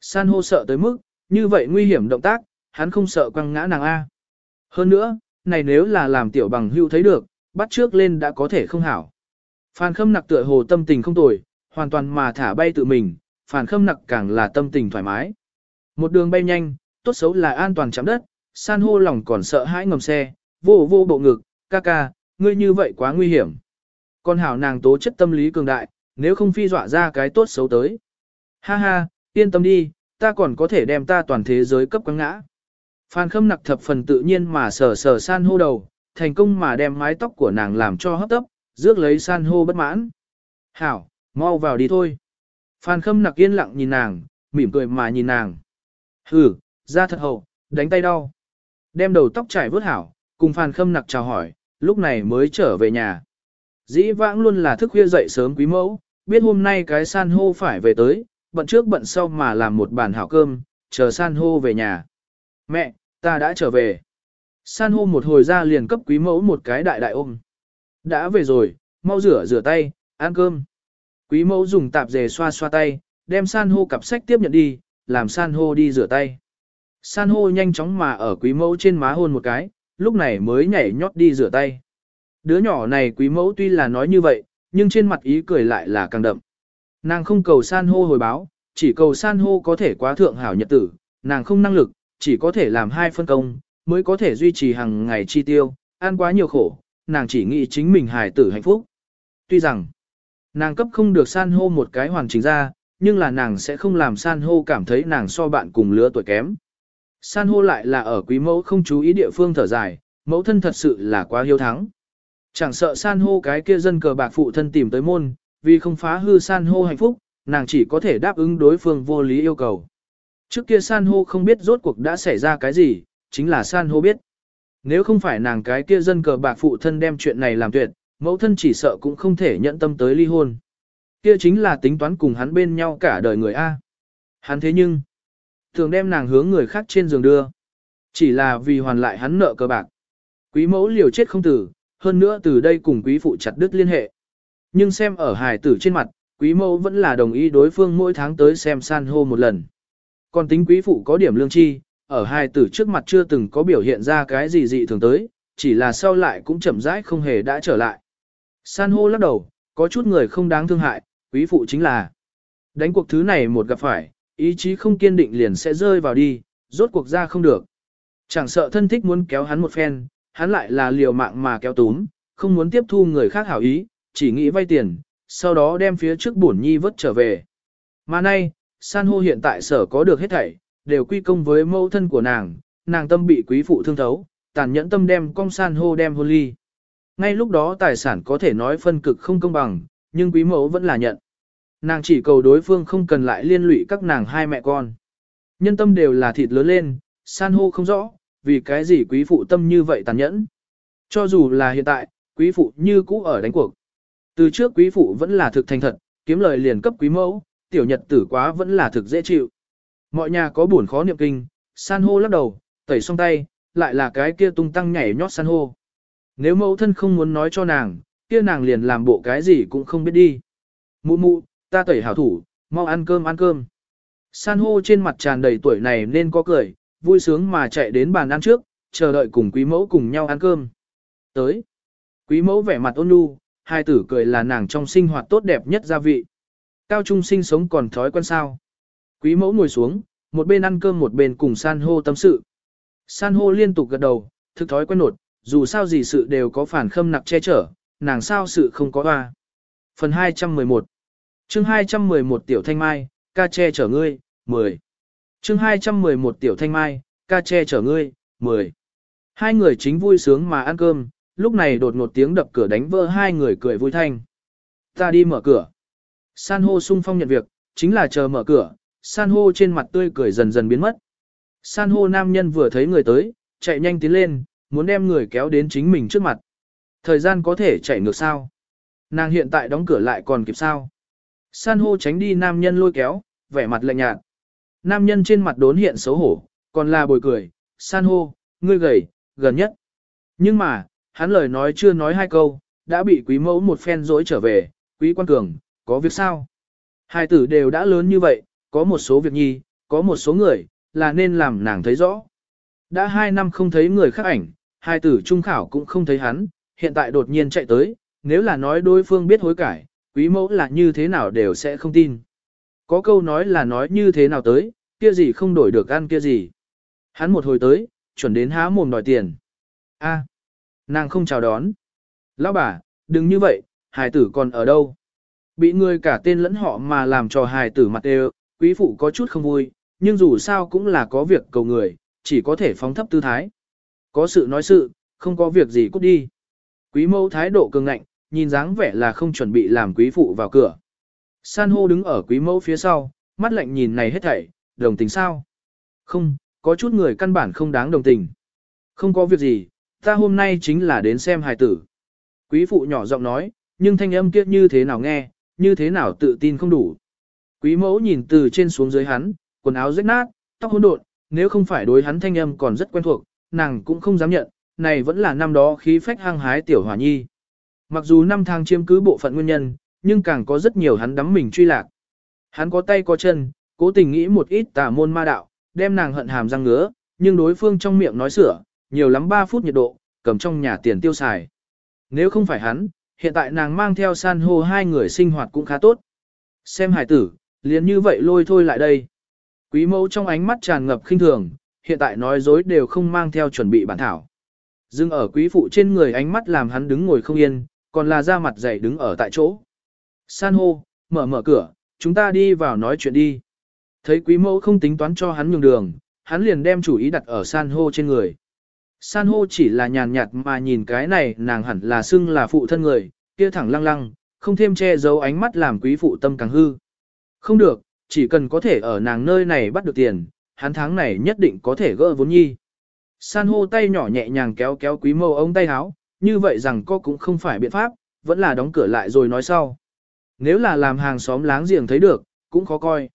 San hô sợ tới mức, như vậy nguy hiểm động tác, hắn không sợ quăng ngã nàng A. Hơn nữa, này nếu là làm tiểu bằng hưu thấy được, bắt trước lên đã có thể không hảo. Phan khâm nặc tựa hồ tâm tình không tồi, hoàn toàn mà thả bay tự mình, phản khâm nặc càng là tâm tình thoải mái. Một đường bay nhanh, tốt xấu là an toàn chạm đất, san hô lòng còn sợ hãi ngầm xe, vô vô bộ ngực, ca ca, ngươi như vậy quá nguy hiểm. Con hảo nàng tố chất tâm lý cường đại, nếu không phi dọa ra cái tốt xấu tới. Ha ha, yên tâm đi, ta còn có thể đem ta toàn thế giới cấp quăng ngã. Phan khâm nặc thập phần tự nhiên mà sờ sờ san hô đầu, thành công mà đem mái tóc của nàng làm cho hấp tấp, rước lấy san hô bất mãn. Hảo, mau vào đi thôi. Phan khâm nặc yên lặng nhìn nàng, mỉm cười mà nhìn nàng. Hừ, ra thật hậu, đánh tay đau. Đem đầu tóc trải vớt hảo, cùng Phan khâm nặc chào hỏi, lúc này mới trở về nhà. Dĩ vãng luôn là thức khuya dậy sớm quý mẫu, biết hôm nay cái san hô phải về tới, bận trước bận sau mà làm một bàn hảo cơm, chờ san hô về nhà. Mẹ, ta đã trở về. San hô một hồi ra liền cấp quý mẫu một cái đại đại ôm. Đã về rồi, mau rửa rửa tay, ăn cơm. Quý mẫu dùng tạp dề xoa xoa tay, đem san hô cặp sách tiếp nhận đi, làm san hô đi rửa tay. San hô nhanh chóng mà ở quý mẫu trên má hôn một cái, lúc này mới nhảy nhót đi rửa tay. Đứa nhỏ này quý mẫu tuy là nói như vậy, nhưng trên mặt ý cười lại là càng đậm. Nàng không cầu san hô hồi báo, chỉ cầu san hô có thể quá thượng hảo nhật tử, nàng không năng lực, chỉ có thể làm hai phân công, mới có thể duy trì hàng ngày chi tiêu, ăn quá nhiều khổ, nàng chỉ nghĩ chính mình hài tử hạnh phúc. Tuy rằng, nàng cấp không được san hô một cái hoàn chỉnh ra, nhưng là nàng sẽ không làm san hô cảm thấy nàng so bạn cùng lứa tuổi kém. San hô lại là ở quý mẫu không chú ý địa phương thở dài, mẫu thân thật sự là quá hiếu thắng. Chẳng sợ san hô cái kia dân cờ bạc phụ thân tìm tới môn, vì không phá hư san hô hạnh phúc, nàng chỉ có thể đáp ứng đối phương vô lý yêu cầu. Trước kia san hô không biết rốt cuộc đã xảy ra cái gì, chính là san hô biết. Nếu không phải nàng cái kia dân cờ bạc phụ thân đem chuyện này làm tuyệt, mẫu thân chỉ sợ cũng không thể nhận tâm tới ly hôn. Kia chính là tính toán cùng hắn bên nhau cả đời người A. Hắn thế nhưng, thường đem nàng hướng người khác trên giường đưa. Chỉ là vì hoàn lại hắn nợ cờ bạc. Quý mẫu liều chết không tử, hơn nữa từ đây cùng quý phụ chặt đứt liên hệ. Nhưng xem ở hài tử trên mặt, quý mẫu vẫn là đồng ý đối phương mỗi tháng tới xem san hô một lần. Còn tính quý phụ có điểm lương chi, ở hài tử trước mặt chưa từng có biểu hiện ra cái gì dị thường tới, chỉ là sau lại cũng chậm rãi không hề đã trở lại. San hô lắc đầu, có chút người không đáng thương hại, quý phụ chính là đánh cuộc thứ này một gặp phải, ý chí không kiên định liền sẽ rơi vào đi, rốt cuộc ra không được. Chẳng sợ thân thích muốn kéo hắn một phen, hắn lại là liều mạng mà kéo túm, không muốn tiếp thu người khác hảo ý, chỉ nghĩ vay tiền, sau đó đem phía trước bổn nhi vớt trở về. Mà nay, san hô hiện tại sở có được hết thảy, đều quy công với mẫu thân của nàng, nàng tâm bị quý phụ thương thấu, tàn nhẫn tâm đem cong san hô đem hôn ly. Ngay lúc đó tài sản có thể nói phân cực không công bằng, nhưng quý mẫu vẫn là nhận. Nàng chỉ cầu đối phương không cần lại liên lụy các nàng hai mẹ con. Nhân tâm đều là thịt lớn lên, san hô không rõ, vì cái gì quý phụ tâm như vậy tàn nhẫn. Cho dù là hiện tại, quý phụ như cũ ở đánh cuộc. Từ trước quý phụ vẫn là thực thành thật, kiếm lời liền cấp quý mẫu, tiểu nhật tử quá vẫn là thực dễ chịu. Mọi nhà có buồn khó niệm kinh, san hô lắc đầu, tẩy xong tay, lại là cái kia tung tăng nhảy nhót san hô. Nếu mẫu thân không muốn nói cho nàng, kia nàng liền làm bộ cái gì cũng không biết đi. Mụ mụ, ta tẩy hảo thủ, mau ăn cơm ăn cơm. San hô trên mặt tràn đầy tuổi này nên có cười, vui sướng mà chạy đến bàn ăn trước, chờ đợi cùng quý mẫu cùng nhau ăn cơm. Tới, quý mẫu vẻ mặt ôn nhu, hai tử cười là nàng trong sinh hoạt tốt đẹp nhất gia vị. Cao trung sinh sống còn thói quen sao. Quý mẫu ngồi xuống, một bên ăn cơm một bên cùng san hô tâm sự. San hô liên tục gật đầu, thực thói quen nột, dù sao gì sự đều có phản khâm nặc che chở, nàng sao sự không có hoa. Phần 211 chương 211 Tiểu Thanh Mai, ca che chở ngươi, 10 chương 211 Tiểu Thanh Mai, ca che chở ngươi, 10 Hai người chính vui sướng mà ăn cơm, lúc này đột ngột tiếng đập cửa đánh vỡ hai người cười vui thanh. Ta đi mở cửa. San hô sung phong nhận việc, chính là chờ mở cửa, san hô trên mặt tươi cười dần dần biến mất. San hô nam nhân vừa thấy người tới, chạy nhanh tiến lên, muốn đem người kéo đến chính mình trước mặt. Thời gian có thể chạy ngược sao? Nàng hiện tại đóng cửa lại còn kịp sao? San hô tránh đi nam nhân lôi kéo, vẻ mặt lạnh nhạt. Nam nhân trên mặt đốn hiện xấu hổ, còn là bồi cười, san hô, ngươi gầy, gần nhất. Nhưng mà, hắn lời nói chưa nói hai câu, đã bị quý mẫu một phen dối trở về, quý quan cường, có việc sao? Hai tử đều đã lớn như vậy, có một số việc nhi, có một số người, là nên làm nàng thấy rõ. Đã hai năm không thấy người khác ảnh, hai tử trung khảo cũng không thấy hắn, hiện tại đột nhiên chạy tới, nếu là nói đối phương biết hối cải, quý mẫu là như thế nào đều sẽ không tin. Có câu nói là nói như thế nào tới, kia gì không đổi được ăn kia gì. Hắn một hồi tới, chuẩn đến há mồm đòi tiền. a nàng không chào đón. Lão bà, đừng như vậy, hài tử còn ở đâu? Bị người cả tên lẫn họ mà làm cho hài tử mặt đều, quý phụ có chút không vui, nhưng dù sao cũng là có việc cầu người, chỉ có thể phóng thấp tư thái. Có sự nói sự, không có việc gì cút đi. Quý mẫu thái độ cường ngạnh, nhìn dáng vẻ là không chuẩn bị làm quý phụ vào cửa. San hô đứng ở quý mẫu phía sau, mắt lạnh nhìn này hết thảy, đồng tình sao? Không, có chút người căn bản không đáng đồng tình. Không có việc gì, ta hôm nay chính là đến xem hài tử. Quý phụ nhỏ giọng nói, nhưng thanh âm kia như thế nào nghe, như thế nào tự tin không đủ. Quý mẫu nhìn từ trên xuống dưới hắn, quần áo rách nát, tóc hỗn độn, nếu không phải đối hắn thanh âm còn rất quen thuộc, nàng cũng không dám nhận, này vẫn là năm đó khí phách hăng hái tiểu hỏa nhi. Mặc dù năm tháng chiếm cứ bộ phận nguyên nhân, nhưng càng có rất nhiều hắn đắm mình truy lạc. Hắn có tay có chân, cố tình nghĩ một ít tà môn ma đạo, đem nàng hận hàm răng ngứa, nhưng đối phương trong miệng nói sửa, nhiều lắm 3 phút nhiệt độ, cầm trong nhà tiền tiêu xài. Nếu không phải hắn, hiện tại nàng mang theo san hô hai người sinh hoạt cũng khá tốt. Xem hải tử, liền như vậy lôi thôi lại đây. Quý mẫu trong ánh mắt tràn ngập khinh thường, hiện tại nói dối đều không mang theo chuẩn bị bản thảo. Dưng ở quý phụ trên người ánh mắt làm hắn đứng ngồi không yên, còn là da mặt dày đứng ở tại chỗ. San hô, mở mở cửa, chúng ta đi vào nói chuyện đi. Thấy quý mẫu không tính toán cho hắn nhường đường, hắn liền đem chủ ý đặt ở san hô trên người. San hô chỉ là nhàn nhạt mà nhìn cái này nàng hẳn là xưng là phụ thân người, kia thẳng lăng lăng, không thêm che giấu ánh mắt làm quý phụ tâm càng hư. Không được, chỉ cần có thể ở nàng nơi này bắt được tiền, hắn tháng này nhất định có thể gỡ vốn nhi. San hô tay nhỏ nhẹ nhàng kéo kéo quý mâu ông tay háo, như vậy rằng có cũng không phải biện pháp, vẫn là đóng cửa lại rồi nói sau. Nếu là làm hàng xóm láng giềng thấy được, cũng khó coi.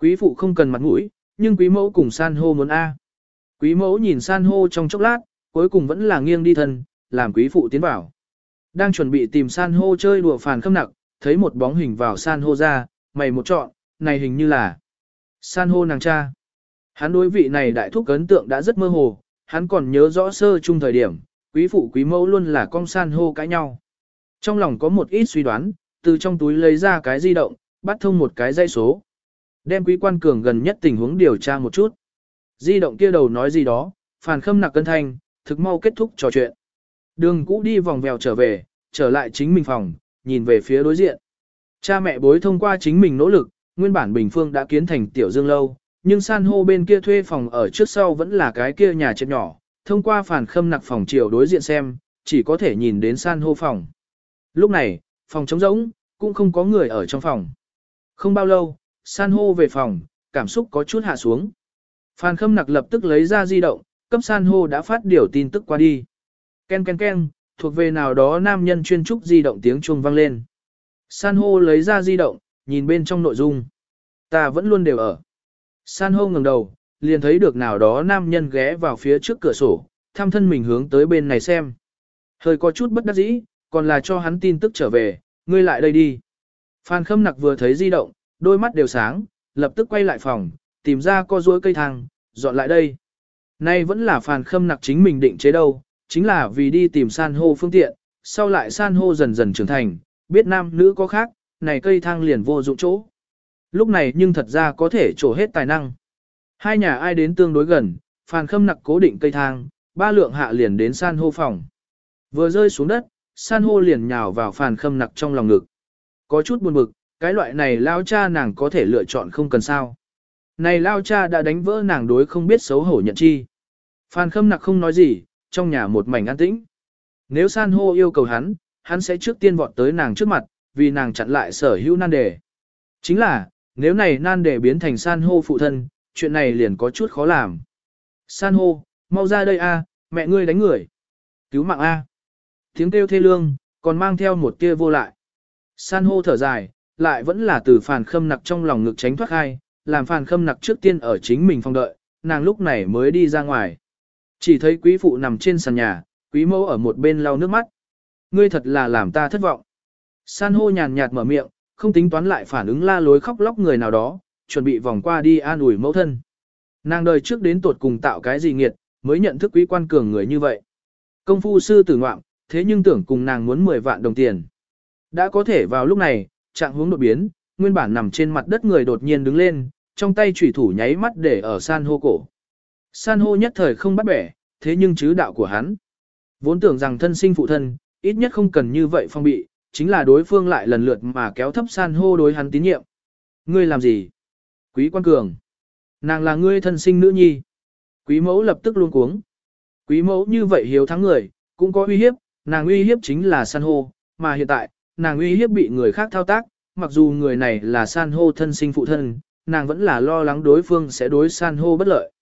Quý phụ không cần mặt mũi, nhưng quý mẫu cùng san hô muốn A. Quý mẫu nhìn san hô trong chốc lát, cuối cùng vẫn là nghiêng đi thân, làm quý phụ tiến vào. Đang chuẩn bị tìm san hô chơi đùa phản khâm nặc, thấy một bóng hình vào san hô ra, mày một trọn này hình như là san hô nàng cha. Hắn đối vị này đại thúc ấn tượng đã rất mơ hồ, hắn còn nhớ rõ sơ chung thời điểm, quý phụ quý mẫu luôn là con san hô cãi nhau. Trong lòng có một ít suy đoán, từ trong túi lấy ra cái di động, bắt thông một cái dây số. Đem quý quan cường gần nhất tình huống điều tra một chút. Di động kia đầu nói gì đó, phản khâm nặc cân thanh, thực mau kết thúc trò chuyện. Đường cũ đi vòng vèo trở về, trở lại chính mình phòng, nhìn về phía đối diện. Cha mẹ bối thông qua chính mình nỗ lực, nguyên bản Bình Phương đã kiến thành tiểu dương lâu, nhưng san hô bên kia thuê phòng ở trước sau vẫn là cái kia nhà chết nhỏ, thông qua phản khâm nặc phòng chiều đối diện xem, chỉ có thể nhìn đến san hô phòng. Lúc này, phòng trống rỗng, cũng không có người ở trong phòng. Không bao lâu, san hô về phòng, cảm xúc có chút hạ xuống. Phan khâm nặc lập tức lấy ra di động, cấp san hô đã phát điều tin tức qua đi. Ken ken ken, thuộc về nào đó nam nhân chuyên trúc di động tiếng chuông vang lên. San hô lấy ra di động, nhìn bên trong nội dung. Ta vẫn luôn đều ở. San hô ngẩng đầu, liền thấy được nào đó nam nhân ghé vào phía trước cửa sổ, thăm thân mình hướng tới bên này xem. Hơi có chút bất đắc dĩ, còn là cho hắn tin tức trở về, ngươi lại đây đi. Phan khâm nặc vừa thấy di động, đôi mắt đều sáng, lập tức quay lại phòng, tìm ra co duỗi cây thang, dọn lại đây. Nay vẫn là phàn khâm nặc chính mình định chế đâu, chính là vì đi tìm san hô phương tiện, sau lại san hô dần dần trưởng thành, biết nam nữ có khác, này cây thang liền vô dụng chỗ. Lúc này nhưng thật ra có thể trổ hết tài năng. Hai nhà ai đến tương đối gần, phàn khâm nặc cố định cây thang, ba lượng hạ liền đến san hô phòng. Vừa rơi xuống đất, san hô liền nhào vào phàn khâm nặc trong lòng ngực. Có chút buồn bực, cái loại này lao cha nàng có thể lựa chọn không cần sao. Này lao cha đã đánh vỡ nàng đối không biết xấu hổ nhận chi. Phan khâm nặc không nói gì, trong nhà một mảnh an tĩnh. Nếu san hô yêu cầu hắn, hắn sẽ trước tiên vọt tới nàng trước mặt, vì nàng chặn lại sở hữu nan đề. Chính là, nếu này nan đề biến thành san hô phụ thân, chuyện này liền có chút khó làm. San hô, mau ra đây a, mẹ ngươi đánh người. Cứu mạng a. Tiếng kêu thê lương, còn mang theo một tia vô lại. San hô thở dài, lại vẫn là từ phàn khâm nặc trong lòng ngực tránh thoát hai, làm phàn khâm nặc trước tiên ở chính mình phòng đợi, nàng lúc này mới đi ra ngoài. Chỉ thấy quý phụ nằm trên sàn nhà, quý mẫu ở một bên lau nước mắt. Ngươi thật là làm ta thất vọng. San hô nhàn nhạt mở miệng, không tính toán lại phản ứng la lối khóc lóc người nào đó, chuẩn bị vòng qua đi an ủi mẫu thân. Nàng đời trước đến tuột cùng tạo cái gì nghiệt, mới nhận thức quý quan cường người như vậy. Công phu sư tử ngoạm, thế nhưng tưởng cùng nàng muốn 10 vạn đồng tiền. Đã có thể vào lúc này, trạng hướng đột biến, nguyên bản nằm trên mặt đất người đột nhiên đứng lên, trong tay chủy thủ nháy mắt để ở san hô cổ. San hô nhất thời không bắt bẻ, thế nhưng chứ đạo của hắn. Vốn tưởng rằng thân sinh phụ thân, ít nhất không cần như vậy phong bị, chính là đối phương lại lần lượt mà kéo thấp san hô đối hắn tín nhiệm. Ngươi làm gì? Quý quan cường. Nàng là ngươi thân sinh nữ nhi. Quý mẫu lập tức luôn cuống. Quý mẫu như vậy hiếu thắng người, cũng có uy hiếp, nàng uy hiếp chính là san hô, mà hiện tại, nàng uy hiếp bị người khác thao tác, mặc dù người này là san hô thân sinh phụ thân, nàng vẫn là lo lắng đối phương sẽ đối san hô bất lợi.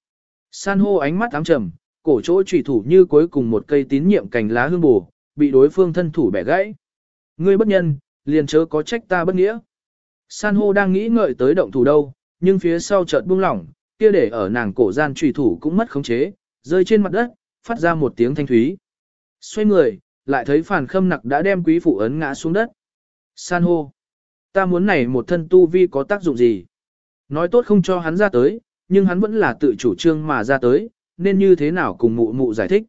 San hô ánh mắt ám trầm, cổ chỗ trùy thủ như cuối cùng một cây tín nhiệm cành lá hương bù, bị đối phương thân thủ bẻ gãy. Ngươi bất nhân, liền chớ có trách ta bất nghĩa. San hô đang nghĩ ngợi tới động thủ đâu, nhưng phía sau chợt buông lỏng, kia để ở nàng cổ gian trùy thủ cũng mất khống chế, rơi trên mặt đất, phát ra một tiếng thanh thúy. Xoay người, lại thấy phản khâm nặc đã đem quý phụ ấn ngã xuống đất. San hô, ta muốn này một thân tu vi có tác dụng gì? Nói tốt không cho hắn ra tới, nhưng hắn vẫn là tự chủ trương mà ra tới, nên như thế nào cùng mụ mụ giải thích.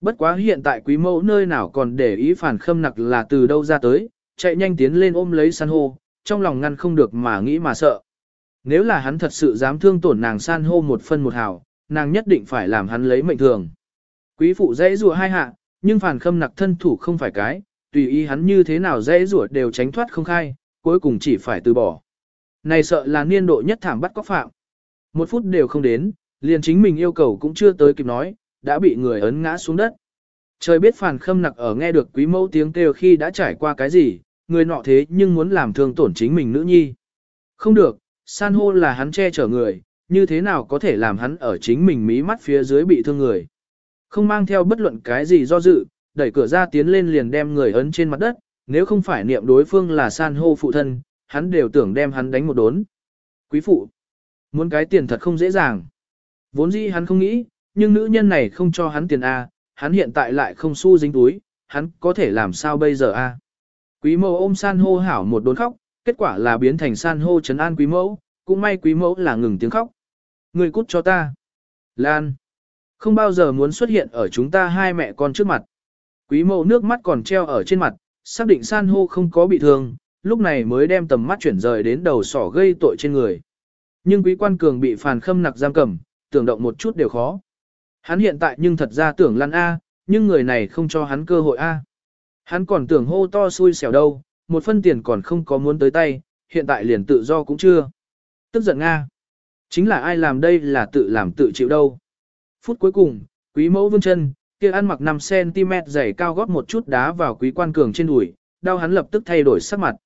Bất quá hiện tại quý mẫu nơi nào còn để ý phản khâm nặc là từ đâu ra tới, chạy nhanh tiến lên ôm lấy san hô, trong lòng ngăn không được mà nghĩ mà sợ. Nếu là hắn thật sự dám thương tổn nàng san hô một phân một hào, nàng nhất định phải làm hắn lấy mệnh thường. Quý phụ dễ rùa hai hạ, nhưng phản khâm nặc thân thủ không phải cái, tùy ý hắn như thế nào dễ rùa đều tránh thoát không khai, cuối cùng chỉ phải từ bỏ. Này sợ là niên độ nhất thảm bắt có phạm. Một phút đều không đến, liền chính mình yêu cầu cũng chưa tới kịp nói, đã bị người ấn ngã xuống đất. Trời biết phản khâm nặc ở nghe được quý mẫu tiếng kêu khi đã trải qua cái gì, người nọ thế nhưng muốn làm thương tổn chính mình nữ nhi. Không được, san hô là hắn che chở người, như thế nào có thể làm hắn ở chính mình mí mắt phía dưới bị thương người. Không mang theo bất luận cái gì do dự, đẩy cửa ra tiến lên liền đem người ấn trên mặt đất, nếu không phải niệm đối phương là san hô phụ thân, hắn đều tưởng đem hắn đánh một đốn. Quý phụ, muốn cái tiền thật không dễ dàng. Vốn dĩ hắn không nghĩ, nhưng nữ nhân này không cho hắn tiền A, hắn hiện tại lại không xu dính túi, hắn có thể làm sao bây giờ A. Quý mẫu ôm san hô hảo một đốn khóc, kết quả là biến thành san hô trấn an quý mẫu, cũng may quý mẫu là ngừng tiếng khóc. Người cút cho ta. Lan. Không bao giờ muốn xuất hiện ở chúng ta hai mẹ con trước mặt. Quý mẫu nước mắt còn treo ở trên mặt, xác định san hô không có bị thương, lúc này mới đem tầm mắt chuyển rời đến đầu sỏ gây tội trên người. Nhưng quý quan cường bị phàn khâm nặc giam cầm, tưởng động một chút đều khó. Hắn hiện tại nhưng thật ra tưởng lăn A, nhưng người này không cho hắn cơ hội A. Hắn còn tưởng hô to xui xẻo đâu, một phân tiền còn không có muốn tới tay, hiện tại liền tự do cũng chưa. Tức giận Nga. Chính là ai làm đây là tự làm tự chịu đâu. Phút cuối cùng, quý mẫu vươn chân, kia ăn mặc 5cm dày cao gót một chút đá vào quý quan cường trên đùi, đau hắn lập tức thay đổi sắc mặt.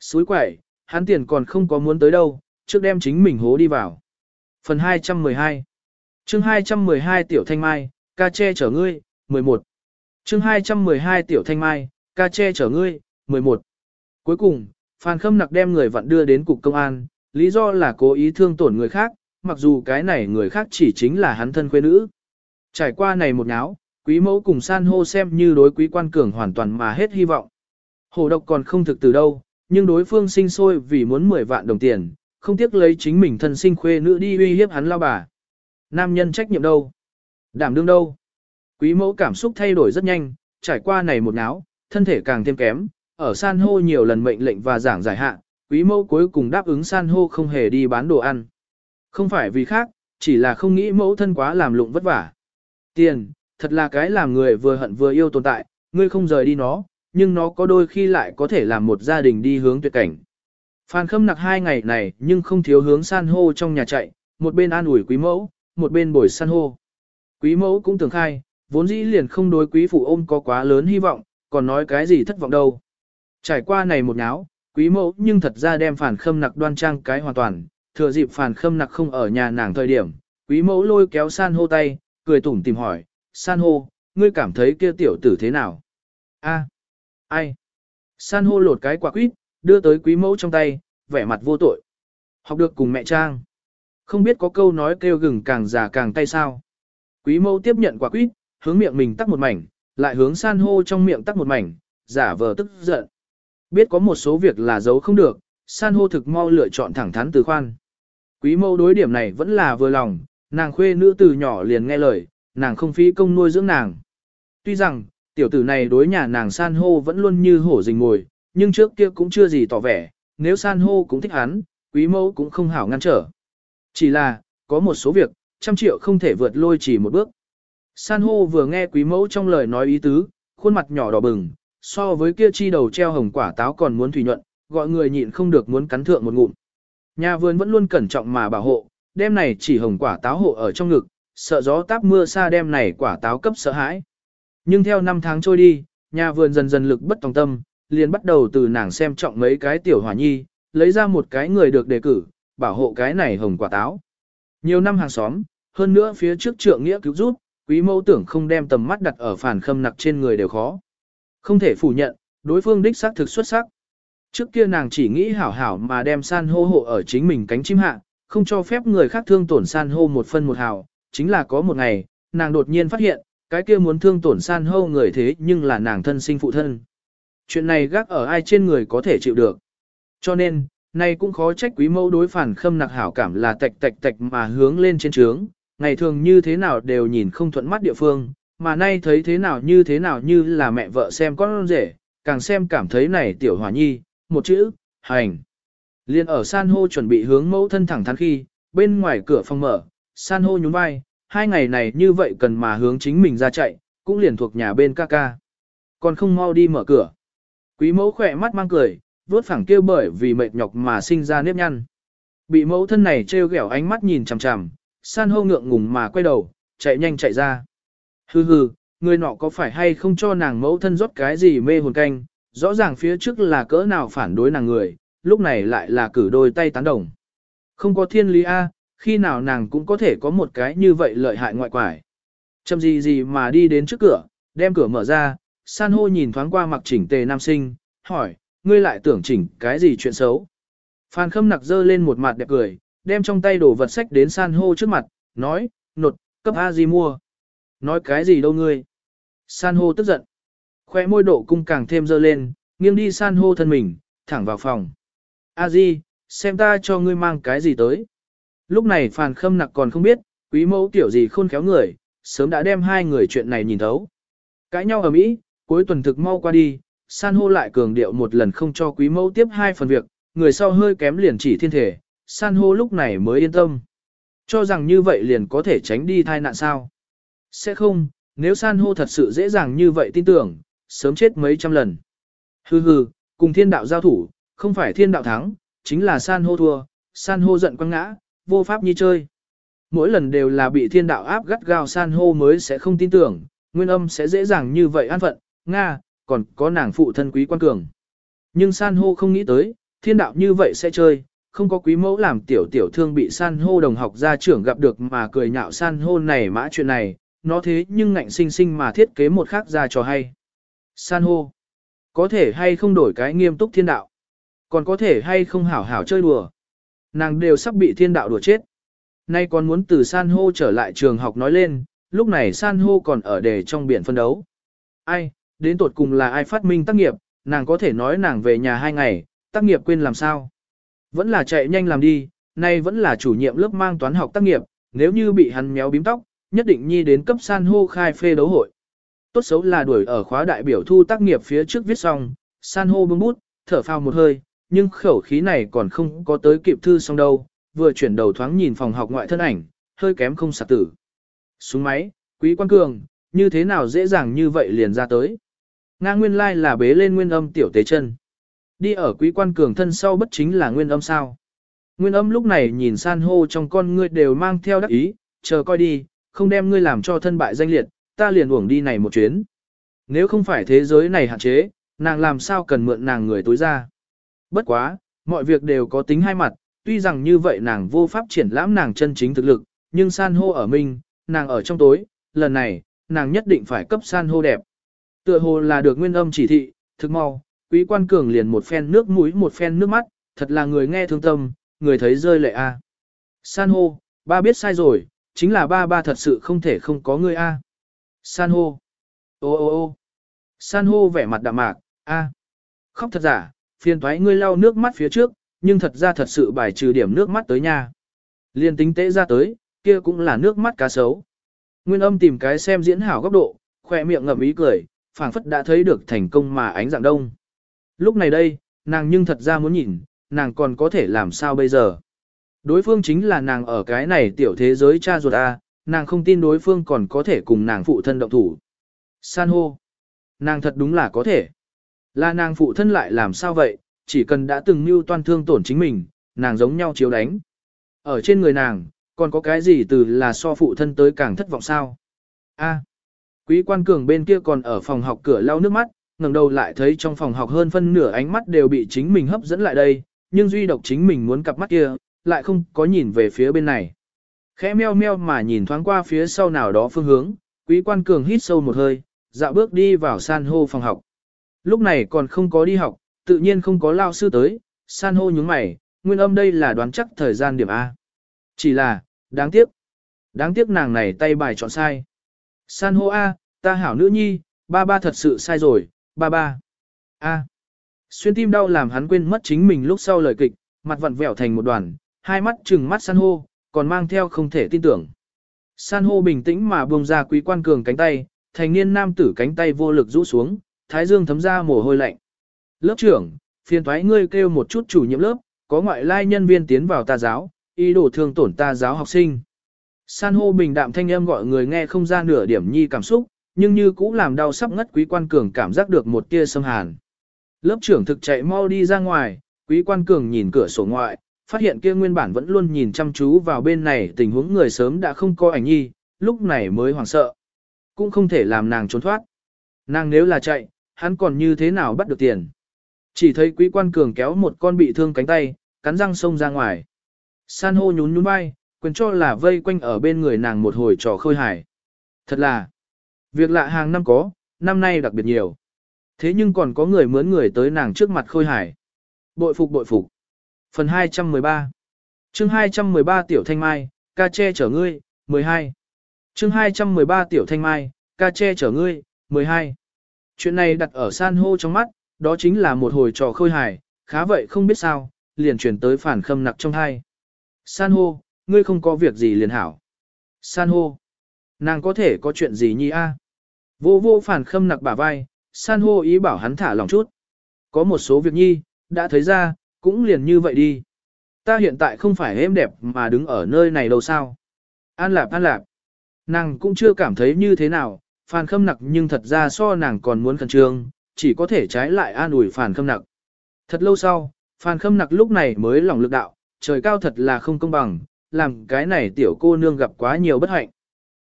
Suối quẩy, hắn tiền còn không có muốn tới đâu, trước đem chính mình hố đi vào. Phần 212 chương 212 Tiểu Thanh Mai, ca che chở ngươi, 11 chương 212 Tiểu Thanh Mai, ca che chở ngươi, 11 Cuối cùng, Phan Khâm Nặc đem người vặn đưa đến cục công an, lý do là cố ý thương tổn người khác, mặc dù cái này người khác chỉ chính là hắn thân quê nữ. Trải qua này một nháo, quý mẫu cùng san hô xem như đối quý quan cường hoàn toàn mà hết hy vọng. Hồ độc còn không thực từ đâu, nhưng đối phương sinh sôi vì muốn 10 vạn đồng tiền, không tiếc lấy chính mình thân sinh khuê nữ đi uy hiếp hắn lao bà. Nam nhân trách nhiệm đâu? Đảm đương đâu? Quý mẫu cảm xúc thay đổi rất nhanh, trải qua này một náo, thân thể càng thêm kém, ở san hô nhiều lần mệnh lệnh và giảng giải hạn, quý mẫu cuối cùng đáp ứng san hô không hề đi bán đồ ăn. Không phải vì khác, chỉ là không nghĩ mẫu thân quá làm lụng vất vả. Tiền, thật là cái làm người vừa hận vừa yêu tồn tại, ngươi không rời đi nó, nhưng nó có đôi khi lại có thể làm một gia đình đi hướng tuyệt cảnh. Phan khâm nặc hai ngày này nhưng không thiếu hướng san hô trong nhà chạy, một bên an ủi quý mẫu, một bên bồi san hô. Quý mẫu cũng tưởng khai, vốn dĩ liền không đối quý phụ ôm có quá lớn hy vọng, còn nói cái gì thất vọng đâu. Trải qua này một nháo, quý mẫu nhưng thật ra đem phản khâm nặc đoan trang cái hoàn toàn, thừa dịp phản khâm nặc không ở nhà nàng thời điểm, quý mẫu lôi kéo san hô tay, cười tủm tìm hỏi, san hô, ngươi cảm thấy kia tiểu tử thế nào? A, ai? San hô lột cái quả quýt, đưa tới quý mẫu trong tay, vẻ mặt vô tội. Học được cùng mẹ Trang. Không biết có câu nói kêu gừng càng già càng tay sao. Quý Mâu tiếp nhận quả quýt, hướng miệng mình tắc một mảnh, lại hướng san hô trong miệng tắc một mảnh, giả vờ tức giận. Biết có một số việc là giấu không được, san hô thực mau lựa chọn thẳng thắn từ khoan. Quý Mâu đối điểm này vẫn là vừa lòng, nàng khuê nữ từ nhỏ liền nghe lời, nàng không phí công nuôi dưỡng nàng. Tuy rằng, tiểu tử này đối nhà nàng san hô vẫn luôn như hổ rình ngồi, nhưng trước kia cũng chưa gì tỏ vẻ, nếu san hô cũng thích hắn, quý mẫu cũng không hảo ngăn trở. Chỉ là, có một số việc, trăm triệu không thể vượt lôi chỉ một bước. San hô vừa nghe quý mẫu trong lời nói ý tứ, khuôn mặt nhỏ đỏ bừng, so với kia chi đầu treo hồng quả táo còn muốn thủy nhuận, gọi người nhịn không được muốn cắn thượng một ngụm. Nhà vườn vẫn luôn cẩn trọng mà bảo hộ, đêm này chỉ hồng quả táo hộ ở trong ngực, sợ gió táp mưa xa đêm này quả táo cấp sợ hãi. Nhưng theo năm tháng trôi đi, nhà vườn dần dần lực bất tòng tâm, liền bắt đầu từ nàng xem trọng mấy cái tiểu hỏa nhi, lấy ra một cái người được đề cử, bảo hộ cái này hồng quả táo. Nhiều năm hàng xóm, hơn nữa phía trước trượng nghĩa cứu rút, quý mẫu tưởng không đem tầm mắt đặt ở phản khâm nặc trên người đều khó. Không thể phủ nhận, đối phương đích xác thực xuất sắc. Trước kia nàng chỉ nghĩ hảo hảo mà đem san hô hộ ở chính mình cánh chim hạ, không cho phép người khác thương tổn san hô một phân một hào, chính là có một ngày, nàng đột nhiên phát hiện, cái kia muốn thương tổn san hô người thế nhưng là nàng thân sinh phụ thân. Chuyện này gác ở ai trên người có thể chịu được. Cho nên, nay cũng khó trách quý mẫu đối phản khâm nặc hảo cảm là tạch tạch tạch mà hướng lên trên trướng, ngày thường như thế nào đều nhìn không thuận mắt địa phương, mà nay thấy thế nào như thế nào như là mẹ vợ xem con rể, càng xem cảm thấy này tiểu hòa nhi, một chữ, hành. Liên ở san hô chuẩn bị hướng mẫu thân thẳng thắn khi, bên ngoài cửa phòng mở, san hô nhún vai, hai ngày này như vậy cần mà hướng chính mình ra chạy, cũng liền thuộc nhà bên ca ca. Còn không mau đi mở cửa. Quý mẫu khỏe mắt mang cười, vốt phẳng kêu bởi vì mệt nhọc mà sinh ra nếp nhăn. Bị mẫu thân này trêu ghẹo ánh mắt nhìn chằm chằm, san hô ngượng ngùng mà quay đầu, chạy nhanh chạy ra. Hừ hừ, người nọ có phải hay không cho nàng mẫu thân rót cái gì mê hồn canh, rõ ràng phía trước là cỡ nào phản đối nàng người, lúc này lại là cử đôi tay tán đồng. Không có thiên lý A, khi nào nàng cũng có thể có một cái như vậy lợi hại ngoại quải. Chầm gì gì mà đi đến trước cửa, đem cửa mở ra, san hô nhìn thoáng qua mặc chỉnh tề nam sinh, hỏi, ngươi lại tưởng chỉnh cái gì chuyện xấu. Phan khâm nặc dơ lên một mặt đẹp cười, đem trong tay đổ vật sách đến san hô trước mặt, nói, nột, cấp A gì mua. Nói cái gì đâu ngươi. San hô tức giận. Khoe môi độ cung càng thêm dơ lên, nghiêng đi san hô thân mình, thẳng vào phòng. A di, xem ta cho ngươi mang cái gì tới. Lúc này phàn khâm nặc còn không biết, quý mẫu tiểu gì khôn khéo người, sớm đã đem hai người chuyện này nhìn thấu. Cãi nhau ở Mỹ, cuối tuần thực mau qua đi, san hô lại cường điệu một lần không cho quý mẫu tiếp hai phần việc, người sau hơi kém liền chỉ thiên thể, san hô lúc này mới yên tâm. Cho rằng như vậy liền có thể tránh đi thai nạn sao. Sẽ không, nếu san hô thật sự dễ dàng như vậy tin tưởng, sớm chết mấy trăm lần. Hừ hừ, cùng thiên đạo giao thủ, không phải thiên đạo thắng, chính là san hô thua, san hô giận quăng ngã, vô pháp như chơi. Mỗi lần đều là bị thiên đạo áp gắt gao san hô mới sẽ không tin tưởng, nguyên âm sẽ dễ dàng như vậy an phận, Nga, còn có nàng phụ thân quý quan cường. Nhưng san hô không nghĩ tới, thiên đạo như vậy sẽ chơi, không có quý mẫu làm tiểu tiểu thương bị san hô đồng học gia trưởng gặp được mà cười nhạo san hô này mã chuyện này, nó thế nhưng ngạnh sinh sinh mà thiết kế một khác ra cho hay. San hô, có thể hay không đổi cái nghiêm túc thiên đạo, còn có thể hay không hảo hảo chơi đùa. Nàng đều sắp bị thiên đạo đùa chết. Nay còn muốn từ san hô trở lại trường học nói lên, lúc này san hô còn ở đề trong biển phân đấu. Ai, đến tột cùng là ai phát minh tác nghiệp, nàng có thể nói nàng về nhà hai ngày, tác nghiệp quên làm sao. Vẫn là chạy nhanh làm đi, nay vẫn là chủ nhiệm lớp mang toán học tác nghiệp, nếu như bị hắn méo bím tóc, nhất định nhi đến cấp san hô khai phê đấu hội. Tốt xấu là đuổi ở khóa đại biểu thu tác nghiệp phía trước viết xong, san hô bưng bút, thở phào một hơi, nhưng khẩu khí này còn không có tới kịp thư xong đâu, vừa chuyển đầu thoáng nhìn phòng học ngoại thân ảnh, hơi kém không sạc tử. Súng máy, quý quan cường, như thế nào dễ dàng như vậy liền ra tới. Nga nguyên lai là bế lên nguyên âm tiểu tế chân. Đi ở quý quan cường thân sau bất chính là nguyên âm sao. Nguyên âm lúc này nhìn san hô trong con ngươi đều mang theo đắc ý, chờ coi đi, không đem ngươi làm cho thân bại danh liệt, ta liền uổng đi này một chuyến. Nếu không phải thế giới này hạn chế, nàng làm sao cần mượn nàng người tối ra. Bất quá, mọi việc đều có tính hai mặt, tuy rằng như vậy nàng vô pháp triển lãm nàng chân chính thực lực, nhưng san hô ở mình, nàng ở trong tối, lần này, nàng nhất định phải cấp san hô đẹp. Tựa hồ là được nguyên âm chỉ thị, thực mau, quý quan cường liền một phen nước mũi một phen nước mắt, thật là người nghe thương tâm, người thấy rơi lệ a. San hô, ba biết sai rồi, chính là ba ba thật sự không thể không có người a. San hô. Ô ô ô. San hô vẻ mặt đạm mạc, a. Khóc thật giả, phiền thoái ngươi lau nước mắt phía trước, nhưng thật ra thật sự bài trừ điểm nước mắt tới nha. Liên tính tế ra tới, kia cũng là nước mắt cá sấu. Nguyên âm tìm cái xem diễn hảo góc độ, khỏe miệng ngậm ý cười, phảng phất đã thấy được thành công mà ánh dạng đông. Lúc này đây, nàng nhưng thật ra muốn nhìn, nàng còn có thể làm sao bây giờ. Đối phương chính là nàng ở cái này tiểu thế giới cha ruột A, nàng không tin đối phương còn có thể cùng nàng phụ thân động thủ. San hô. Nàng thật đúng là có thể. Là nàng phụ thân lại làm sao vậy, chỉ cần đã từng mưu toan thương tổn chính mình, nàng giống nhau chiếu đánh. Ở trên người nàng, còn có cái gì từ là so phụ thân tới càng thất vọng sao? A quý quan cường bên kia còn ở phòng học cửa lau nước mắt, ngẩng đầu lại thấy trong phòng học hơn phân nửa ánh mắt đều bị chính mình hấp dẫn lại đây, nhưng duy độc chính mình muốn cặp mắt kia, lại không có nhìn về phía bên này. Khẽ meo meo mà nhìn thoáng qua phía sau nào đó phương hướng, quý quan cường hít sâu một hơi, dạo bước đi vào san hô phòng học. Lúc này còn không có đi học, tự nhiên không có lao sư tới, san hô nhúng mày, nguyên âm đây là đoán chắc thời gian điểm A. Chỉ là, đáng tiếc. Đáng tiếc nàng này tay bài chọn sai. San hô A, ta hảo nữ nhi, ba ba thật sự sai rồi, ba ba. A. Xuyên tim đau làm hắn quên mất chính mình lúc sau lời kịch, mặt vặn vẹo thành một đoàn, hai mắt trừng mắt san hô, còn mang theo không thể tin tưởng. San hô bình tĩnh mà buông ra quý quan cường cánh tay, thành niên nam tử cánh tay vô lực rũ xuống, thái dương thấm ra mồ hôi lạnh. Lớp trưởng, phiền thoái ngươi kêu một chút chủ nhiệm lớp, có ngoại lai nhân viên tiến vào ta giáo, ý đồ thương tổn ta giáo học sinh. San hô bình đạm thanh âm gọi người nghe không ra nửa điểm nhi cảm xúc, nhưng như cũ làm đau sắp ngất quý quan cường cảm giác được một tia xâm hàn. Lớp trưởng thực chạy mau đi ra ngoài, quý quan cường nhìn cửa sổ ngoại, phát hiện kia nguyên bản vẫn luôn nhìn chăm chú vào bên này tình huống người sớm đã không có ảnh nhi, lúc này mới hoảng sợ. Cũng không thể làm nàng trốn thoát. Nàng nếu là chạy, hắn còn như thế nào bắt được tiền. Chỉ thấy quý quan cường kéo một con bị thương cánh tay, cắn răng xông ra ngoài. San hô nhún nhún bay, quyền cho là vây quanh ở bên người nàng một hồi trò khơi hài. Thật là, việc lạ hàng năm có, năm nay đặc biệt nhiều. Thế nhưng còn có người mướn người tới nàng trước mặt khôi hài. Bội phục bội phục. Phần 213 chương 213 Tiểu Thanh Mai, ca che chở ngươi, 12 chương 213 Tiểu Thanh Mai, ca che chở ngươi, 12 Chuyện này đặt ở san hô trong mắt, đó chính là một hồi trò khôi hài, khá vậy không biết sao, liền chuyển tới phản khâm nặc trong hai. San hô, ngươi không có việc gì liền hảo. San hô, nàng có thể có chuyện gì nhi a? Vô vô phản khâm nặc bả vai, san hô ý bảo hắn thả lòng chút. Có một số việc nhi, đã thấy ra, cũng liền như vậy đi. Ta hiện tại không phải êm đẹp mà đứng ở nơi này đâu sao. An lạp an lạp. Nàng cũng chưa cảm thấy như thế nào, phản khâm nặc nhưng thật ra so nàng còn muốn khẩn trương, chỉ có thể trái lại an ủi phản khâm nặc. Thật lâu sau, phản khâm nặc lúc này mới lòng lực đạo, trời cao thật là không công bằng, làm cái này tiểu cô nương gặp quá nhiều bất hạnh.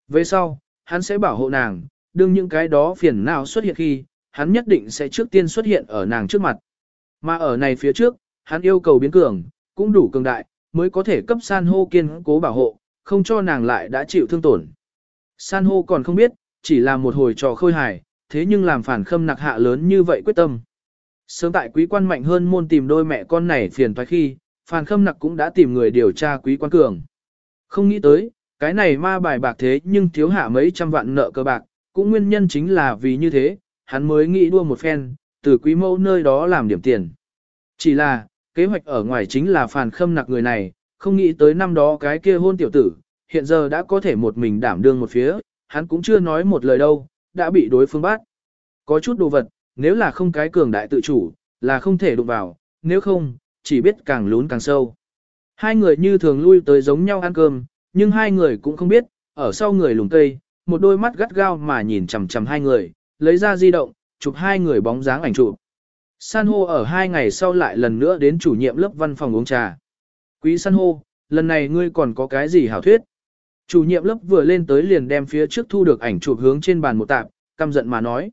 Về sau, hắn sẽ bảo hộ nàng, đương những cái đó phiền não xuất hiện khi, hắn nhất định sẽ trước tiên xuất hiện ở nàng trước mặt. Mà ở này phía trước, hắn yêu cầu biến cường, cũng đủ cường đại, mới có thể cấp san hô kiên cố bảo hộ, không cho nàng lại đã chịu thương tổn. San hô còn không biết, chỉ là một hồi trò khôi hài, thế nhưng làm phản khâm nặc hạ lớn như vậy quyết tâm. Sớm tại quý quan mạnh hơn môn tìm đôi mẹ con này phiền toái khi, Phàn khâm nặc cũng đã tìm người điều tra quý quan cường. Không nghĩ tới, cái này ma bài bạc thế nhưng thiếu hạ mấy trăm vạn nợ cơ bạc, cũng nguyên nhân chính là vì như thế, hắn mới nghĩ đua một phen, từ quý mẫu nơi đó làm điểm tiền. Chỉ là, kế hoạch ở ngoài chính là Phàn khâm nặc người này, không nghĩ tới năm đó cái kia hôn tiểu tử, hiện giờ đã có thể một mình đảm đương một phía, hắn cũng chưa nói một lời đâu, đã bị đối phương bắt. Có chút đồ vật, nếu là không cái cường đại tự chủ, là không thể đụng vào, nếu không, chỉ biết càng lún càng sâu. Hai người như thường lui tới giống nhau ăn cơm, nhưng hai người cũng không biết, ở sau người lùng cây, một đôi mắt gắt gao mà nhìn chằm chằm hai người, lấy ra di động, chụp hai người bóng dáng ảnh chụp. San hô ở hai ngày sau lại lần nữa đến chủ nhiệm lớp văn phòng uống trà. Quý san hô, lần này ngươi còn có cái gì hảo thuyết? Chủ nhiệm lớp vừa lên tới liền đem phía trước thu được ảnh chụp hướng trên bàn một tạp, căm giận mà nói.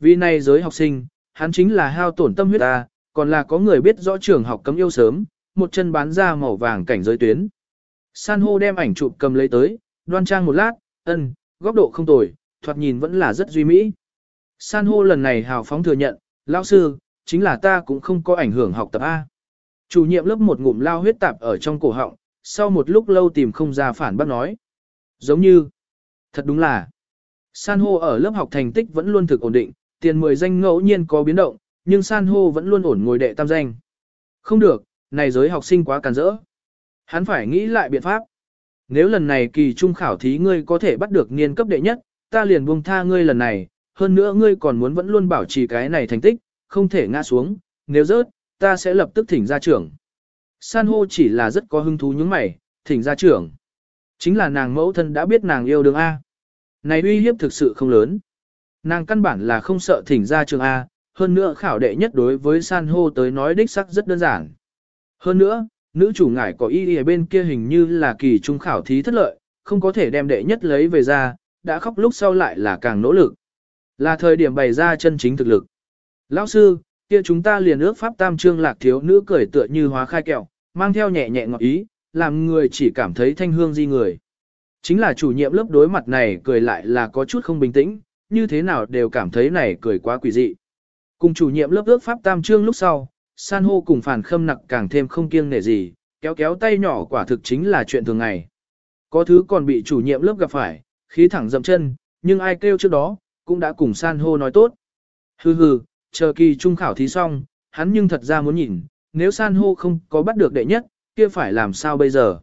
Vì này giới học sinh, hắn chính là hao tổn tâm huyết ta, còn là có người biết rõ trường học cấm yêu sớm, một chân bán ra màu vàng cảnh giới tuyến. San hô đem ảnh chụp cầm lấy tới, đoan trang một lát, ân, góc độ không tồi, thoạt nhìn vẫn là rất duy mỹ. San hô lần này hào phóng thừa nhận, lão sư, chính là ta cũng không có ảnh hưởng học tập A. Chủ nhiệm lớp một ngụm lao huyết tạp ở trong cổ họng, sau một lúc lâu tìm không ra phản bác nói. Giống như, thật đúng là, san hô ở lớp học thành tích vẫn luôn thực ổn định, tiền mười danh ngẫu nhiên có biến động, nhưng san hô vẫn luôn ổn ngồi đệ tam danh. Không được, này giới học sinh quá càn rỡ. Hắn phải nghĩ lại biện pháp. Nếu lần này kỳ trung khảo thí ngươi có thể bắt được niên cấp đệ nhất, ta liền buông tha ngươi lần này, hơn nữa ngươi còn muốn vẫn luôn bảo trì cái này thành tích, không thể ngã xuống, nếu rớt, ta sẽ lập tức thỉnh ra trưởng. San hô chỉ là rất có hứng thú những mày, thỉnh ra trưởng. Chính là nàng mẫu thân đã biết nàng yêu đương A. Này uy hiếp thực sự không lớn. Nàng căn bản là không sợ thỉnh ra trường A, hơn nữa khảo đệ nhất đối với san hô tới nói đích sắc rất đơn giản. Hơn nữa, nữ chủ ngải có y ở bên kia hình như là kỳ trung khảo thí thất lợi, không có thể đem đệ nhất lấy về ra, đã khóc lúc sau lại là càng nỗ lực. Là thời điểm bày ra chân chính thực lực. Lão sư, kia chúng ta liền ước pháp tam trương lạc thiếu nữ cười tựa như hóa khai kẹo, mang theo nhẹ nhẹ ngọt ý, làm người chỉ cảm thấy thanh hương di người. Chính là chủ nhiệm lớp đối mặt này cười lại là có chút không bình tĩnh, như thế nào đều cảm thấy này cười quá quỷ dị. Cùng chủ nhiệm lớp ước pháp tam trương lúc sau, san hô cùng phản khâm nặc càng thêm không kiêng nể gì, kéo kéo tay nhỏ quả thực chính là chuyện thường ngày. Có thứ còn bị chủ nhiệm lớp gặp phải, khí thẳng dậm chân, nhưng ai kêu trước đó, cũng đã cùng san hô nói tốt. Hừ hừ, chờ kỳ trung khảo thí xong, hắn nhưng thật ra muốn nhìn, nếu san hô không có bắt được đệ nhất, kia phải làm sao bây giờ.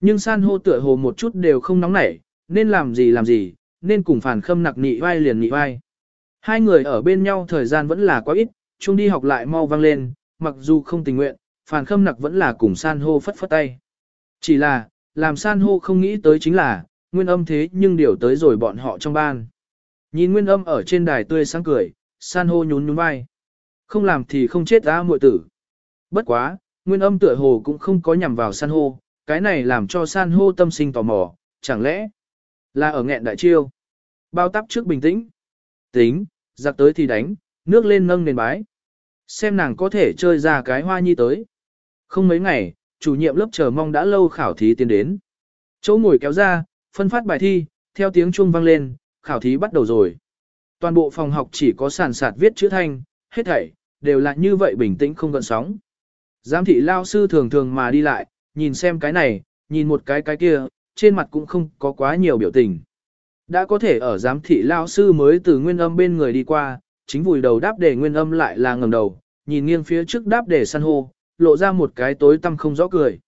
Nhưng san hô tựa hồ một chút đều không nóng nảy, nên làm gì làm gì, nên cùng phản khâm nặc nị vai liền nị vai. Hai người ở bên nhau thời gian vẫn là quá ít, chung đi học lại mau vang lên, mặc dù không tình nguyện, phản khâm nặc vẫn là cùng san hô phất phất tay. Chỉ là, làm san hô không nghĩ tới chính là, nguyên âm thế nhưng điều tới rồi bọn họ trong ban. Nhìn nguyên âm ở trên đài tươi sáng cười, san hô nhún nhún vai. Không làm thì không chết ra muội tử. Bất quá, nguyên âm tựa hồ cũng không có nhằm vào san hô, cái này làm cho san hô tâm sinh tò mò, chẳng lẽ là ở nghẹn đại chiêu. Bao tắp trước bình tĩnh. Tính, giặc tới thì đánh, nước lên nâng nền bái. Xem nàng có thể chơi ra cái hoa nhi tới. Không mấy ngày, chủ nhiệm lớp chờ mong đã lâu khảo thí tiến đến. Chỗ ngồi kéo ra, phân phát bài thi, theo tiếng chuông vang lên, khảo thí bắt đầu rồi. Toàn bộ phòng học chỉ có sàn sạt viết chữ thanh, hết thảy, đều là như vậy bình tĩnh không gợn sóng. Giám thị lao sư thường thường mà đi lại, nhìn xem cái này, nhìn một cái cái kia, trên mặt cũng không có quá nhiều biểu tình. Đã có thể ở giám thị lao sư mới từ nguyên âm bên người đi qua, chính vùi đầu đáp đề nguyên âm lại là ngầm đầu, nhìn nghiêng phía trước đáp đề san hô, lộ ra một cái tối tăm không rõ cười.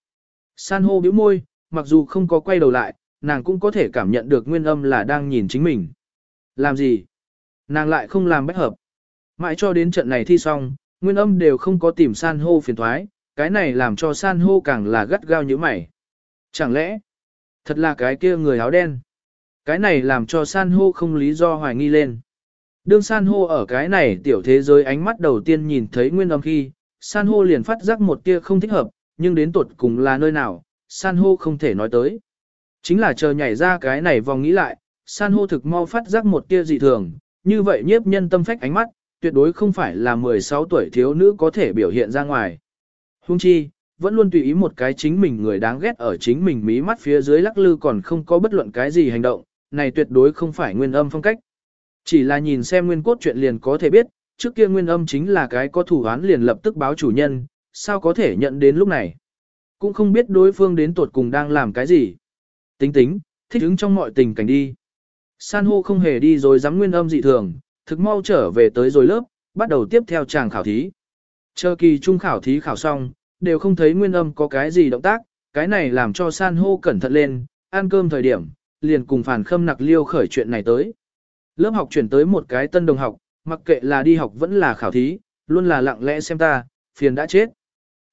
San hô bĩu môi, mặc dù không có quay đầu lại, nàng cũng có thể cảm nhận được nguyên âm là đang nhìn chính mình. Làm gì? Nàng lại không làm bách hợp. Mãi cho đến trận này thi xong, nguyên âm đều không có tìm san hô phiền thoái, cái này làm cho san hô càng là gắt gao như mày. Chẳng lẽ, thật là cái kia người áo đen? Cái này làm cho san hô không lý do hoài nghi lên. Đương san hô ở cái này tiểu thế giới ánh mắt đầu tiên nhìn thấy nguyên âm khi, san hô liền phát giác một tia không thích hợp, nhưng đến tột cùng là nơi nào, san hô không thể nói tới. Chính là chờ nhảy ra cái này vòng nghĩ lại, san hô thực mau phát giác một tia dị thường, như vậy nhiếp nhân tâm phách ánh mắt, tuyệt đối không phải là 16 tuổi thiếu nữ có thể biểu hiện ra ngoài. Hung chi, vẫn luôn tùy ý một cái chính mình người đáng ghét ở chính mình mí mắt phía dưới lắc lư còn không có bất luận cái gì hành động, này tuyệt đối không phải nguyên âm phong cách. Chỉ là nhìn xem nguyên cốt chuyện liền có thể biết, trước kia nguyên âm chính là cái có thủ án liền lập tức báo chủ nhân, sao có thể nhận đến lúc này. Cũng không biết đối phương đến tuột cùng đang làm cái gì. Tính tính, thích ứng trong mọi tình cảnh đi. San hô không hề đi rồi dám nguyên âm dị thường, thực mau trở về tới rồi lớp, bắt đầu tiếp theo chàng khảo thí. Chờ kỳ trung khảo thí khảo xong, đều không thấy nguyên âm có cái gì động tác, cái này làm cho san hô cẩn thận lên, ăn cơm thời điểm, liền cùng phản khâm nặc liêu khởi chuyện này tới. Lớp học chuyển tới một cái tân đồng học, mặc kệ là đi học vẫn là khảo thí, luôn là lặng lẽ xem ta, phiền đã chết.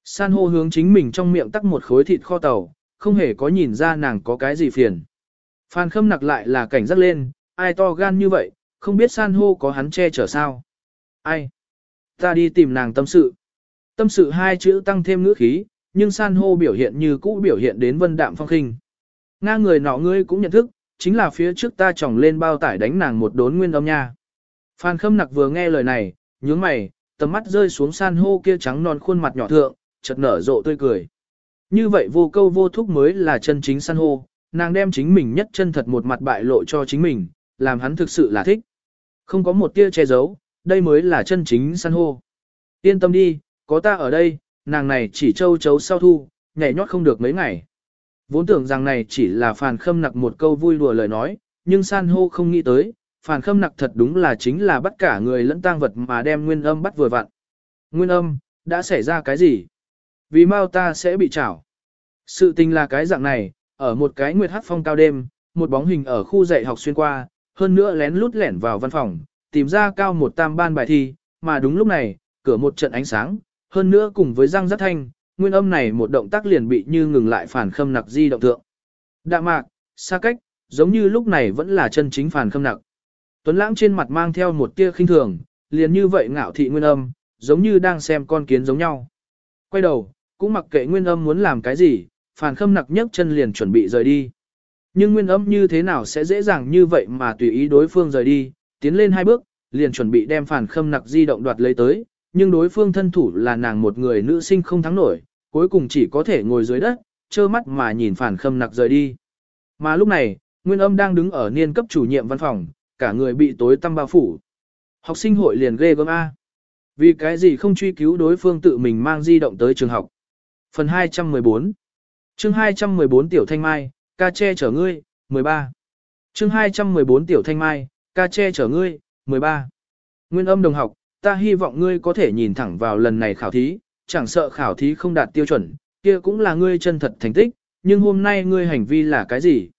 San hô hướng chính mình trong miệng tắc một khối thịt kho tàu, không hề có nhìn ra nàng có cái gì phiền. Phan khâm nặc lại là cảnh giác lên, ai to gan như vậy, không biết san hô có hắn che chở sao. Ai? Ta đi tìm nàng tâm sự. Tâm sự hai chữ tăng thêm ngữ khí, nhưng san hô biểu hiện như cũ biểu hiện đến vân đạm phong khinh. Nga người nọ ngươi cũng nhận thức, chính là phía trước ta tròng lên bao tải đánh nàng một đốn nguyên âm nha. Phan khâm nặc vừa nghe lời này, nhướng mày, tầm mắt rơi xuống san hô kia trắng non khuôn mặt nhỏ thượng, chợt nở rộ tươi cười. Như vậy vô câu vô thúc mới là chân chính san hô, nàng đem chính mình nhất chân thật một mặt bại lộ cho chính mình, làm hắn thực sự là thích. Không có một tia che giấu, đây mới là chân chính san hô. Yên tâm đi, có ta ở đây, nàng này chỉ châu chấu sau thu, nhảy nhót không được mấy ngày. Vốn tưởng rằng này chỉ là phàn khâm nặc một câu vui đùa lời nói, nhưng san hô không nghĩ tới, phàn khâm nặc thật đúng là chính là bắt cả người lẫn tang vật mà đem nguyên âm bắt vừa vặn. Nguyên âm, đã xảy ra cái gì? Vì mau ta sẽ bị chảo. Sự tình là cái dạng này, ở một cái nguyệt hát phong cao đêm, một bóng hình ở khu dạy học xuyên qua, hơn nữa lén lút lẻn vào văn phòng, tìm ra cao một tam ban bài thi, mà đúng lúc này, cửa một trận ánh sáng, hơn nữa cùng với răng rất thanh, nguyên âm này một động tác liền bị như ngừng lại phản khâm nặc di động tượng. Đạ mạc, xa cách, giống như lúc này vẫn là chân chính phản khâm nặc. Tuấn lãng trên mặt mang theo một tia khinh thường, liền như vậy ngạo thị nguyên âm, giống như đang xem con kiến giống nhau. Quay đầu, cũng mặc kệ nguyên âm muốn làm cái gì, phản khâm nặc nhấc chân liền chuẩn bị rời đi. Nhưng nguyên âm như thế nào sẽ dễ dàng như vậy mà tùy ý đối phương rời đi, tiến lên hai bước, liền chuẩn bị đem phản khâm nặc di động đoạt lấy tới, nhưng đối phương thân thủ là nàng một người nữ sinh không thắng nổi, cuối cùng chỉ có thể ngồi dưới đất, trơ mắt mà nhìn phản khâm nặc rời đi. Mà lúc này, Nguyên âm đang đứng ở niên cấp chủ nhiệm văn phòng, cả người bị tối tăm bao phủ. Học sinh hội liền ghê gớm A. Vì cái gì không truy cứu đối phương tự mình mang di động tới trường học. Phần 214 chương 214 Tiểu Thanh Mai, ca che chở ngươi, 13. chương 214 Tiểu Thanh Mai, ca che chở ngươi, 13. Nguyên âm đồng học, ta hy vọng ngươi có thể nhìn thẳng vào lần này khảo thí, chẳng sợ khảo thí không đạt tiêu chuẩn, kia cũng là ngươi chân thật thành tích, nhưng hôm nay ngươi hành vi là cái gì?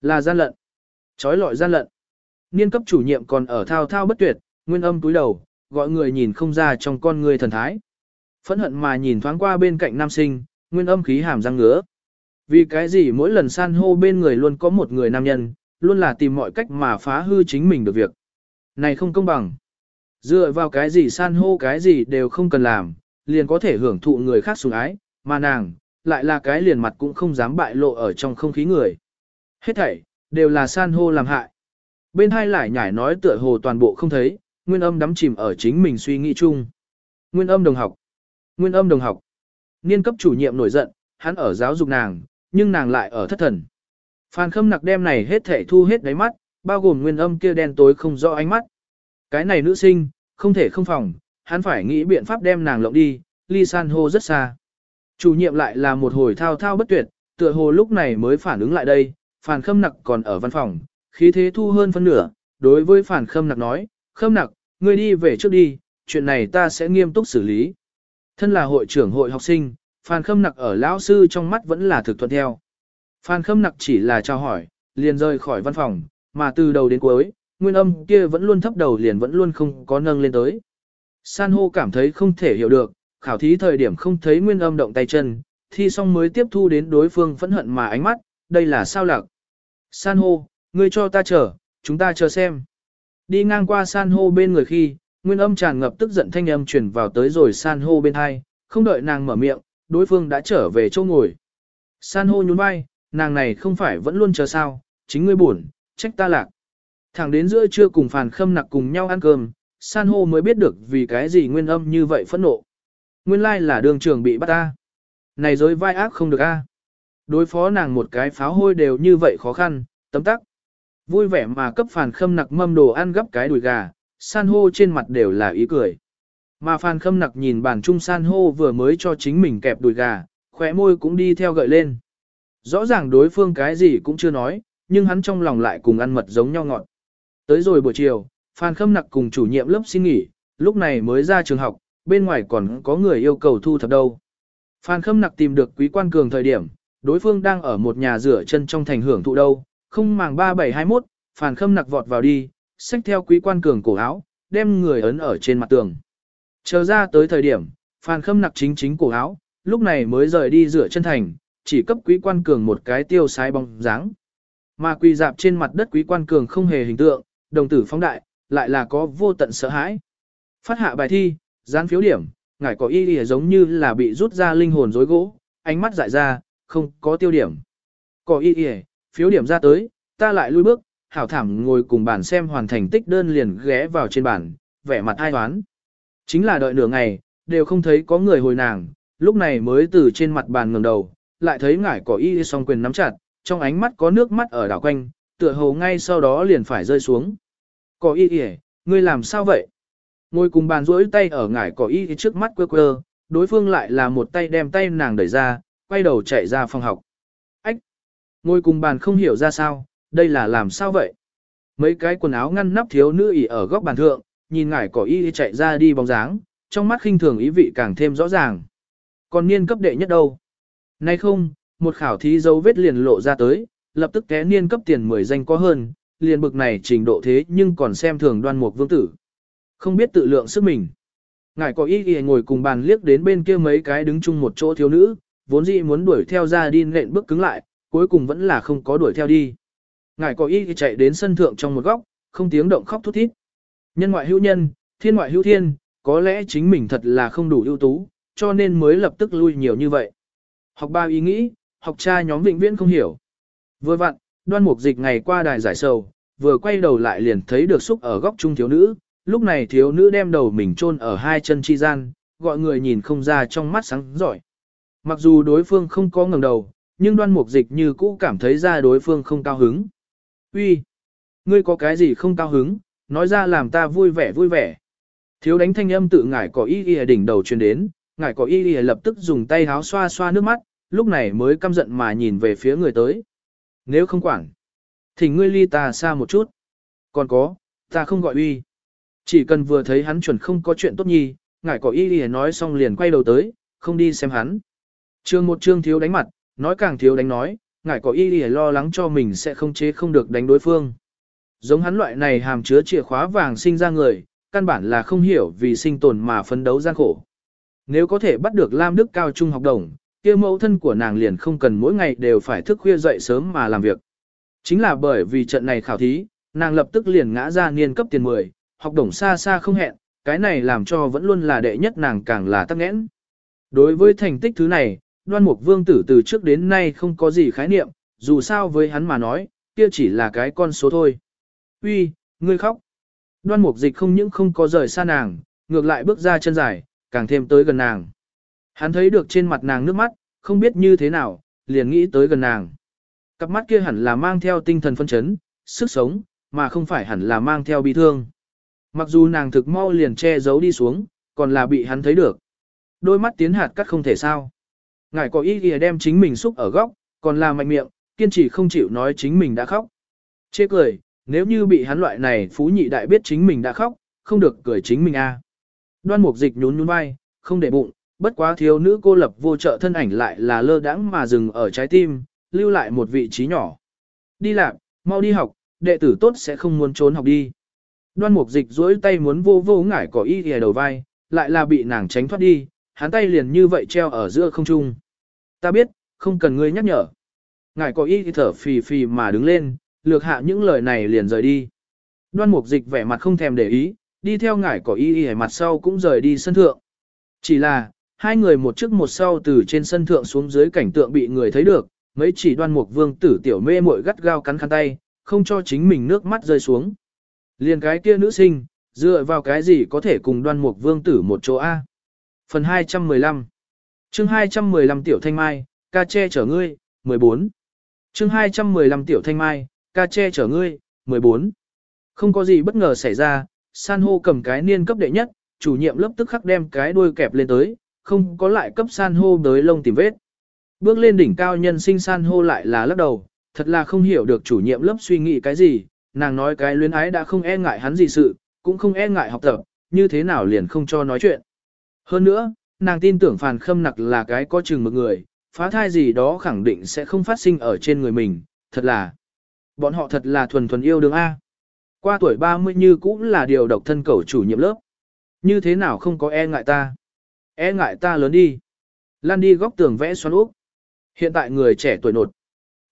Là gian lận. Chói lọi gian lận. Niên cấp chủ nhiệm còn ở thao thao bất tuyệt, nguyên âm túi đầu, gọi người nhìn không ra trong con người thần thái. Phẫn hận mà nhìn thoáng qua bên cạnh nam sinh, nguyên âm khí hàm răng ngứa. Vì cái gì mỗi lần san hô bên người luôn có một người nam nhân, luôn là tìm mọi cách mà phá hư chính mình được việc. Này không công bằng. Dựa vào cái gì san hô cái gì đều không cần làm, liền có thể hưởng thụ người khác sủng ái, mà nàng, lại là cái liền mặt cũng không dám bại lộ ở trong không khí người. Hết thảy, đều là san hô làm hại. Bên hai lại nhải nói tựa hồ toàn bộ không thấy, nguyên âm đắm chìm ở chính mình suy nghĩ chung. Nguyên âm đồng học. Nguyên âm đồng học. Niên cấp chủ nhiệm nổi giận, hắn ở giáo dục nàng, nhưng nàng lại ở thất thần. Phan khâm nặc đem này hết thể thu hết đáy mắt, bao gồm nguyên âm kia đen tối không rõ ánh mắt. Cái này nữ sinh, không thể không phòng, hắn phải nghĩ biện pháp đem nàng lộng đi, ly san hô rất xa. Chủ nhiệm lại là một hồi thao thao bất tuyệt, tựa hồ lúc này mới phản ứng lại đây, phản khâm nặc còn ở văn phòng, khí thế thu hơn phân nửa, đối với phản khâm nặc nói, khâm nặc, ngươi đi về trước đi, chuyện này ta sẽ nghiêm túc xử lý. Thân là hội trưởng hội học sinh, phản khâm nặc ở lão sư trong mắt vẫn là thực thuận theo. Phan Khâm Nặc chỉ là chào hỏi, liền rời khỏi văn phòng, mà từ đầu đến cuối, nguyên âm kia vẫn luôn thấp đầu liền vẫn luôn không có nâng lên tới. San hô cảm thấy không thể hiểu được, khảo thí thời điểm không thấy nguyên âm động tay chân, thi xong mới tiếp thu đến đối phương phẫn hận mà ánh mắt, đây là sao lạc. San hô, ngươi cho ta chờ, chúng ta chờ xem. Đi ngang qua san hô bên người khi, nguyên âm tràn ngập tức giận thanh âm truyền vào tới rồi san hô bên hai, không đợi nàng mở miệng, đối phương đã trở về chỗ ngồi. San hô nhún vai, nàng này không phải vẫn luôn chờ sao, chính ngươi buồn, trách ta lạc. Thẳng đến giữa trưa cùng phàn khâm nặc cùng nhau ăn cơm, san hô mới biết được vì cái gì nguyên âm như vậy phẫn nộ. Nguyên lai là đường trưởng bị bắt ta. Này dối vai ác không được a. Đối phó nàng một cái pháo hôi đều như vậy khó khăn, tấm tắc. Vui vẻ mà cấp phàn khâm nặc mâm đồ ăn gấp cái đùi gà, san hô trên mặt đều là ý cười. Mà phàn khâm nặc nhìn bản trung san hô vừa mới cho chính mình kẹp đùi gà, khóe môi cũng đi theo gợi lên. Rõ ràng đối phương cái gì cũng chưa nói, nhưng hắn trong lòng lại cùng ăn mật giống nhau ngọt. Tới rồi buổi chiều, Phan Khâm Nặc cùng chủ nhiệm lớp xin nghỉ, lúc này mới ra trường học, bên ngoài còn có người yêu cầu thu thập đâu. Phan Khâm Nặc tìm được Quý Quan Cường thời điểm, đối phương đang ở một nhà rửa chân trong thành hưởng thụ đâu, không màng 3721, Phan Khâm Nặc vọt vào đi, xách theo Quý Quan Cường cổ áo, đem người ấn ở trên mặt tường. Chờ ra tới thời điểm, Phan Khâm Nặc chính chính cổ áo, lúc này mới rời đi rửa chân thành, chỉ cấp quý quan cường một cái tiêu sái bóng dáng. Mà quỳ dạp trên mặt đất quý quan cường không hề hình tượng, đồng tử phóng đại, lại là có vô tận sợ hãi. Phát hạ bài thi, dán phiếu điểm, ngải có y lìa giống như là bị rút ra linh hồn rối gỗ, ánh mắt dại ra, không có tiêu điểm. Có y lìa, phiếu điểm ra tới, ta lại lui bước, hảo thảm ngồi cùng bàn xem hoàn thành tích đơn liền ghé vào trên bàn, vẻ mặt ai toán. Chính là đợi nửa ngày, đều không thấy có người hồi nàng, lúc này mới từ trên mặt bàn ngẩng đầu, lại thấy ngải cỏ y song quyền nắm chặt, trong ánh mắt có nước mắt ở đảo quanh, tựa hồ ngay sau đó liền phải rơi xuống. Cỏ y y, ngươi làm sao vậy? Ngồi cùng bàn rỗi tay ở ngải cỏ y trước mắt quơ quơ, đối phương lại là một tay đem tay nàng đẩy ra, quay đầu chạy ra phòng học. Ách! Ngồi cùng bàn không hiểu ra sao, đây là làm sao vậy? Mấy cái quần áo ngăn nắp thiếu nữ ỉ ở góc bàn thượng, nhìn ngải cỏ y chạy ra đi bóng dáng, trong mắt khinh thường ý vị càng thêm rõ ràng. Còn niên cấp đệ nhất đâu? Nay không, một khảo thí dấu vết liền lộ ra tới, lập tức té niên cấp tiền 10 danh có hơn, liền bực này trình độ thế nhưng còn xem thường đoan mục vương tử. Không biết tự lượng sức mình. Ngài có ý ý ngồi cùng bàn liếc đến bên kia mấy cái đứng chung một chỗ thiếu nữ, vốn dĩ muốn đuổi theo ra đi nện bước cứng lại, cuối cùng vẫn là không có đuổi theo đi. Ngài có ý chạy đến sân thượng trong một góc, không tiếng động khóc thút thít. Nhân ngoại hữu nhân, thiên ngoại hữu thiên, có lẽ chính mình thật là không đủ ưu tú, cho nên mới lập tức lui nhiều như vậy. Học ba ý nghĩ, học cha nhóm vĩnh viễn không hiểu. Vừa vặn, đoan mục dịch ngày qua đài giải sầu, vừa quay đầu lại liền thấy được xúc ở góc trung thiếu nữ, lúc này thiếu nữ đem đầu mình chôn ở hai chân chi gian, gọi người nhìn không ra trong mắt sáng giỏi. Mặc dù đối phương không có ngẩng đầu, nhưng đoan mục dịch như cũ cảm thấy ra đối phương không cao hứng. Uy, Ngươi có cái gì không cao hứng, nói ra làm ta vui vẻ vui vẻ. Thiếu đánh thanh âm tự ngải có ý ghi đỉnh đầu truyền đến, ngải có y lập tức dùng tay háo xoa xoa nước mắt, lúc này mới căm giận mà nhìn về phía người tới. Nếu không quản, thì ngươi ly ta xa một chút. Còn có, ta không gọi uy. Chỉ cần vừa thấy hắn chuẩn không có chuyện tốt nhi, ngải có y nói xong liền quay đầu tới, không đi xem hắn. Trương một trương thiếu đánh mặt, nói càng thiếu đánh nói, ngải có y lo lắng cho mình sẽ không chế không được đánh đối phương. Giống hắn loại này hàm chứa chìa khóa vàng sinh ra người, căn bản là không hiểu vì sinh tồn mà phấn đấu gian khổ. Nếu có thể bắt được Lam Đức cao trung học đồng, kia mẫu thân của nàng liền không cần mỗi ngày đều phải thức khuya dậy sớm mà làm việc. Chính là bởi vì trận này khảo thí, nàng lập tức liền ngã ra niên cấp tiền 10, học đồng xa xa không hẹn, cái này làm cho vẫn luôn là đệ nhất nàng càng là tắc nghẽn. Đối với thành tích thứ này, đoan mục vương tử từ trước đến nay không có gì khái niệm, dù sao với hắn mà nói, kia chỉ là cái con số thôi. Uy, ngươi khóc. Đoan mục dịch không những không có rời xa nàng, ngược lại bước ra chân dài, càng thêm tới gần nàng. Hắn thấy được trên mặt nàng nước mắt, không biết như thế nào, liền nghĩ tới gần nàng. Cặp mắt kia hẳn là mang theo tinh thần phân chấn, sức sống, mà không phải hẳn là mang theo bi thương. Mặc dù nàng thực mau liền che giấu đi xuống, còn là bị hắn thấy được. Đôi mắt tiến hạt cắt không thể sao. Ngài có ý kìa đem chính mình xúc ở góc, còn là mạnh miệng, kiên trì không chịu nói chính mình đã khóc. Chê cười, nếu như bị hắn loại này phú nhị đại biết chính mình đã khóc, không được cười chính mình a. À. Đoan mục dịch nhún nhún vai, không để bụng, bất quá thiếu nữ cô lập vô trợ thân ảnh lại là lơ đãng mà dừng ở trái tim, lưu lại một vị trí nhỏ. Đi làm, mau đi học, đệ tử tốt sẽ không muốn trốn học đi. Đoan mục dịch duỗi tay muốn vô vô ngải cỏ y ghề đầu vai, lại là bị nàng tránh thoát đi, hắn tay liền như vậy treo ở giữa không trung. Ta biết, không cần ngươi nhắc nhở. Ngải cỏ y thở phì phì mà đứng lên, lược hạ những lời này liền rời đi. Đoan mục dịch vẻ mặt không thèm để ý, đi theo ngải cỏ y y mặt sau cũng rời đi sân thượng. Chỉ là, hai người một trước một sau từ trên sân thượng xuống dưới cảnh tượng bị người thấy được, mấy chỉ đoan mục vương tử tiểu mê muội gắt gao cắn khăn tay, không cho chính mình nước mắt rơi xuống. Liền cái kia nữ sinh, dựa vào cái gì có thể cùng đoan mục vương tử một chỗ A. Phần 215 chương 215 Tiểu Thanh Mai, ca che chở ngươi, 14 chương 215 Tiểu Thanh Mai, ca che chở ngươi, 14 Không có gì bất ngờ xảy ra, san hô cầm cái niên cấp đệ nhất, chủ nhiệm lớp tức khắc đem cái đuôi kẹp lên tới, không có lại cấp san hô đới lông tìm vết. Bước lên đỉnh cao nhân sinh san hô lại là lắc đầu, thật là không hiểu được chủ nhiệm lớp suy nghĩ cái gì, nàng nói cái luyến ái đã không e ngại hắn gì sự, cũng không e ngại học tập, như thế nào liền không cho nói chuyện. Hơn nữa, nàng tin tưởng phàn khâm nặc là cái có chừng một người, phá thai gì đó khẳng định sẽ không phát sinh ở trên người mình, thật là. Bọn họ thật là thuần thuần yêu đương A. Qua tuổi 30 như cũng là điều độc thân cầu chủ nhiệm lớp. Như thế nào không có e ngại ta? E ngại ta lớn đi. Lan đi góc tường vẽ xoắn úp. Hiện tại người trẻ tuổi nột.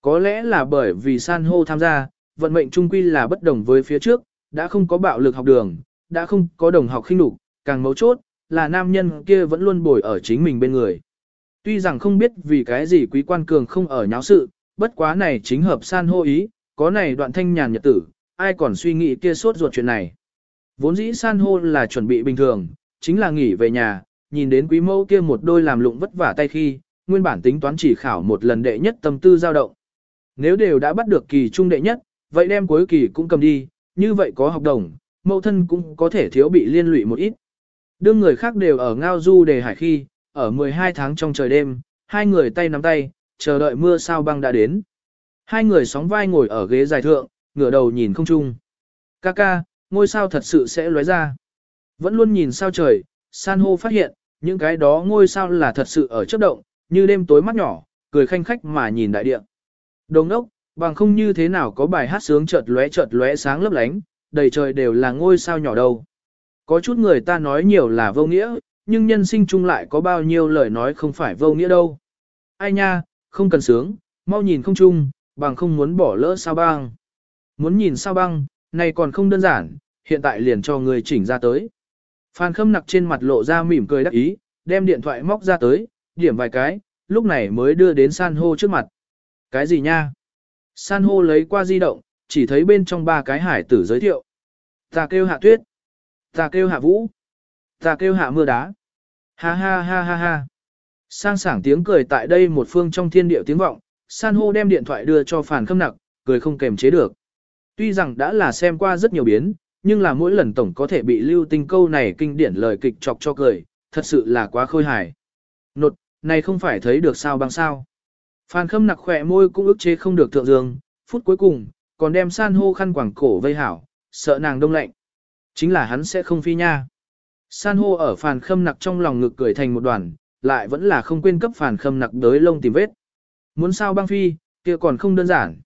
Có lẽ là bởi vì san hô tham gia, vận mệnh trung quy là bất đồng với phía trước, đã không có bạo lực học đường, đã không có đồng học khinh đục, càng mấu chốt, là nam nhân kia vẫn luôn bồi ở chính mình bên người. Tuy rằng không biết vì cái gì quý quan cường không ở nháo sự, bất quá này chính hợp san hô ý, có này đoạn thanh nhàn nhật tử, ai còn suy nghĩ kia sốt ruột chuyện này. Vốn dĩ san hô là chuẩn bị bình thường, chính là nghỉ về nhà, nhìn đến quý mẫu kia một đôi làm lụng vất vả tay khi, nguyên bản tính toán chỉ khảo một lần đệ nhất tâm tư dao động. Nếu đều đã bắt được kỳ trung đệ nhất, vậy đem cuối kỳ cũng cầm đi, như vậy có học đồng, mẫu thân cũng có thể thiếu bị liên lụy một ít. Đương người khác đều ở ngao du đề hải khi, ở 12 tháng trong trời đêm, hai người tay nắm tay, chờ đợi mưa sao băng đã đến. Hai người sóng vai ngồi ở ghế dài thượng, ngửa đầu nhìn không chung. Ca ca, ngôi sao thật sự sẽ lóe ra. Vẫn luôn nhìn sao trời, san hô phát hiện, những cái đó ngôi sao là thật sự ở chớp động, như đêm tối mắt nhỏ, cười khanh khách mà nhìn đại địa. Đồng ốc, bằng không như thế nào có bài hát sướng chợt lóe chợt lóe sáng lấp lánh, đầy trời đều là ngôi sao nhỏ đâu. Có chút người ta nói nhiều là vô nghĩa, nhưng nhân sinh chung lại có bao nhiêu lời nói không phải vô nghĩa đâu. Ai nha, không cần sướng, mau nhìn không chung, bằng không muốn bỏ lỡ sao băng. Muốn nhìn sao băng, này còn không đơn giản, hiện tại liền cho người chỉnh ra tới. Phan khâm nặc trên mặt lộ ra mỉm cười đắc ý, đem điện thoại móc ra tới, điểm vài cái, lúc này mới đưa đến san hô trước mặt. Cái gì nha? San hô lấy qua di động, chỉ thấy bên trong ba cái hải tử giới thiệu. Ta kêu hạ tuyết. Ta kêu hạ vũ. Ta kêu hạ mưa đá. Ha ha ha ha ha. Sang sảng tiếng cười tại đây một phương trong thiên địa tiếng vọng, san hô đem điện thoại đưa cho phản khâm nặc, cười không kềm chế được. Tuy rằng đã là xem qua rất nhiều biến, nhưng là mỗi lần tổng có thể bị lưu tinh câu này kinh điển lời kịch chọc cho cười, thật sự là quá khôi hài. Nột, này không phải thấy được sao bằng sao. Phan khâm nặc khỏe môi cũng ức chế không được thượng dương, phút cuối cùng, còn đem san hô khăn quảng cổ vây hảo, sợ nàng đông lạnh. Chính là hắn sẽ không phi nha. San hô ở phàn khâm nặc trong lòng ngực cười thành một đoàn, lại vẫn là không quên cấp phàn khâm nặc đới lông tìm vết. Muốn sao băng phi, kia còn không đơn giản.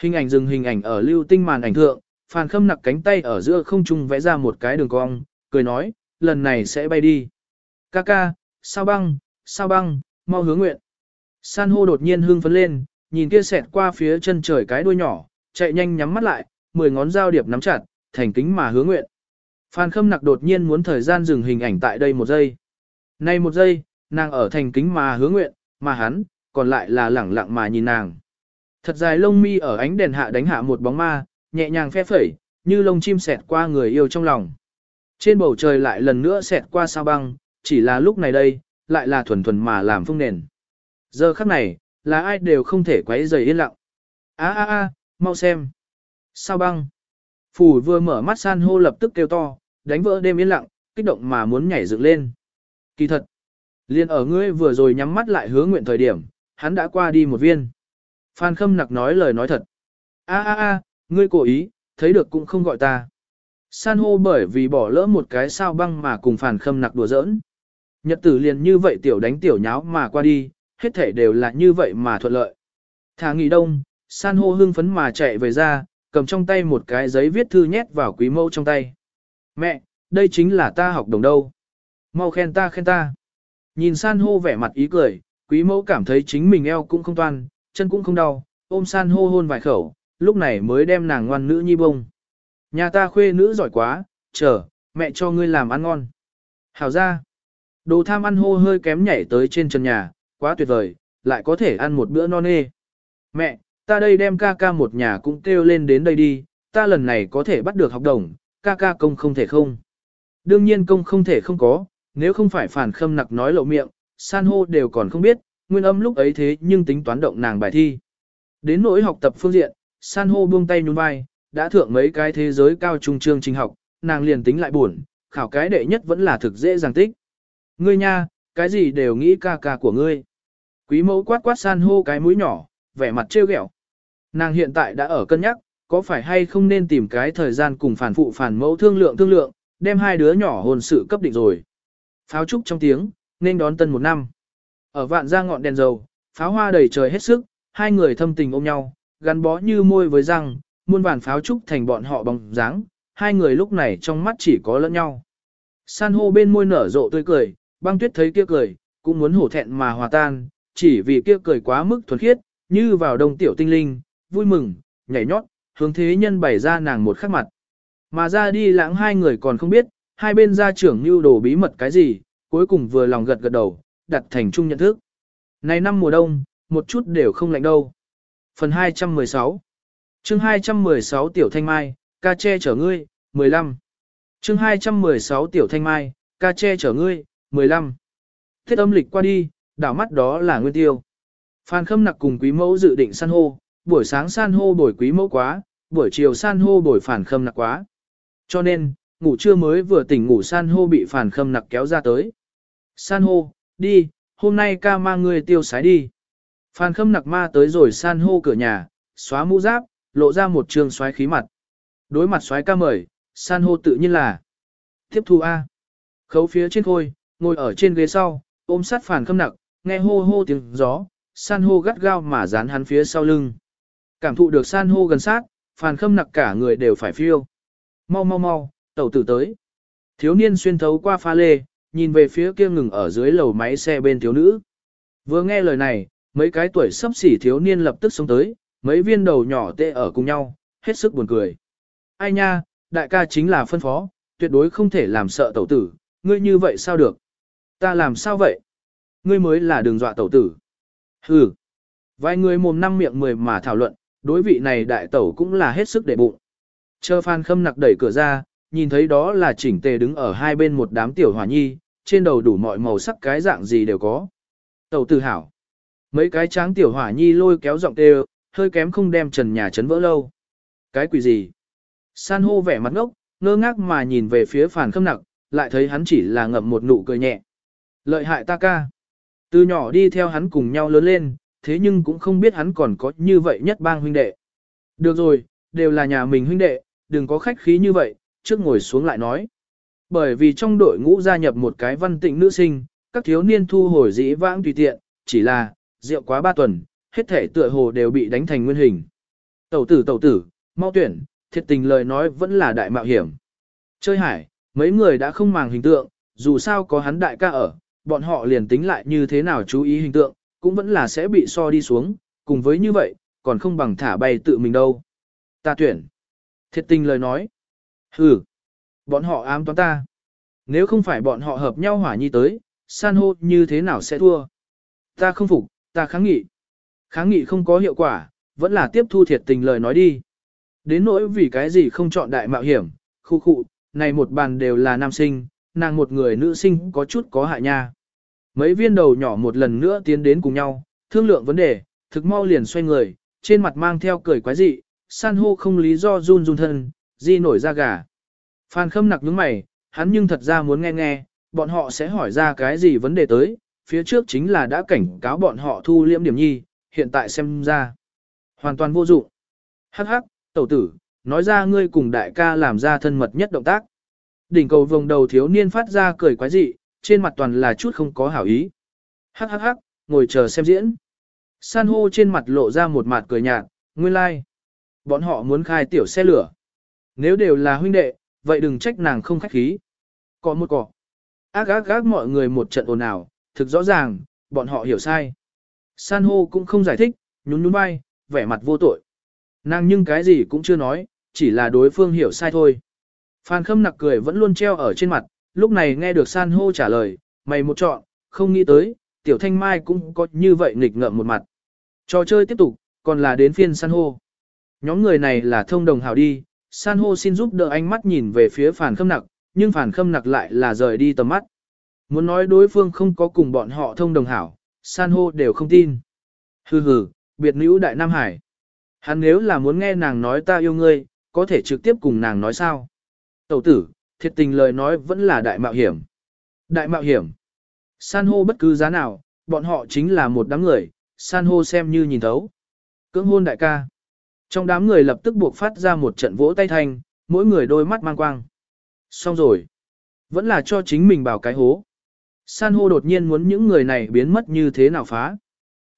Hình ảnh dừng hình ảnh ở lưu tinh màn ảnh thượng, Phan Khâm nặc cánh tay ở giữa không trung vẽ ra một cái đường cong, cười nói, lần này sẽ bay đi. Ca ca, sao băng, sao băng, mau hướng nguyện. San hô đột nhiên hưng phấn lên, nhìn kia xẹt qua phía chân trời cái đuôi nhỏ, chạy nhanh nhắm mắt lại, mười ngón dao điệp nắm chặt, thành kính mà hướng nguyện. Phan Khâm Nặc đột nhiên muốn thời gian dừng hình ảnh tại đây một giây. Nay một giây, nàng ở thành kính mà hướng nguyện, mà hắn, còn lại là lẳng lặng mà nhìn nàng. Thật dài lông mi ở ánh đèn hạ đánh hạ một bóng ma, nhẹ nhàng phe phẩy, như lông chim xẹt qua người yêu trong lòng. Trên bầu trời lại lần nữa xẹt qua sao băng, chỉ là lúc này đây, lại là thuần thuần mà làm phương nền. Giờ khắc này, là ai đều không thể quấy rầy yên lặng. A a a, mau xem. Sao băng? Phủ vừa mở mắt san hô lập tức kêu to, đánh vỡ đêm yên lặng, kích động mà muốn nhảy dựng lên. Kỳ thật, liền ở ngươi vừa rồi nhắm mắt lại hứa nguyện thời điểm, hắn đã qua đi một viên. Phan Khâm nặc nói lời nói thật. A a a, ngươi cố ý, thấy được cũng không gọi ta. San hô bởi vì bỏ lỡ một cái sao băng mà cùng phản Khâm nặc đùa giỡn. Nhật tử liền như vậy tiểu đánh tiểu nháo mà qua đi, hết thể đều là như vậy mà thuận lợi. Thả nghỉ đông, san hô hưng phấn mà chạy về ra, cầm trong tay một cái giấy viết thư nhét vào quý mẫu trong tay. Mẹ, đây chính là ta học đồng đâu. Mau khen ta khen ta. Nhìn san hô vẻ mặt ý cười, quý mẫu cảm thấy chính mình eo cũng không toan, chân cũng không đau, ôm san hô hôn vài khẩu, lúc này mới đem nàng ngoan nữ nhi bông. Nhà ta khuê nữ giỏi quá, chờ, mẹ cho ngươi làm ăn ngon. Hảo ra. Đồ tham ăn hô hơi kém nhảy tới trên trần nhà, quá tuyệt vời, lại có thể ăn một bữa non nê. Mẹ, ta đây đem ca ca một nhà cũng kêu lên đến đây đi, ta lần này có thể bắt được học đồng, ca ca công không thể không. Đương nhiên công không thể không có, nếu không phải phản khâm nặc nói lộ miệng, san hô đều còn không biết, nguyên âm lúc ấy thế nhưng tính toán động nàng bài thi. Đến nỗi học tập phương diện, san hô buông tay nhún vai, đã thượng mấy cái thế giới cao trung chương trình học, nàng liền tính lại buồn, khảo cái đệ nhất vẫn là thực dễ dàng tích. Ngươi nha, cái gì đều nghĩ ca ca của ngươi. Quý mẫu quát quát san hô cái mũi nhỏ, vẻ mặt trêu ghẹo. Nàng hiện tại đã ở cân nhắc, có phải hay không nên tìm cái thời gian cùng phản phụ phản mẫu thương lượng thương lượng, đem hai đứa nhỏ hồn sự cấp định rồi. Pháo trúc trong tiếng, nên đón tân một năm. Ở vạn ra ngọn đèn dầu, pháo hoa đầy trời hết sức, hai người thâm tình ôm nhau, gắn bó như môi với răng, muôn vàn pháo trúc thành bọn họ bóng dáng, hai người lúc này trong mắt chỉ có lẫn nhau. San hô bên môi nở rộ tươi cười, băng tuyết thấy kia cười, cũng muốn hổ thẹn mà hòa tan, chỉ vì kia cười quá mức thuần khiết, như vào đông tiểu tinh linh, vui mừng, nhảy nhót, hướng thế nhân bày ra nàng một khắc mặt. Mà ra đi lãng hai người còn không biết, hai bên gia trưởng như đồ bí mật cái gì, cuối cùng vừa lòng gật gật đầu, đặt thành chung nhận thức. Này năm mùa đông, một chút đều không lạnh đâu. Phần 216 chương 216 Tiểu Thanh Mai, ca che chở ngươi, 15 chương 216 Tiểu Thanh Mai, ca che chở ngươi, 15. Thiết âm lịch qua đi, đảo mắt đó là nguyên tiêu. Phan Khâm Nặc cùng Quý Mẫu dự định san hô, buổi sáng san hô bồi Quý Mẫu quá, buổi chiều san hô bồi Phản Khâm Nặc quá. Cho nên, ngủ trưa mới vừa tỉnh ngủ san hô bị Phản Khâm Nặc kéo ra tới. San hô, đi, hôm nay ca mang ngươi tiêu sái đi. Phan Khâm Nặc ma tới rồi san hô cửa nhà, xóa mũ giáp, lộ ra một trường xoáy khí mặt. Đối mặt xoáy ca mời, san hô tự nhiên là tiếp thu A. Khấu phía trên khôi, ngồi ở trên ghế sau, ôm sát phản khâm nặc, nghe hô hô tiếng gió, san hô gắt gao mà dán hắn phía sau lưng. Cảm thụ được san hô gần sát, phản khâm nặc cả người đều phải phiêu. Mau mau mau, tẩu tử tới. Thiếu niên xuyên thấu qua pha lê, nhìn về phía kia ngừng ở dưới lầu máy xe bên thiếu nữ. Vừa nghe lời này, mấy cái tuổi sắp xỉ thiếu niên lập tức xuống tới, mấy viên đầu nhỏ tê ở cùng nhau, hết sức buồn cười. Ai nha, đại ca chính là phân phó, tuyệt đối không thể làm sợ tẩu tử, ngươi như vậy sao được? Ta làm sao vậy? Ngươi mới là đường dọa tẩu tử. Hừ. Vài người mồm năm miệng mười mà thảo luận, đối vị này đại tẩu cũng là hết sức để bụng. Chờ Phan Khâm nặc đẩy cửa ra, nhìn thấy đó là chỉnh tề đứng ở hai bên một đám tiểu hỏa nhi, trên đầu đủ mọi màu sắc cái dạng gì đều có. Tẩu tử hảo. Mấy cái tráng tiểu hỏa nhi lôi kéo giọng tê hơi kém không đem trần nhà chấn vỡ lâu. Cái quỷ gì? San hô vẻ mặt ngốc, ngơ ngác mà nhìn về phía phản Khâm nặc, lại thấy hắn chỉ là ngậm một nụ cười nhẹ. Lợi hại ta ca. Từ nhỏ đi theo hắn cùng nhau lớn lên, thế nhưng cũng không biết hắn còn có như vậy nhất bang huynh đệ. Được rồi, đều là nhà mình huynh đệ, đừng có khách khí như vậy, trước ngồi xuống lại nói. Bởi vì trong đội ngũ gia nhập một cái văn tịnh nữ sinh, các thiếu niên thu hồi dĩ vãng tùy tiện, chỉ là, rượu quá ba tuần, hết thể tựa hồ đều bị đánh thành nguyên hình. Tẩu tử tẩu tử, mau tuyển, thiệt tình lời nói vẫn là đại mạo hiểm. Chơi hải, mấy người đã không màng hình tượng, dù sao có hắn đại ca ở, bọn họ liền tính lại như thế nào chú ý hình tượng, cũng vẫn là sẽ bị so đi xuống, cùng với như vậy, còn không bằng thả bay tự mình đâu. Ta tuyển. Thiệt tình lời nói. Hừ. Bọn họ ám toán ta. Nếu không phải bọn họ hợp nhau hỏa nhi tới, san hô như thế nào sẽ thua? Ta không phục, ta kháng nghị. Kháng nghị không có hiệu quả, vẫn là tiếp thu thiệt tình lời nói đi. Đến nỗi vì cái gì không chọn đại mạo hiểm, khu khu, này một bàn đều là nam sinh, nàng một người nữ sinh có chút có hại nha. Mấy viên đầu nhỏ một lần nữa tiến đến cùng nhau, thương lượng vấn đề, thực mau liền xoay người, trên mặt mang theo cười quái dị, san hô không lý do run run thân, di nổi ra gà. Phan khâm nặc nhướng mày, hắn nhưng thật ra muốn nghe nghe, bọn họ sẽ hỏi ra cái gì vấn đề tới, phía trước chính là đã cảnh cáo bọn họ thu liễm điểm nhi, hiện tại xem ra. Hoàn toàn vô dụng. Hắc hắc, tẩu tử, nói ra ngươi cùng đại ca làm ra thân mật nhất động tác. Đỉnh cầu vòng đầu thiếu niên phát ra cười quái dị, trên mặt toàn là chút không có hảo ý. Hắc hắc hắc, ngồi chờ xem diễn. San hô trên mặt lộ ra một mặt cười nhạt, nguyên lai. Like. Bọn họ muốn khai tiểu xe lửa. Nếu đều là huynh đệ, vậy đừng trách nàng không khách khí. Có một cỏ. Ác ác ác mọi người một trận ồn ào, thực rõ ràng, bọn họ hiểu sai. San hô cũng không giải thích, nhún nhún vai, vẻ mặt vô tội. Nàng nhưng cái gì cũng chưa nói, chỉ là đối phương hiểu sai thôi. Phan khâm nặc cười vẫn luôn treo ở trên mặt, lúc này nghe được san hô trả lời, mày một chọn, không nghĩ tới, tiểu thanh mai cũng có như vậy nghịch ngợm một mặt. Trò chơi tiếp tục, còn là đến phiên san hô. Nhóm người này là thông đồng hảo đi, san hô xin giúp đỡ ánh mắt nhìn về phía phản khâm nặc, nhưng phản khâm nặc lại là rời đi tầm mắt. Muốn nói đối phương không có cùng bọn họ thông đồng hảo, san hô đều không tin. Hừ hừ, biệt nữ đại Nam Hải. Hắn nếu là muốn nghe nàng nói ta yêu ngươi, có thể trực tiếp cùng nàng nói sao. Tẩu tử, thiệt tình lời nói vẫn là đại mạo hiểm. Đại mạo hiểm. San hô bất cứ giá nào, bọn họ chính là một đám người, san hô xem như nhìn thấu. Cưỡng hôn đại ca. Trong đám người lập tức buộc phát ra một trận vỗ tay thanh, mỗi người đôi mắt mang quang. Xong rồi. Vẫn là cho chính mình bảo cái hố. San hô đột nhiên muốn những người này biến mất như thế nào phá.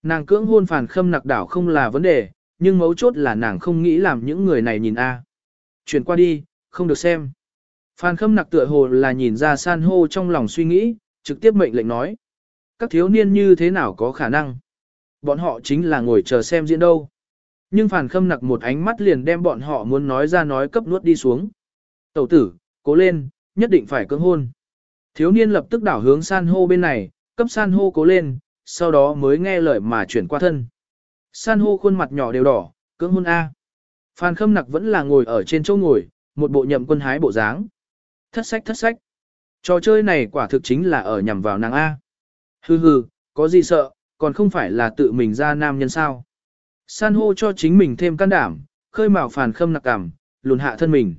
Nàng cưỡng hôn phản khâm nặc đảo không là vấn đề, nhưng mấu chốt là nàng không nghĩ làm những người này nhìn a. Chuyển qua đi, không được xem. Phan khâm nặc tựa hồ là nhìn ra san hô trong lòng suy nghĩ, trực tiếp mệnh lệnh nói. Các thiếu niên như thế nào có khả năng? Bọn họ chính là ngồi chờ xem diễn đâu. Nhưng phản khâm nặc một ánh mắt liền đem bọn họ muốn nói ra nói cấp nuốt đi xuống. Tẩu tử, cố lên, nhất định phải cưỡng hôn. Thiếu niên lập tức đảo hướng san hô bên này, cấp san hô cố lên, sau đó mới nghe lời mà chuyển qua thân. San hô khuôn mặt nhỏ đều đỏ, cưỡng hôn A. Phan khâm nặc vẫn là ngồi ở trên chỗ ngồi, một bộ nhậm quân hái bộ dáng. Thất sách thất sách. Trò chơi này quả thực chính là ở nhằm vào nàng A. Hừ hừ, có gì sợ, còn không phải là tự mình ra nam nhân sao. San hô cho chính mình thêm can đảm, khơi mào Phàn khâm nặc cảm, lùn hạ thân mình.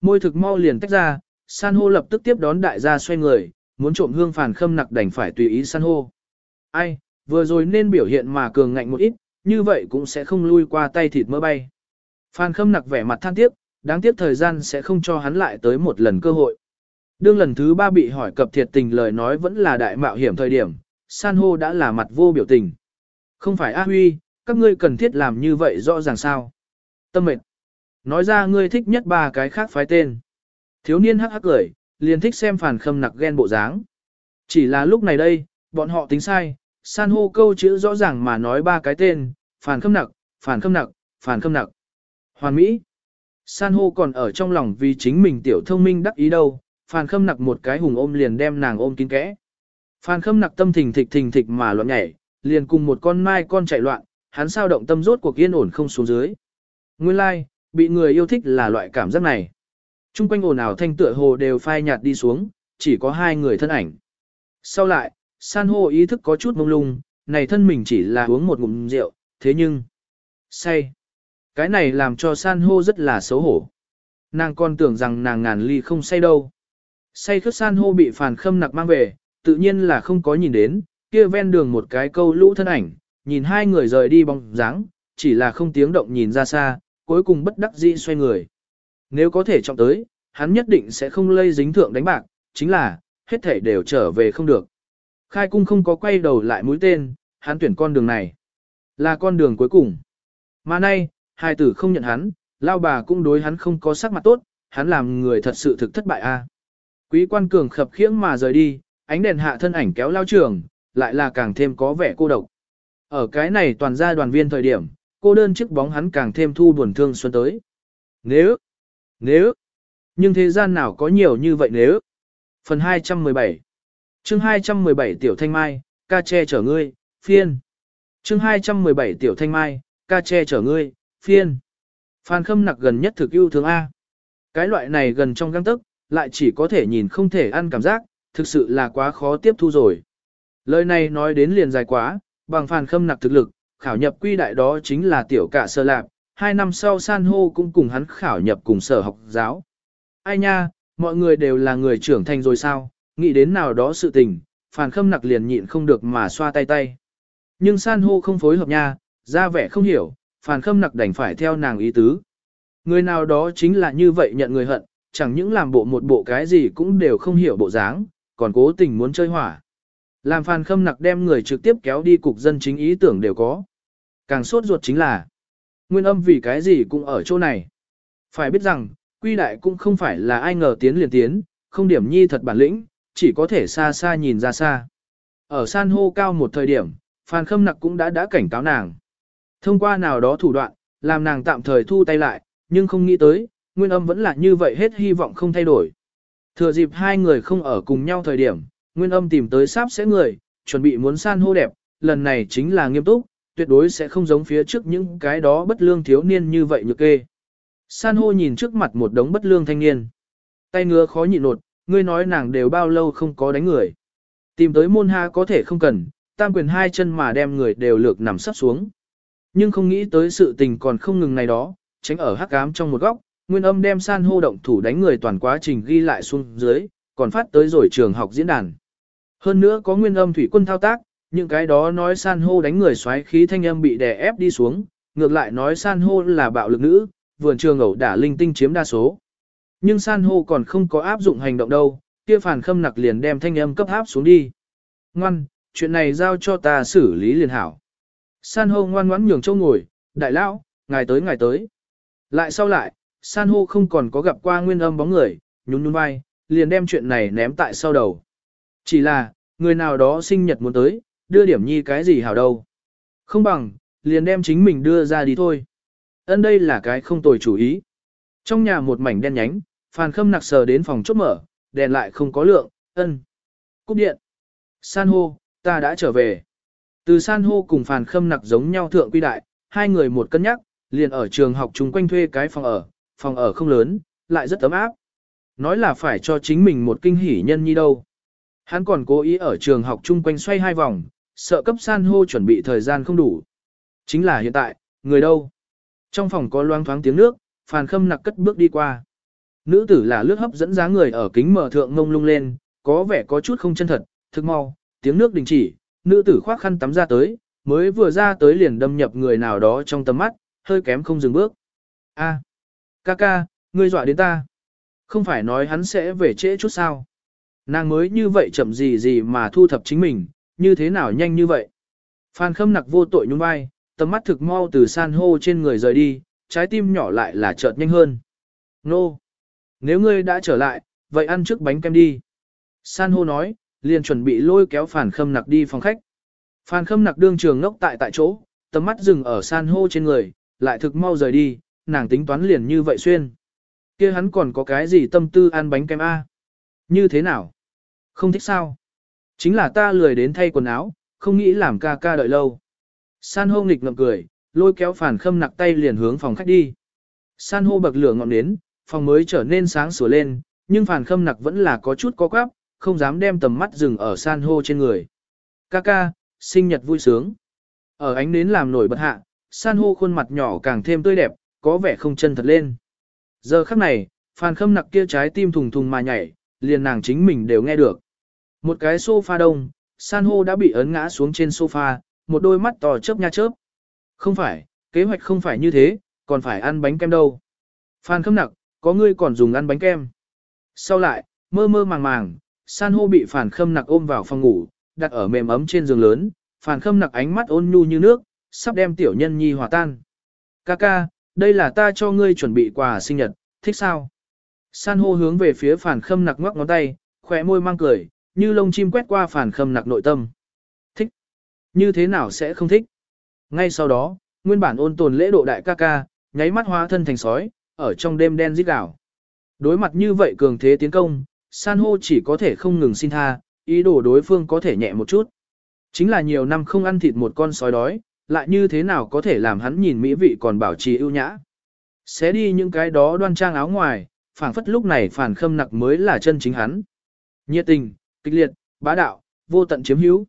Môi thực mau liền tách ra, san hô lập tức tiếp đón đại gia xoay người, muốn trộm hương phản khâm nặc đành phải tùy ý san hô. Ai, vừa rồi nên biểu hiện mà cường ngạnh một ít, như vậy cũng sẽ không lui qua tay thịt mỡ bay. Phan khâm nặc vẻ mặt than tiếc, đáng tiếc thời gian sẽ không cho hắn lại tới một lần cơ hội. Đương lần thứ ba bị hỏi cập thiệt tình lời nói vẫn là đại mạo hiểm thời điểm, san hô đã là mặt vô biểu tình. Không phải A Huy, các ngươi cần thiết làm như vậy rõ ràng sao. Tâm mệt. Nói ra ngươi thích nhất ba cái khác phái tên. Thiếu niên hắc hắc cười, liền thích xem phản khâm nặc ghen bộ dáng. Chỉ là lúc này đây, bọn họ tính sai, san hô câu chữ rõ ràng mà nói ba cái tên, phản khâm nặc, phản khâm nặc, phản khâm nặc. Hoàn Mỹ. San hô còn ở trong lòng vì chính mình tiểu thông minh đắc ý đâu, phản khâm nặc một cái hùng ôm liền đem nàng ôm kín kẽ. Phan khâm nặc tâm thình thịch thình thịch mà loạn nhảy, liền cùng một con mai con chạy loạn, hắn sao động tâm rốt cuộc yên ổn không xuống dưới. Nguyên lai, like, bị người yêu thích là loại cảm giác này. Trung quanh ồn ào thanh tựa hồ đều phai nhạt đi xuống, chỉ có hai người thân ảnh. Sau lại, san hô ý thức có chút mông lung, này thân mình chỉ là uống một ngụm rượu, thế nhưng... Say. Cái này làm cho san hô rất là xấu hổ. Nàng còn tưởng rằng nàng ngàn ly không say đâu. Say khớp san hô bị phàn khâm nặc mang về, tự nhiên là không có nhìn đến, kia ven đường một cái câu lũ thân ảnh, nhìn hai người rời đi bóng dáng, chỉ là không tiếng động nhìn ra xa, cuối cùng bất đắc dĩ xoay người. Nếu có thể trọng tới, hắn nhất định sẽ không lây dính thượng đánh bạc, chính là, hết thể đều trở về không được. Khai cung không có quay đầu lại mũi tên, hắn tuyển con đường này. Là con đường cuối cùng. Mà nay, hai tử không nhận hắn, Lao bà cũng đối hắn không có sắc mặt tốt, hắn làm người thật sự thực thất bại a. Quý quan cường khập khiễng mà rời đi, ánh đèn hạ thân ảnh kéo lao trường, lại là càng thêm có vẻ cô độc. Ở cái này toàn gia đoàn viên thời điểm, cô đơn chiếc bóng hắn càng thêm thu buồn thương xuân tới. Nếu, nếu, nhưng thế gian nào có nhiều như vậy nếu. Phần 217 chương 217 Tiểu Thanh Mai, ca che chở ngươi, phiên. chương 217 Tiểu Thanh Mai, ca che chở ngươi, phiên. Phan khâm nặc gần nhất thực yêu thương A. Cái loại này gần trong găng tức, lại chỉ có thể nhìn không thể ăn cảm giác, thực sự là quá khó tiếp thu rồi. Lời này nói đến liền dài quá, bằng phàn khâm nặc thực lực, khảo nhập quy đại đó chính là tiểu cả sơ lạp, hai năm sau san hô cũng cùng hắn khảo nhập cùng sở học giáo. Ai nha, mọi người đều là người trưởng thành rồi sao, nghĩ đến nào đó sự tình, phàn khâm nặc liền nhịn không được mà xoa tay tay. Nhưng san hô không phối hợp nha, ra vẻ không hiểu, phàn khâm nặc đành phải theo nàng ý tứ. Người nào đó chính là như vậy nhận người hận, chẳng những làm bộ một bộ cái gì cũng đều không hiểu bộ dáng, còn cố tình muốn chơi hỏa. Làm phàn khâm nặc đem người trực tiếp kéo đi cục dân chính ý tưởng đều có. Càng sốt ruột chính là, nguyên âm vì cái gì cũng ở chỗ này. Phải biết rằng, quy đại cũng không phải là ai ngờ tiến liền tiến, không điểm nhi thật bản lĩnh, chỉ có thể xa xa nhìn ra xa. Ở san hô cao một thời điểm, Phan khâm nặc cũng đã đã cảnh cáo nàng. Thông qua nào đó thủ đoạn, làm nàng tạm thời thu tay lại, nhưng không nghĩ tới, nguyên âm vẫn là như vậy hết hy vọng không thay đổi. Thừa dịp hai người không ở cùng nhau thời điểm, nguyên âm tìm tới sáp sẽ người, chuẩn bị muốn san hô đẹp, lần này chính là nghiêm túc, tuyệt đối sẽ không giống phía trước những cái đó bất lương thiếu niên như vậy như kê. San hô nhìn trước mặt một đống bất lương thanh niên. Tay ngứa khó nhịn nột, ngươi nói nàng đều bao lâu không có đánh người. Tìm tới môn ha có thể không cần, tam quyền hai chân mà đem người đều lược nằm sắp xuống. Nhưng không nghĩ tới sự tình còn không ngừng này đó, tránh ở hắc ám trong một góc, nguyên âm đem san hô động thủ đánh người toàn quá trình ghi lại xuống dưới, còn phát tới rồi trường học diễn đàn. Hơn nữa có nguyên âm thủy quân thao tác, những cái đó nói san hô đánh người xoáy khí thanh âm bị đè ép đi xuống, ngược lại nói san hô là bạo lực nữ, vườn trường ẩu đả linh tinh chiếm đa số. Nhưng san hô còn không có áp dụng hành động đâu, kia phản khâm nặc liền đem thanh âm cấp áp xuống đi. Ngoan, chuyện này giao cho ta xử lý liền hảo. San hô ngoan ngoãn nhường châu ngồi, đại lão, ngài tới ngài tới. Lại sau lại, san hô không còn có gặp qua nguyên âm bóng người, nhún nhún vai, liền đem chuyện này ném tại sau đầu. Chỉ là, người nào đó sinh nhật muốn tới, đưa điểm nhi cái gì hảo đâu. Không bằng, liền đem chính mình đưa ra đi thôi. Ân đây là cái không tồi chủ ý. Trong nhà một mảnh đen nhánh, phàn khâm nặc sờ đến phòng chốt mở, đèn lại không có lượng, ân. Cúp điện. San hô, ta đã trở về. Từ san hô cùng phàn khâm nặc giống nhau thượng quy đại, hai người một cân nhắc, liền ở trường học chung quanh thuê cái phòng ở, phòng ở không lớn, lại rất ấm áp. Nói là phải cho chính mình một kinh hỉ nhân nhi đâu. Hắn còn cố ý ở trường học chung quanh xoay hai vòng, sợ cấp san hô chuẩn bị thời gian không đủ. Chính là hiện tại, người đâu? Trong phòng có loang thoáng tiếng nước, phàn khâm nặc cất bước đi qua. Nữ tử là lướt hấp dẫn giá người ở kính mở thượng ngông lung lên, có vẻ có chút không chân thật, thực mau, tiếng nước đình chỉ, nữ tử khoác khăn tắm ra tới, mới vừa ra tới liền đâm nhập người nào đó trong tầm mắt, hơi kém không dừng bước. A, ca ca, ngươi dọa đến ta. Không phải nói hắn sẽ về trễ chút sao. Nàng mới như vậy chậm gì gì mà thu thập chính mình, như thế nào nhanh như vậy. Phan khâm nặc vô tội nhung vai, tầm mắt thực mau từ san hô trên người rời đi, trái tim nhỏ lại là chợt nhanh hơn. Nô! Nếu ngươi đã trở lại, vậy ăn trước bánh kem đi. San hô nói, liền chuẩn bị lôi kéo phản khâm nặc đi phòng khách. Phan khâm nặc đương trường ngốc tại tại chỗ, tầm mắt dừng ở san hô trên người, lại thực mau rời đi, nàng tính toán liền như vậy xuyên. kia hắn còn có cái gì tâm tư ăn bánh kem A? Như thế nào? Không thích sao? Chính là ta lười đến thay quần áo, không nghĩ làm ca ca đợi lâu. San hô nghịch ngậm cười, lôi kéo phản khâm nặc tay liền hướng phòng khách đi. San hô bậc lửa ngọn đến, phòng mới trở nên sáng sủa lên, nhưng phản khâm nặc vẫn là có chút có quáp, không dám đem tầm mắt dừng ở san hô trên người. Ca ca, sinh nhật vui sướng. Ở ánh nến làm nổi bật hạ, san hô khuôn mặt nhỏ càng thêm tươi đẹp, có vẻ không chân thật lên. Giờ khắc này, phản khâm nặc kia trái tim thùng thùng mà nhảy, liền nàng chính mình đều nghe được. Một cái sofa đông, san hô đã bị ấn ngã xuống trên sofa, một đôi mắt to chớp nha chớp. Không phải, kế hoạch không phải như thế, còn phải ăn bánh kem đâu. Phan khâm nặc, có ngươi còn dùng ăn bánh kem. Sau lại, mơ mơ màng màng, san hô bị phản khâm nặc ôm vào phòng ngủ, đặt ở mềm ấm trên giường lớn, phản khâm nặc ánh mắt ôn nhu như nước, sắp đem tiểu nhân nhi hòa tan. Kaka, ca, đây là ta cho ngươi chuẩn bị quà sinh nhật, thích sao? San hô hướng về phía phản khâm nặc ngoắc ngón tay, khỏe môi mang cười, như lông chim quét qua phản khâm nặc nội tâm. Thích. Như thế nào sẽ không thích? Ngay sau đó, nguyên bản ôn tồn lễ độ đại ca ca, nháy mắt hóa thân thành sói, ở trong đêm đen rít đảo. Đối mặt như vậy cường thế tiến công, san hô chỉ có thể không ngừng xin tha, ý đồ đối phương có thể nhẹ một chút. Chính là nhiều năm không ăn thịt một con sói đói, lại như thế nào có thể làm hắn nhìn mỹ vị còn bảo trì ưu nhã. Xé đi những cái đó đoan trang áo ngoài, phảng phất lúc này phản khâm nặc mới là chân chính hắn. Nhiệt tình, kịch liệt, bá đạo, vô tận chiếm hữu.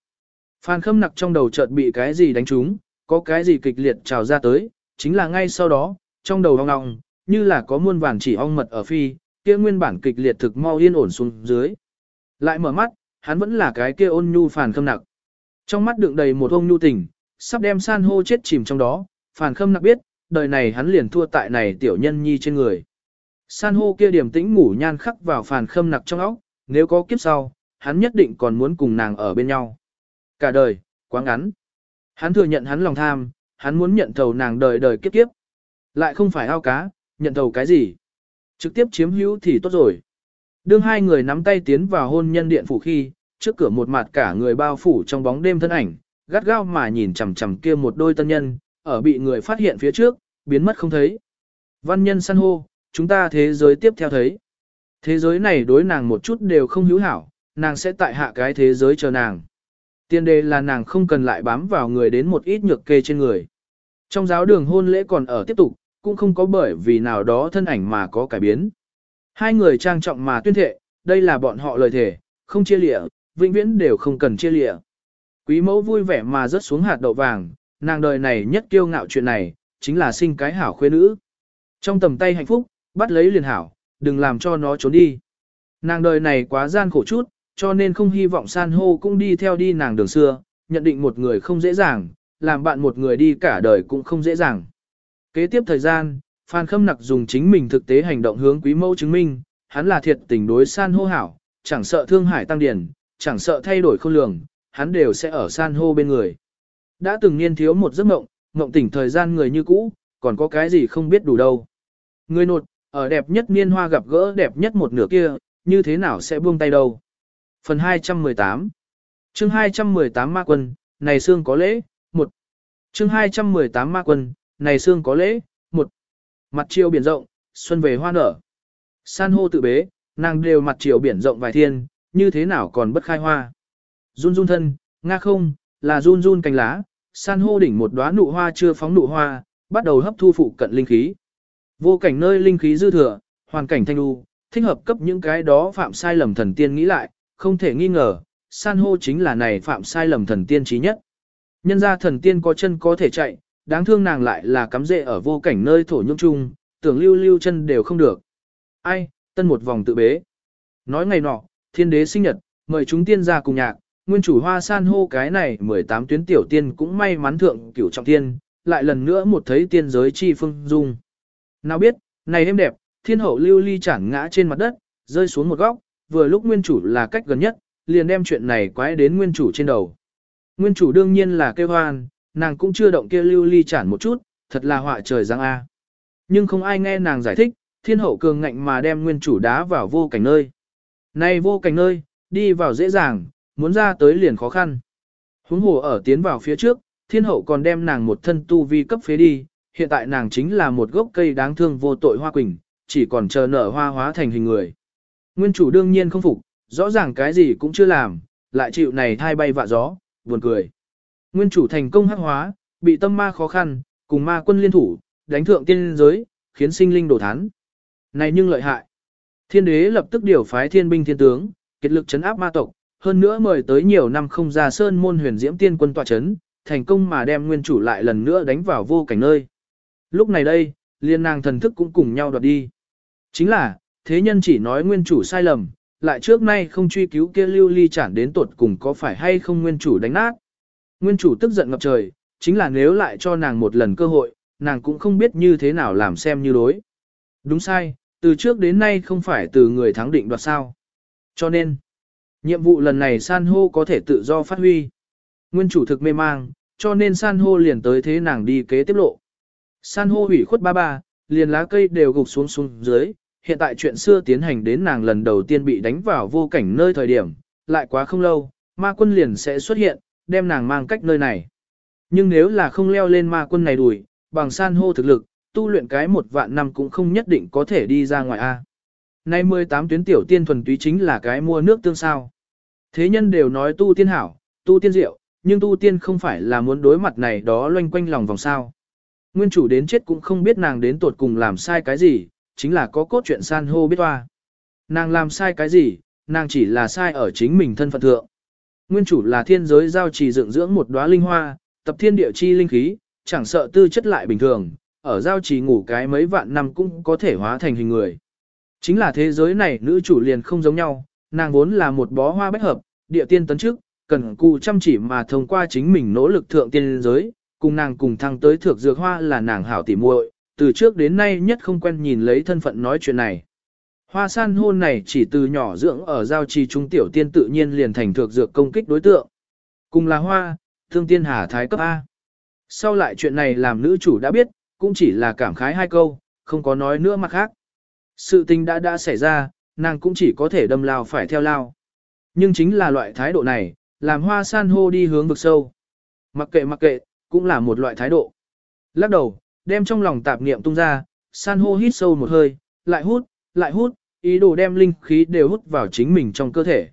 Phản khâm nặc trong đầu chợt bị cái gì đánh trúng, có cái gì kịch liệt trào ra tới, chính là ngay sau đó, trong đầu ong ong, như là có muôn vàn chỉ ong mật ở phi, kia nguyên bản kịch liệt thực mau yên ổn xuống dưới. Lại mở mắt, hắn vẫn là cái kia ôn nhu phản khâm nặc. Trong mắt đựng đầy một ông nhu tình, sắp đem san hô chết chìm trong đó, phản khâm nặc biết, đời này hắn liền thua tại này tiểu nhân nhi trên người. San hô kia điểm tĩnh ngủ nhan khắc vào phản khâm nặc trong óc, nếu có kiếp sau, hắn nhất định còn muốn cùng nàng ở bên nhau. Cả đời, quá ngắn. Hắn thừa nhận hắn lòng tham, hắn muốn nhận thầu nàng đời đời kiếp kiếp. Lại không phải ao cá, nhận thầu cái gì. Trực tiếp chiếm hữu thì tốt rồi. Đương hai người nắm tay tiến vào hôn nhân điện phủ khi, trước cửa một mặt cả người bao phủ trong bóng đêm thân ảnh, gắt gao mà nhìn chằm chằm kia một đôi tân nhân, ở bị người phát hiện phía trước, biến mất không thấy. Văn nhân săn hô, chúng ta thế giới tiếp theo thấy. Thế giới này đối nàng một chút đều không hữu hảo, nàng sẽ tại hạ cái thế giới chờ nàng. Tiên đề là nàng không cần lại bám vào người đến một ít nhược kê trên người. Trong giáo đường hôn lễ còn ở tiếp tục, cũng không có bởi vì nào đó thân ảnh mà có cải biến. Hai người trang trọng mà tuyên thệ, đây là bọn họ lời thề, không chia lịa, vĩnh viễn đều không cần chia lịa. Quý mẫu vui vẻ mà rớt xuống hạt đậu vàng, nàng đời này nhất kiêu ngạo chuyện này, chính là sinh cái hảo khuê nữ. Trong tầm tay hạnh phúc, bắt lấy liền hảo, đừng làm cho nó trốn đi. Nàng đời này quá gian khổ chút, cho nên không hy vọng san hô cũng đi theo đi nàng đường xưa, nhận định một người không dễ dàng, làm bạn một người đi cả đời cũng không dễ dàng. Kế tiếp thời gian, Phan Khâm Nặc dùng chính mình thực tế hành động hướng quý mẫu chứng minh, hắn là thiệt tình đối san hô hảo, chẳng sợ thương hải tăng điển, chẳng sợ thay đổi khôn lường, hắn đều sẽ ở san hô bên người. Đã từng niên thiếu một giấc mộng, mộng tỉnh thời gian người như cũ, còn có cái gì không biết đủ đâu. Người nột, ở đẹp nhất niên hoa gặp gỡ đẹp nhất một nửa kia, như thế nào sẽ buông tay đâu. Phần 218 chương 218 ma quân, này xương có lễ, một chương 218 ma quân, này xương có lễ, một Mặt chiều biển rộng, xuân về hoa nở. San hô tự bế, nàng đều mặt chiều biển rộng vài thiên, như thế nào còn bất khai hoa. Run run thân, nga không, là run run cành lá, san hô đỉnh một đóa nụ hoa chưa phóng nụ hoa, bắt đầu hấp thu phụ cận linh khí. Vô cảnh nơi linh khí dư thừa, hoàn cảnh thanh lưu, thích hợp cấp những cái đó phạm sai lầm thần tiên nghĩ lại, không thể nghi ngờ, san hô chính là này phạm sai lầm thần tiên trí nhất. Nhân ra thần tiên có chân có thể chạy, đáng thương nàng lại là cắm rễ ở vô cảnh nơi thổ nhung chung, tưởng lưu lưu chân đều không được. Ai, tân một vòng tự bế. Nói ngày nọ, thiên đế sinh nhật, mời chúng tiên ra cùng nhạc, nguyên chủ hoa san hô cái này 18 tuyến tiểu tiên cũng may mắn thượng cửu trọng tiên, lại lần nữa một thấy tiên giới chi phương dung. Nào biết, này êm đẹp, thiên hậu lưu ly chản ngã trên mặt đất, rơi xuống một góc, vừa lúc nguyên chủ là cách gần nhất, liền đem chuyện này quái đến nguyên chủ trên đầu. Nguyên chủ đương nhiên là kêu hoan, nàng cũng chưa động kia lưu ly chản một chút, thật là họa trời giáng A. Nhưng không ai nghe nàng giải thích, thiên hậu cường ngạnh mà đem nguyên chủ đá vào vô cảnh nơi. Này vô cảnh nơi, đi vào dễ dàng, muốn ra tới liền khó khăn. Huống hồ ở tiến vào phía trước, thiên hậu còn đem nàng một thân tu vi cấp phế đi, hiện tại nàng chính là một gốc cây đáng thương vô tội hoa quỳnh, chỉ còn chờ nở hoa hóa thành hình người. Nguyên chủ đương nhiên không phục, rõ ràng cái gì cũng chưa làm, lại chịu này thai bay vạ gió, buồn cười. Nguyên chủ thành công hắc hóa, bị tâm ma khó khăn, cùng ma quân liên thủ, đánh thượng tiên giới, khiến sinh linh đổ thán. Này nhưng lợi hại. Thiên đế lập tức điều phái thiên binh thiên tướng, kết lực chấn áp ma tộc, hơn nữa mời tới nhiều năm không ra sơn môn huyền diễm tiên quân tọa chấn, thành công mà đem nguyên chủ lại lần nữa đánh vào vô cảnh nơi. Lúc này đây, liên nàng thần thức cũng cùng nhau đoạt đi. Chính là, thế nhân chỉ nói nguyên chủ sai lầm, lại trước nay không truy cứu kia lưu ly chản đến tột cùng có phải hay không nguyên chủ đánh nát. Nguyên chủ tức giận ngập trời, chính là nếu lại cho nàng một lần cơ hội, nàng cũng không biết như thế nào làm xem như đối. Đúng sai, từ trước đến nay không phải từ người thắng định đoạt sao. Cho nên, nhiệm vụ lần này san hô có thể tự do phát huy. Nguyên chủ thực mê mang, cho nên san hô liền tới thế nàng đi kế tiếp lộ. San hô hủy khuất ba ba, liền lá cây đều gục xuống xuống dưới, hiện tại chuyện xưa tiến hành đến nàng lần đầu tiên bị đánh vào vô cảnh nơi thời điểm, lại quá không lâu, ma quân liền sẽ xuất hiện, đem nàng mang cách nơi này. Nhưng nếu là không leo lên ma quân này đuổi, bằng san hô thực lực, tu luyện cái một vạn năm cũng không nhất định có thể đi ra ngoài A. Nay 18 tuyến tiểu tiên thuần túy chính là cái mua nước tương sao. Thế nhân đều nói tu tiên hảo, tu tiên diệu, nhưng tu tiên không phải là muốn đối mặt này đó loanh quanh lòng vòng sao. Nguyên chủ đến chết cũng không biết nàng đến tột cùng làm sai cái gì, chính là có cốt truyện san hô biết hoa. Nàng làm sai cái gì, nàng chỉ là sai ở chính mình thân phận thượng. Nguyên chủ là thiên giới giao trì dựng dưỡng một đóa linh hoa, tập thiên địa chi linh khí, chẳng sợ tư chất lại bình thường, ở giao trì ngủ cái mấy vạn năm cũng có thể hóa thành hình người. Chính là thế giới này nữ chủ liền không giống nhau, nàng vốn là một bó hoa bách hợp, địa tiên tấn trước, cần cù chăm chỉ mà thông qua chính mình nỗ lực thượng tiên giới, cùng nàng cùng thăng tới thượng dược hoa là nàng hảo tỉ muội, từ trước đến nay nhất không quen nhìn lấy thân phận nói chuyện này. Hoa san hôn này chỉ từ nhỏ dưỡng ở giao trì trung tiểu tiên tự nhiên liền thành thược dược công kích đối tượng. Cùng là hoa, thương tiên hà thái cấp A. Sau lại chuyện này làm nữ chủ đã biết, cũng chỉ là cảm khái hai câu, không có nói nữa mặt khác. Sự tình đã đã xảy ra, nàng cũng chỉ có thể đâm lao phải theo lao. Nhưng chính là loại thái độ này, làm hoa san hô đi hướng vực sâu. Mặc kệ mặc kệ, cũng là một loại thái độ. Lắc đầu, đem trong lòng tạp niệm tung ra, san hô hít sâu một hơi, lại hút, lại hút, ý đồ đem linh khí đều hút vào chính mình trong cơ thể.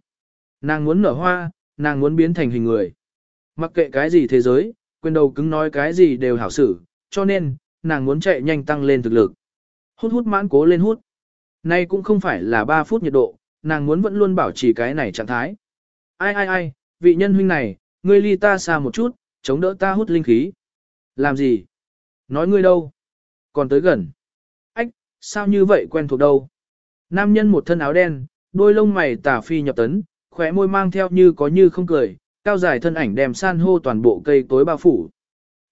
Nàng muốn nở hoa, nàng muốn biến thành hình người. Mặc kệ cái gì thế giới, quyền đầu cứng nói cái gì đều hảo xử, cho nên, nàng muốn chạy nhanh tăng lên thực lực. Hút hút mãn cố lên hút. Nay cũng không phải là 3 phút nhiệt độ, nàng muốn vẫn luôn bảo trì cái này trạng thái. Ai ai ai, vị nhân huynh này, ngươi ly ta xa một chút, chống đỡ ta hút linh khí. Làm gì? Nói ngươi đâu? Còn tới gần. Ách, sao như vậy quen thuộc đâu? Nam nhân một thân áo đen, đôi lông mày tả phi nhập tấn, khóe môi mang theo như có như không cười, cao dài thân ảnh đem san hô toàn bộ cây tối bao phủ.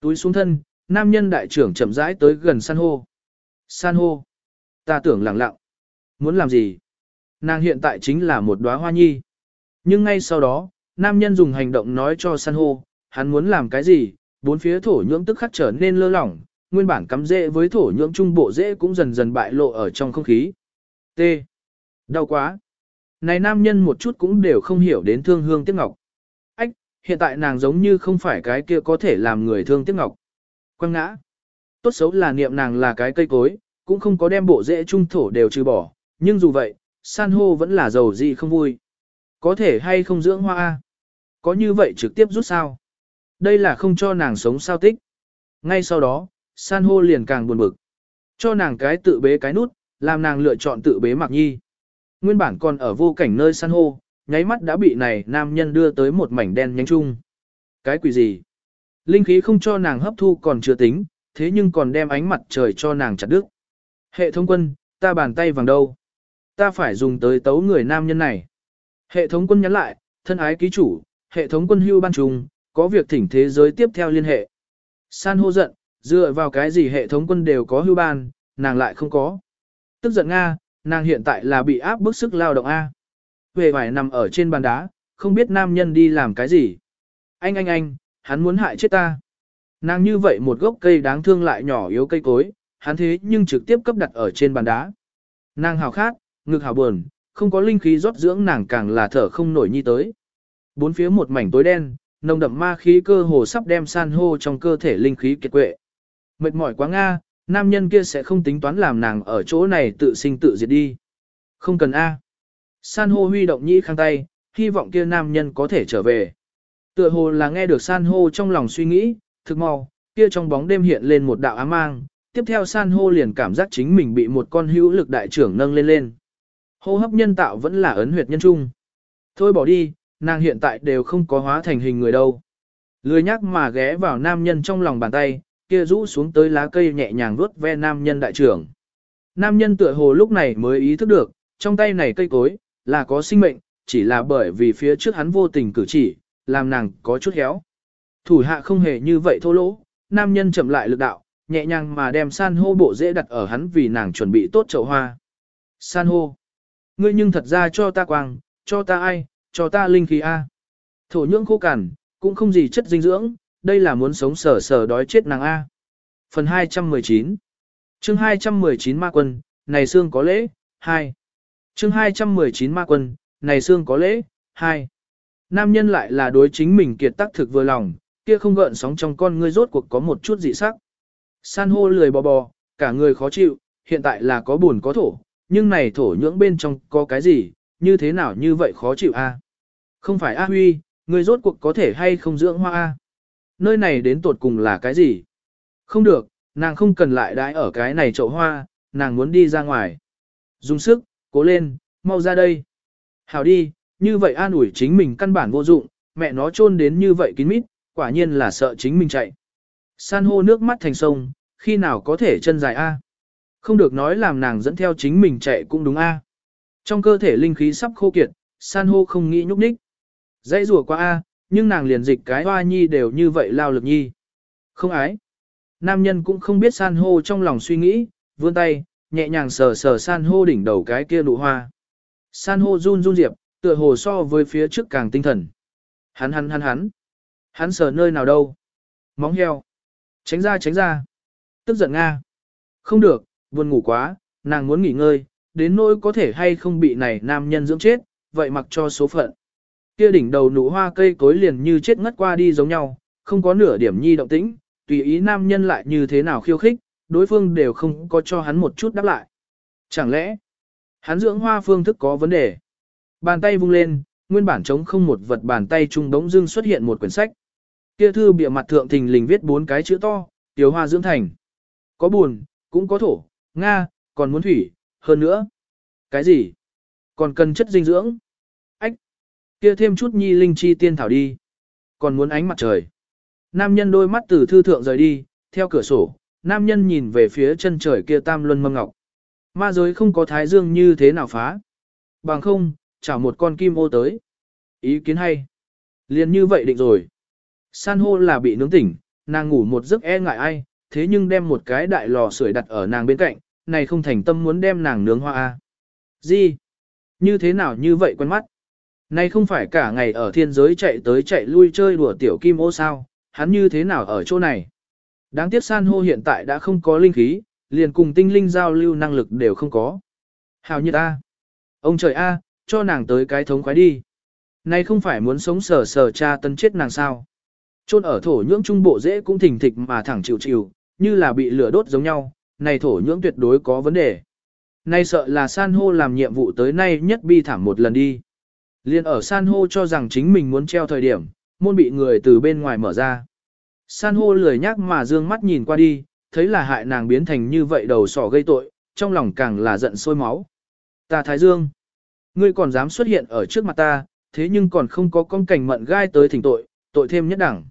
Túi xuống thân, nam nhân đại trưởng chậm rãi tới gần san hô. San hô. Ta tưởng lặng lặng. Muốn làm gì? Nàng hiện tại chính là một đóa hoa nhi. Nhưng ngay sau đó, nam nhân dùng hành động nói cho san hô, hắn muốn làm cái gì, bốn phía thổ nhưỡng tức khắc trở nên lơ lỏng, nguyên bản cắm rễ với thổ nhưỡng trung bộ rễ cũng dần dần bại lộ ở trong không khí. T. Đau quá. Này nam nhân một chút cũng đều không hiểu đến thương hương tiếc ngọc. Ách, hiện tại nàng giống như không phải cái kia có thể làm người thương tiếc ngọc. Quăng ngã. Tốt xấu là niệm nàng là cái cây cối, cũng không có đem bộ rễ trung thổ đều trừ bỏ, nhưng dù vậy, san hô vẫn là giàu gì không vui. Có thể hay không dưỡng hoa Có như vậy trực tiếp rút sao? Đây là không cho nàng sống sao tích. Ngay sau đó, san hô liền càng buồn bực. Cho nàng cái tự bế cái nút, làm nàng lựa chọn tự bế mặc nhi. Nguyên bản còn ở vô cảnh nơi san hô, nháy mắt đã bị này nam nhân đưa tới một mảnh đen nhánh chung. Cái quỷ gì? Linh khí không cho nàng hấp thu còn chưa tính, thế nhưng còn đem ánh mặt trời cho nàng chặt đứt. Hệ thống quân, ta bàn tay vàng đâu? Ta phải dùng tới tấu người nam nhân này. Hệ thống quân nhắn lại, thân ái ký chủ, hệ thống quân hưu ban trùng, có việc thỉnh thế giới tiếp theo liên hệ. San hô giận, dựa vào cái gì hệ thống quân đều có hưu ban, nàng lại không có. Tức giận Nga, nàng hiện tại là bị áp bức sức lao động A. Về vải nằm ở trên bàn đá, không biết nam nhân đi làm cái gì. Anh anh anh, hắn muốn hại chết ta. Nàng như vậy một gốc cây đáng thương lại nhỏ yếu cây cối, hắn thế nhưng trực tiếp cấp đặt ở trên bàn đá. Nàng hào khát, ngực hào buồn, không có linh khí rót dưỡng nàng càng là thở không nổi nhi tới. Bốn phía một mảnh tối đen, nồng đậm ma khí cơ hồ sắp đem san hô trong cơ thể linh khí kiệt quệ. Mệt mỏi quá Nga, nam nhân kia sẽ không tính toán làm nàng ở chỗ này tự sinh tự diệt đi. Không cần A. San hô huy động nhĩ khang tay, hy vọng kia nam nhân có thể trở về. Tựa hồ là nghe được san hô trong lòng suy nghĩ, thực mau, kia trong bóng đêm hiện lên một đạo ám mang, tiếp theo san hô liền cảm giác chính mình bị một con hữu lực đại trưởng nâng lên lên. Hô hấp nhân tạo vẫn là ấn huyệt nhân trung. Thôi bỏ đi, nàng hiện tại đều không có hóa thành hình người đâu. Lười nhắc mà ghé vào nam nhân trong lòng bàn tay, kia rũ xuống tới lá cây nhẹ nhàng vuốt ve nam nhân đại trưởng. Nam nhân tựa hồ lúc này mới ý thức được, trong tay này cây cối, là có sinh mệnh, chỉ là bởi vì phía trước hắn vô tình cử chỉ, làm nàng có chút héo. Thủ hạ không hề như vậy thô lỗ, nam nhân chậm lại lực đạo, nhẹ nhàng mà đem san hô bộ dễ đặt ở hắn vì nàng chuẩn bị tốt chậu hoa. San hô, ngươi nhưng thật ra cho ta quang, cho ta ai, cho ta linh khí A. Thổ nhưỡng khô cằn, cũng không gì chất dinh dưỡng, đây là muốn sống sờ sờ đói chết nàng A. Phần 219 chương 219 ma quân, này xương có lễ, 2. chương 219 ma quân, này xương có lễ, 2. Nam nhân lại là đối chính mình kiệt tác thực vừa lòng, kia không gợn sóng trong con ngươi rốt cuộc có một chút dị sắc. San hô lười bò bò, cả người khó chịu, hiện tại là có buồn có thổ, nhưng này thổ nhưỡng bên trong có cái gì, như thế nào như vậy khó chịu a? Không phải A Huy, người rốt cuộc có thể hay không dưỡng hoa A. Nơi này đến tột cùng là cái gì? Không được, nàng không cần lại đãi ở cái này chậu hoa, nàng muốn đi ra ngoài. Dùng sức, cố lên, mau ra đây. Hảo đi, như vậy an ủi chính mình căn bản vô dụng, mẹ nó chôn đến như vậy kín mít, quả nhiên là sợ chính mình chạy. San hô nước mắt thành sông, khi nào có thể chân dài A. Không được nói làm nàng dẫn theo chính mình chạy cũng đúng A. Trong cơ thể linh khí sắp khô kiệt, san hô không nghĩ nhúc nhích. Dãy rùa qua A, nhưng nàng liền dịch cái hoa nhi đều như vậy lao lực nhi. Không ái. Nam nhân cũng không biết san hô trong lòng suy nghĩ, vươn tay, nhẹ nhàng sờ sờ san hô đỉnh đầu cái kia nụ hoa. San hô run run diệp, tựa hồ so với phía trước càng tinh thần. Hắn hắn hắn hắn. Hắn sờ nơi nào đâu? Móng heo. Tránh ra tránh ra. Tức giận Nga. Không được, buồn ngủ quá, nàng muốn nghỉ ngơi, đến nỗi có thể hay không bị này nam nhân dưỡng chết, vậy mặc cho số phận. Kia đỉnh đầu nụ hoa cây cối liền như chết ngất qua đi giống nhau, không có nửa điểm nhi động tĩnh, tùy ý nam nhân lại như thế nào khiêu khích, đối phương đều không có cho hắn một chút đáp lại. Chẳng lẽ, hắn dưỡng hoa phương thức có vấn đề? Bàn tay vung lên, nguyên bản trống không một vật bàn tay trung đống dưng xuất hiện một quyển sách. Kia thư bìa mặt thượng thình lình viết bốn cái chữ to, tiểu hoa dưỡng thành. Có buồn, cũng có thổ, Nga, còn muốn thủy, hơn nữa. Cái gì? Còn cần chất dinh dưỡng? Ách! Kia thêm chút nhi linh chi tiên thảo đi. Còn muốn ánh mặt trời. Nam nhân đôi mắt từ thư thượng rời đi, theo cửa sổ, nam nhân nhìn về phía chân trời kia tam luân mâm ngọc. Ma giới không có thái dương như thế nào phá. Bằng không, chảo một con kim ô tới. Ý kiến hay. Liền như vậy định rồi. San hô là bị nướng tỉnh, nàng ngủ một giấc e ngại ai, thế nhưng đem một cái đại lò sưởi đặt ở nàng bên cạnh, này không thành tâm muốn đem nàng nướng hoa à. a. Gì? Như thế nào như vậy quen mắt? Này không phải cả ngày ở thiên giới chạy tới chạy lui chơi đùa tiểu kim ô sao, hắn như thế nào ở chỗ này? Đáng tiếc san hô hiện tại đã không có linh khí, liền cùng tinh linh giao lưu năng lực đều không có. Hào như ta. Ông trời a, cho nàng tới cái thống khoái đi. Này không phải muốn sống sờ sờ cha tân chết nàng sao. Trôn ở thổ nhưỡng trung bộ dễ cũng thình thịch mà thẳng chịu chịu, như là bị lửa đốt giống nhau, này thổ nhưỡng tuyệt đối có vấn đề. Nay sợ là san hô làm nhiệm vụ tới nay nhất bi thảm một lần đi. Liên ở san hô cho rằng chính mình muốn treo thời điểm, môn bị người từ bên ngoài mở ra. San hô lười nhác mà dương mắt nhìn qua đi, thấy là hại nàng biến thành như vậy đầu sỏ gây tội, trong lòng càng là giận sôi máu. Ta Thái Dương, ngươi còn dám xuất hiện ở trước mặt ta, thế nhưng còn không có con cảnh mận gai tới thỉnh tội, tội thêm nhất đẳng.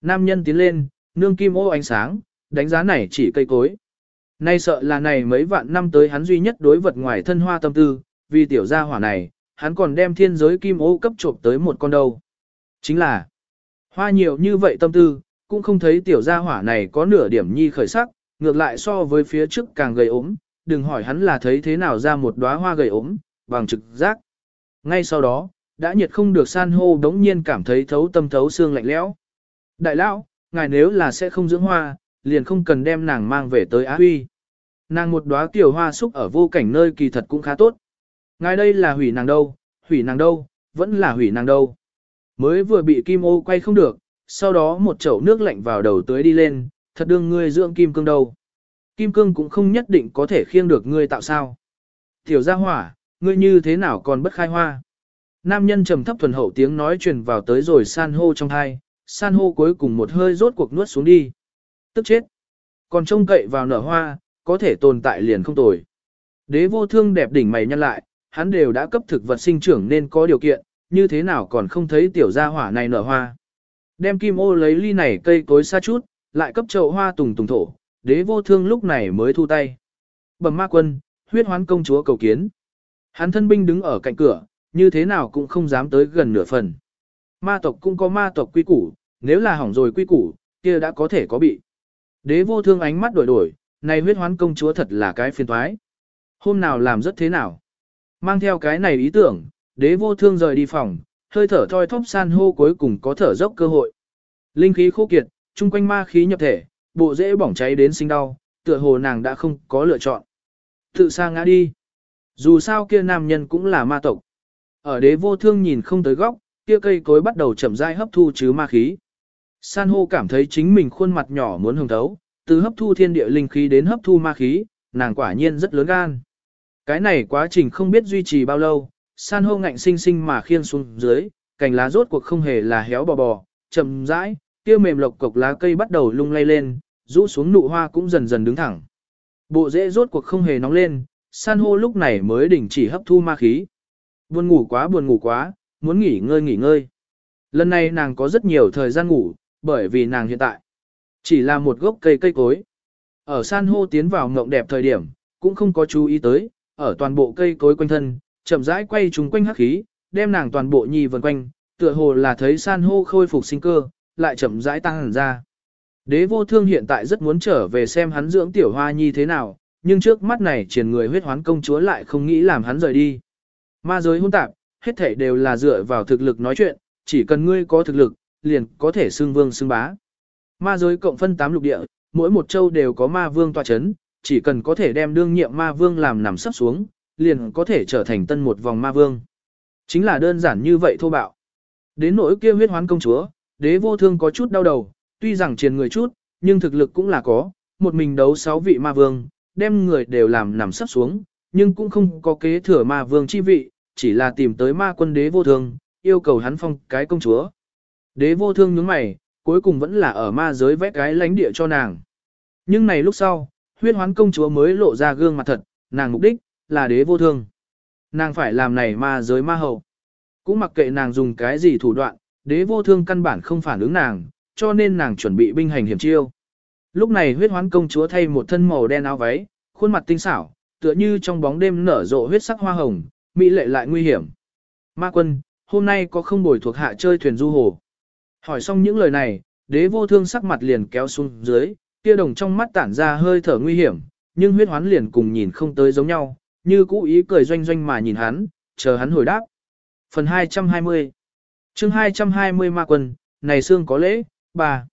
Nam nhân tiến lên, nương kim ô ánh sáng, đánh giá này chỉ cây cối. Nay sợ là này mấy vạn năm tới hắn duy nhất đối vật ngoài thân hoa tâm tư, vì tiểu gia hỏa này, hắn còn đem thiên giới kim ô cấp trộm tới một con đâu. Chính là, hoa nhiều như vậy tâm tư, cũng không thấy tiểu gia hỏa này có nửa điểm nhi khởi sắc, ngược lại so với phía trước càng gầy ốm, đừng hỏi hắn là thấy thế nào ra một đóa hoa gầy ốm, bằng trực giác. Ngay sau đó, đã nhiệt không được san hô đống nhiên cảm thấy thấu tâm thấu xương lạnh lẽo. Đại lão, ngài nếu là sẽ không dưỡng hoa, liền không cần đem nàng mang về tới Á Huy. Nàng một đóa tiểu hoa xúc ở vô cảnh nơi kỳ thật cũng khá tốt. Ngài đây là hủy nàng đâu, hủy nàng đâu, vẫn là hủy nàng đâu. Mới vừa bị kim ô quay không được, sau đó một chậu nước lạnh vào đầu tưới đi lên, thật đương ngươi dưỡng kim cương đâu. Kim cương cũng không nhất định có thể khiêng được ngươi tạo sao. Tiểu gia hỏa, ngươi như thế nào còn bất khai hoa. Nam nhân trầm thấp thuần hậu tiếng nói truyền vào tới rồi san hô trong hai, san hô cuối cùng một hơi rốt cuộc nuốt xuống đi. Tức chết. Còn trông cậy vào nở hoa, có thể tồn tại liền không tồi. Đế vô thương đẹp đỉnh mày nhăn lại, hắn đều đã cấp thực vật sinh trưởng nên có điều kiện, như thế nào còn không thấy tiểu gia hỏa này nở hoa. Đem kim ô lấy ly này cây cối xa chút, lại cấp chậu hoa tùng tùng thổ, đế vô thương lúc này mới thu tay. Bầm ma quân, huyết hoán công chúa cầu kiến. Hắn thân binh đứng ở cạnh cửa, như thế nào cũng không dám tới gần nửa phần. Ma tộc cũng có ma tộc quy củ, nếu là hỏng rồi quy củ, kia đã có thể có bị. Đế vô thương ánh mắt đổi đổi, này huyết hoán công chúa thật là cái phiền thoái. Hôm nào làm rất thế nào. Mang theo cái này ý tưởng, đế vô thương rời đi phòng, hơi thở thoi thóp san hô cuối cùng có thở dốc cơ hội. Linh khí khô kiệt, chung quanh ma khí nhập thể, bộ dễ bỏng cháy đến sinh đau, tựa hồ nàng đã không có lựa chọn. Tự sa ngã đi. Dù sao kia nam nhân cũng là ma tộc. Ở đế vô thương nhìn không tới góc, kia cây cối bắt đầu chậm rãi hấp thu chứ ma khí. San hô cảm thấy chính mình khuôn mặt nhỏ muốn hồng thấu, từ hấp thu thiên địa linh khí đến hấp thu ma khí, nàng quả nhiên rất lớn gan. Cái này quá trình không biết duy trì bao lâu, san hô ngạnh sinh sinh mà khiên xuống dưới, cành lá rốt cuộc không hề là héo bò bò, chậm rãi, kia mềm lộc cục lá cây bắt đầu lung lay lên, rũ xuống nụ hoa cũng dần dần đứng thẳng. Bộ rễ rốt cuộc không hề nóng lên, san hô lúc này mới đình chỉ hấp thu ma khí. Buồn ngủ quá buồn ngủ quá, muốn nghỉ ngơi nghỉ ngơi. Lần này nàng có rất nhiều thời gian ngủ, bởi vì nàng hiện tại chỉ là một gốc cây cây cối. Ở san hô tiến vào ngộng đẹp thời điểm, cũng không có chú ý tới, ở toàn bộ cây cối quanh thân, chậm rãi quay chúng quanh hắc khí, đem nàng toàn bộ nhì vần quanh, tựa hồ là thấy san hô khôi phục sinh cơ, lại chậm rãi tăng hẳn ra. Đế vô thương hiện tại rất muốn trở về xem hắn dưỡng tiểu hoa nhi thế nào, nhưng trước mắt này triển người huyết hoán công chúa lại không nghĩ làm hắn rời đi. Ma giới hôn tạp, hết thảy đều là dựa vào thực lực nói chuyện, chỉ cần ngươi có thực lực, liền có thể xưng vương xưng bá. Ma giới cộng phân 8 lục địa, mỗi một châu đều có ma vương tọa chấn, chỉ cần có thể đem đương nhiệm ma vương làm nằm sắp xuống, liền có thể trở thành tân một vòng ma vương. Chính là đơn giản như vậy thô bạo. Đến nỗi kia huyết hoán công chúa, đế vô thương có chút đau đầu, tuy rằng triền người chút, nhưng thực lực cũng là có, một mình đấu sáu vị ma vương, đem người đều làm nằm sắp xuống, nhưng cũng không có kế thừa ma vương chi vị, chỉ là tìm tới ma quân đế vô thương, yêu cầu hắn phong cái công chúa. Đế vô thương nhướng mày, cuối cùng vẫn là ở ma giới vét cái lánh địa cho nàng. Nhưng này lúc sau, huyết hoán công chúa mới lộ ra gương mặt thật, nàng mục đích, là đế vô thương. Nàng phải làm này ma giới ma hậu. Cũng mặc kệ nàng dùng cái gì thủ đoạn, đế vô thương căn bản không phản ứng nàng, cho nên nàng chuẩn bị binh hành hiểm chiêu. Lúc này huyết hoán công chúa thay một thân màu đen áo váy, khuôn mặt tinh xảo, tựa như trong bóng đêm nở rộ huyết sắc hoa hồng, mỹ lệ lại nguy hiểm. Ma quân, hôm nay có không bồi thuộc hạ chơi thuyền du hồ. Hỏi xong những lời này, đế vô thương sắc mặt liền kéo xuống dưới, kia đồng trong mắt tản ra hơi thở nguy hiểm, nhưng huyết hoán liền cùng nhìn không tới giống nhau, như cũ ý cười doanh doanh mà nhìn hắn, chờ hắn hồi đáp. Phần 220 chương 220 ma quân, này xương có lễ, bà.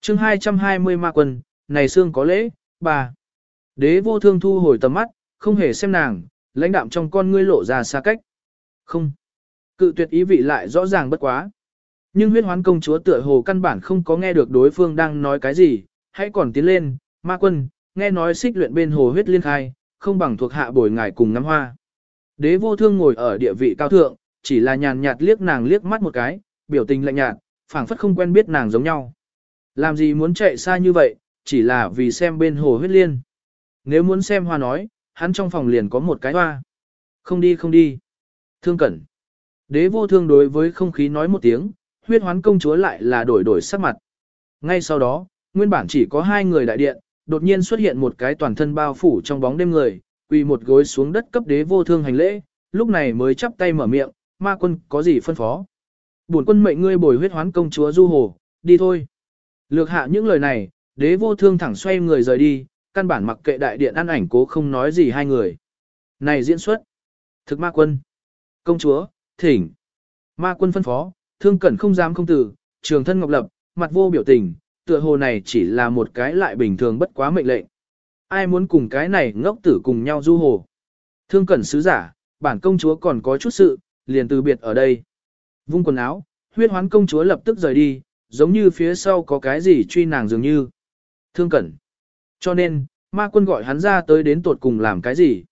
chương 220 ma quân, này xương có lễ, bà. Đế vô thương thu hồi tầm mắt, không hề xem nàng, lãnh đạm trong con ngươi lộ ra xa cách. Không. Cự tuyệt ý vị lại rõ ràng bất quá. Nhưng huyết hoán công chúa tựa hồ căn bản không có nghe được đối phương đang nói cái gì, hãy còn tiến lên, ma quân, nghe nói xích luyện bên hồ huyết liên khai, không bằng thuộc hạ bồi ngài cùng ngắm hoa. Đế vô thương ngồi ở địa vị cao thượng, chỉ là nhàn nhạt liếc nàng liếc mắt một cái, biểu tình lạnh nhạt, phảng phất không quen biết nàng giống nhau. Làm gì muốn chạy xa như vậy, chỉ là vì xem bên hồ huyết liên. Nếu muốn xem hoa nói, hắn trong phòng liền có một cái hoa. Không đi không đi. Thương cẩn. Đế vô thương đối với không khí nói một tiếng, huyết hoán công chúa lại là đổi đổi sắc mặt. Ngay sau đó, nguyên bản chỉ có hai người đại điện, đột nhiên xuất hiện một cái toàn thân bao phủ trong bóng đêm người, quỳ một gối xuống đất cấp đế vô thương hành lễ, lúc này mới chắp tay mở miệng, ma quân có gì phân phó. Bổn quân mệnh ngươi bồi huyết hoán công chúa du hồ, đi thôi. Lược hạ những lời này, đế vô thương thẳng xoay người rời đi, căn bản mặc kệ đại điện ăn ảnh cố không nói gì hai người. Này diễn xuất. Thực ma quân. Công chúa, thỉnh. Ma quân phân phó, thương cẩn không dám không từ, trường thân ngọc lập, mặt vô biểu tình, tựa hồ này chỉ là một cái lại bình thường bất quá mệnh lệnh. Ai muốn cùng cái này ngốc tử cùng nhau du hồ. Thương cẩn sứ giả, bản công chúa còn có chút sự, liền từ biệt ở đây. Vung quần áo, huyết hoán công chúa lập tức rời đi, giống như phía sau có cái gì truy nàng dường như. Thương cẩn. Cho nên, ma quân gọi hắn ra tới đến tột cùng làm cái gì.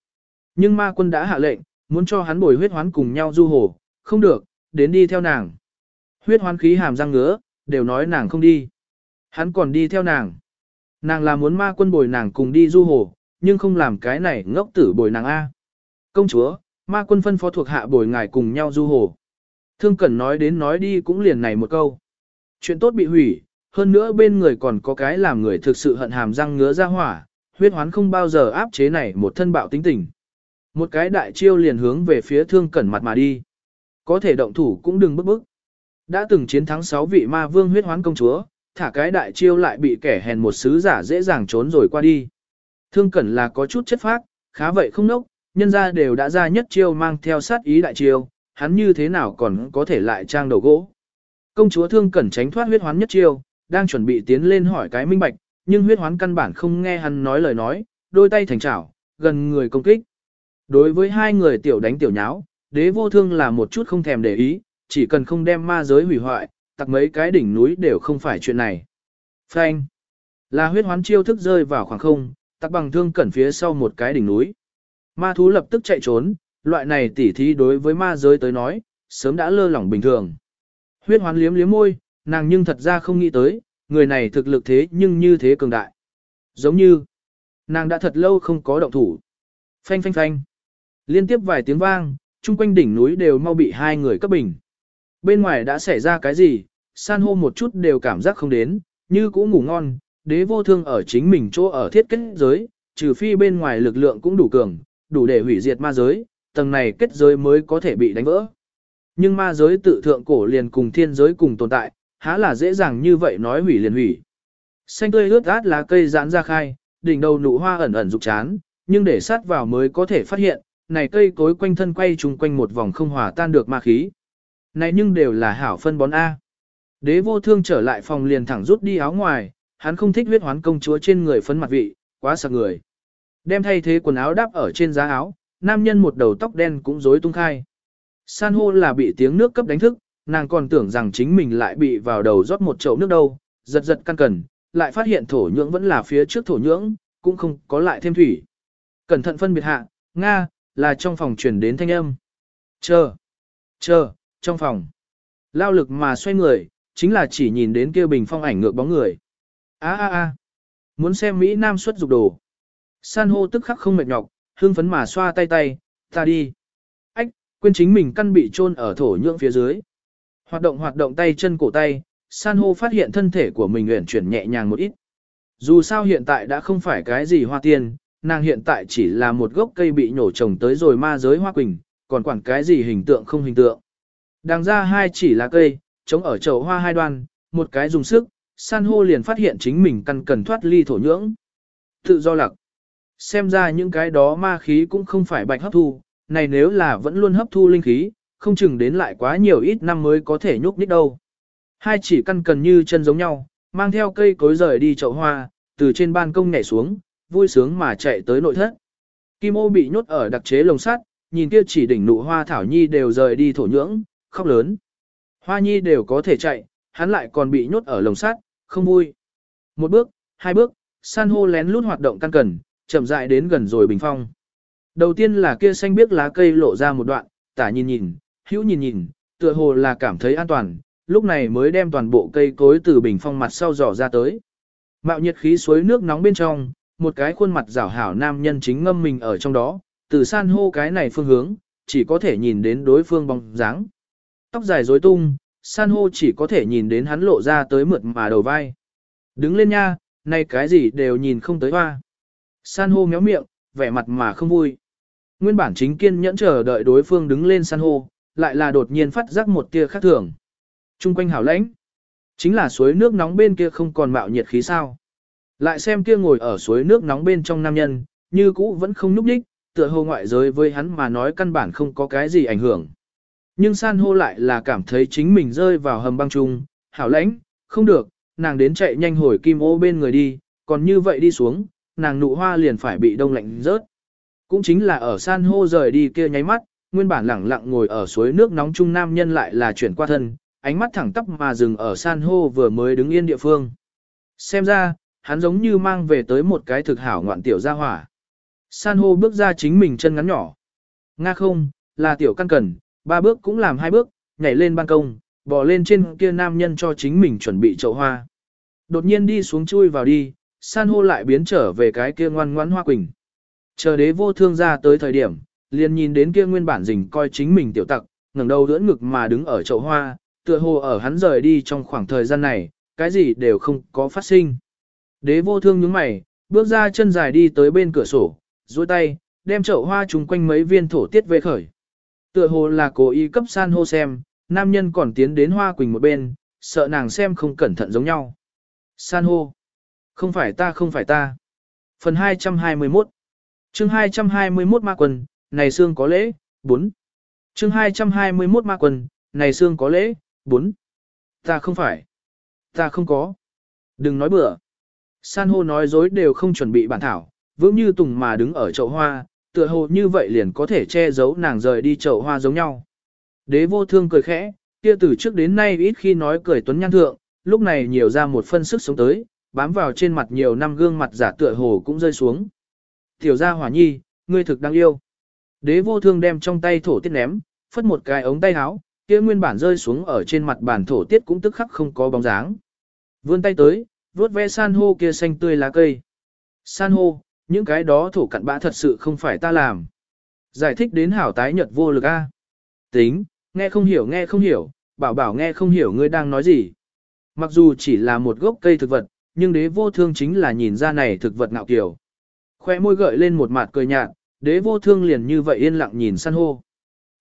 Nhưng ma quân đã hạ lệnh, muốn cho hắn bồi huyết hoán cùng nhau du hồ, không được, đến đi theo nàng. Huyết hoán khí hàm răng ngứa, đều nói nàng không đi. Hắn còn đi theo nàng. Nàng là muốn ma quân bồi nàng cùng đi du hồ, nhưng không làm cái này ngốc tử bồi nàng A. Công chúa, ma quân phân phó thuộc hạ bồi ngài cùng nhau du hồ. Thương Cẩn nói đến nói đi cũng liền này một câu. Chuyện tốt bị hủy, hơn nữa bên người còn có cái làm người thực sự hận hàm răng ngứa ra hỏa, huyết hoán không bao giờ áp chế này một thân bạo tính tình. Một cái đại chiêu liền hướng về phía Thương Cẩn mặt mà đi. Có thể động thủ cũng đừng bức bức. Đã từng chiến thắng 6 vị ma vương huyết hoán công chúa, thả cái đại chiêu lại bị kẻ hèn một sứ giả dễ dàng trốn rồi qua đi. Thương Cẩn là có chút chất phác, khá vậy không nốc, nhân ra đều đã ra nhất chiêu mang theo sát ý đại chiêu, hắn như thế nào còn có thể lại trang đầu gỗ. Công chúa Thương Cẩn tránh thoát huyết hoán nhất chiêu, đang chuẩn bị tiến lên hỏi cái minh bạch, nhưng huyết hoán căn bản không nghe hắn nói lời nói, đôi tay thành chảo, gần người công kích. Đối với hai người tiểu đánh tiểu nháo, đế vô thương là một chút không thèm để ý, chỉ cần không đem ma giới hủy hoại, tặc mấy cái đỉnh núi đều không phải chuyện này. Phanh. Là huyết hoán chiêu thức rơi vào khoảng không, tặc bằng thương cẩn phía sau một cái đỉnh núi. Ma thú lập tức chạy trốn, loại này tỉ thí đối với ma giới tới nói, sớm đã lơ lỏng bình thường. Huyết hoán liếm liếm môi, nàng nhưng thật ra không nghĩ tới, người này thực lực thế nhưng như thế cường đại. Giống như, nàng đã thật lâu không có động thủ. Phanh phanh phanh. Liên tiếp vài tiếng vang, chung quanh đỉnh núi đều mau bị hai người cấp bình. Bên ngoài đã xảy ra cái gì, san hô một chút đều cảm giác không đến, như cũ ngủ ngon, đế vô thương ở chính mình chỗ ở thiết kết giới, trừ phi bên ngoài lực lượng cũng đủ cường, đủ để hủy diệt ma giới, tầng này kết giới mới có thể bị đánh vỡ. Nhưng ma giới tự thượng cổ liền cùng thiên giới cùng tồn tại, há là dễ dàng như vậy nói hủy liền hủy. Xanh tươi ướt át lá cây giãn ra khai, đỉnh đầu nụ hoa ẩn ẩn rục chán, nhưng để sát vào mới có thể phát hiện, này cây cối quanh thân quay chung quanh một vòng không hòa tan được ma khí. Này nhưng đều là hảo phân bón A. Đế vô thương trở lại phòng liền thẳng rút đi áo ngoài, hắn không thích huyết hoán công chúa trên người phấn mặt vị, quá sạc người. Đem thay thế quần áo đắp ở trên giá áo, nam nhân một đầu tóc đen cũng rối tung khai. San hô là bị tiếng nước cấp đánh thức, nàng còn tưởng rằng chính mình lại bị vào đầu rót một chậu nước đâu, giật giật căn cần, lại phát hiện thổ nhưỡng vẫn là phía trước thổ nhưỡng, cũng không có lại thêm thủy. Cẩn thận phân biệt hạ, Nga, là trong phòng truyền đến thanh âm. Chờ, chờ, trong phòng. Lao lực mà xoay người, chính là chỉ nhìn đến kia bình phong ảnh ngược bóng người. a a a muốn xem Mỹ Nam xuất dục đồ. San hô tức khắc không mệt nhọc, hương phấn mà xoa tay tay, ta đi. Ách, quên chính mình căn bị chôn ở thổ nhưỡng phía dưới. Hoạt động hoạt động tay chân cổ tay, san hô phát hiện thân thể của mình uyển chuyển nhẹ nhàng một ít. Dù sao hiện tại đã không phải cái gì hoa tiên, nàng hiện tại chỉ là một gốc cây bị nhổ trồng tới rồi ma giới hoa quỳnh, còn quản cái gì hình tượng không hình tượng. Đằng ra hai chỉ là cây, chống ở chậu hoa hai đoan, một cái dùng sức, san hô liền phát hiện chính mình căn cần thoát ly thổ nhưỡng. Tự do lặc. Xem ra những cái đó ma khí cũng không phải bạch hấp thu, này nếu là vẫn luôn hấp thu linh khí, không chừng đến lại quá nhiều ít năm mới có thể nhúc nhích đâu. Hai chỉ căn cần như chân giống nhau, mang theo cây cối rời đi chậu hoa, từ trên ban công nhảy xuống, vui sướng mà chạy tới nội thất. Kim ô bị nhốt ở đặc chế lồng sắt, nhìn kia chỉ đỉnh nụ hoa thảo nhi đều rời đi thổ nhưỡng, khóc lớn. Hoa nhi đều có thể chạy, hắn lại còn bị nhốt ở lồng sắt, không vui. Một bước, hai bước, san hô lén lút hoạt động căn cần, chậm rãi đến gần rồi bình phong. Đầu tiên là kia xanh biếc lá cây lộ ra một đoạn, tả nhìn nhìn, hữu nhìn nhìn, tựa hồ là cảm thấy an toàn, lúc này mới đem toàn bộ cây cối từ bình phong mặt sau dò ra tới. Mạo nhiệt khí suối nước nóng bên trong, một cái khuôn mặt rảo hảo nam nhân chính ngâm mình ở trong đó, từ san hô cái này phương hướng, chỉ có thể nhìn đến đối phương bóng dáng. Tóc dài rối tung, san hô chỉ có thể nhìn đến hắn lộ ra tới mượt mà đầu vai. Đứng lên nha, nay cái gì đều nhìn không tới hoa. San hô méo miệng, vẻ mặt mà không vui. Nguyên bản chính kiên nhẫn chờ đợi đối phương đứng lên san hô, lại là đột nhiên phát giác một tia khác thường. Trung quanh hảo lãnh, chính là suối nước nóng bên kia không còn mạo nhiệt khí sao. Lại xem kia ngồi ở suối nước nóng bên trong nam nhân, như cũ vẫn không núp đích, tựa hồ ngoại giới với hắn mà nói căn bản không có cái gì ảnh hưởng. Nhưng san hô lại là cảm thấy chính mình rơi vào hầm băng chung, hảo lãnh, không được, nàng đến chạy nhanh hồi kim ô bên người đi, còn như vậy đi xuống, nàng nụ hoa liền phải bị đông lạnh rớt. Cũng chính là ở san hô rời đi kia nháy mắt, nguyên bản lẳng lặng ngồi ở suối nước nóng trung nam nhân lại là chuyển qua thân, ánh mắt thẳng tắp mà dừng ở san hô vừa mới đứng yên địa phương. Xem ra, hắn giống như mang về tới một cái thực hảo ngoạn tiểu gia hỏa. San hô bước ra chính mình chân ngắn nhỏ. Nga không, là tiểu căn cần, ba bước cũng làm hai bước, nhảy lên ban công, bò lên trên kia nam nhân cho chính mình chuẩn bị chậu hoa. Đột nhiên đi xuống chui vào đi, san hô lại biến trở về cái kia ngoan ngoãn hoa quỳnh. Chờ đế vô thương ra tới thời điểm, liền nhìn đến kia nguyên bản rình coi chính mình tiểu tặc, ngẩng đầu đỡ ngực mà đứng ở chậu hoa, tựa hồ ở hắn rời đi trong khoảng thời gian này, cái gì đều không có phát sinh. Đế vô thương nhướng mày, bước ra chân dài đi tới bên cửa sổ, duỗi tay, đem chậu hoa trùng quanh mấy viên thổ tiết về khởi. Tựa hồ là cố ý cấp san hô xem, nam nhân còn tiến đến hoa quỳnh một bên, sợ nàng xem không cẩn thận giống nhau. San hô. Không phải ta không phải ta. Phần 221 chương 221 ma quân, này xương có lễ, 4. chương 221 ma quân, này xương có lễ, 4. Ta không phải. Ta không có. Đừng nói bừa. San hô nói dối đều không chuẩn bị bản thảo, vững như tùng mà đứng ở chậu hoa, tựa hồ như vậy liền có thể che giấu nàng rời đi chậu hoa giống nhau. Đế vô thương cười khẽ, kia từ trước đến nay ít khi nói cười tuấn nhan thượng, lúc này nhiều ra một phân sức sống tới, bám vào trên mặt nhiều năm gương mặt giả tựa hồ cũng rơi xuống. Tiểu gia hỏa nhi, ngươi thực đáng yêu. Đế vô thương đem trong tay thổ tiết ném, phất một cái ống tay áo, kia nguyên bản rơi xuống ở trên mặt bản thổ tiết cũng tức khắc không có bóng dáng. Vươn tay tới, vuốt ve san hô kia xanh tươi lá cây. San hô, những cái đó thổ cặn bã thật sự không phải ta làm. Giải thích đến hảo tái nhật vô lực a. Tính, nghe không hiểu nghe không hiểu, bảo bảo nghe không hiểu ngươi đang nói gì. Mặc dù chỉ là một gốc cây thực vật, nhưng đế vô thương chính là nhìn ra này thực vật ngạo kiểu. Khoe môi gợi lên một mặt cười nhạt, đế vô thương liền như vậy yên lặng nhìn san hô.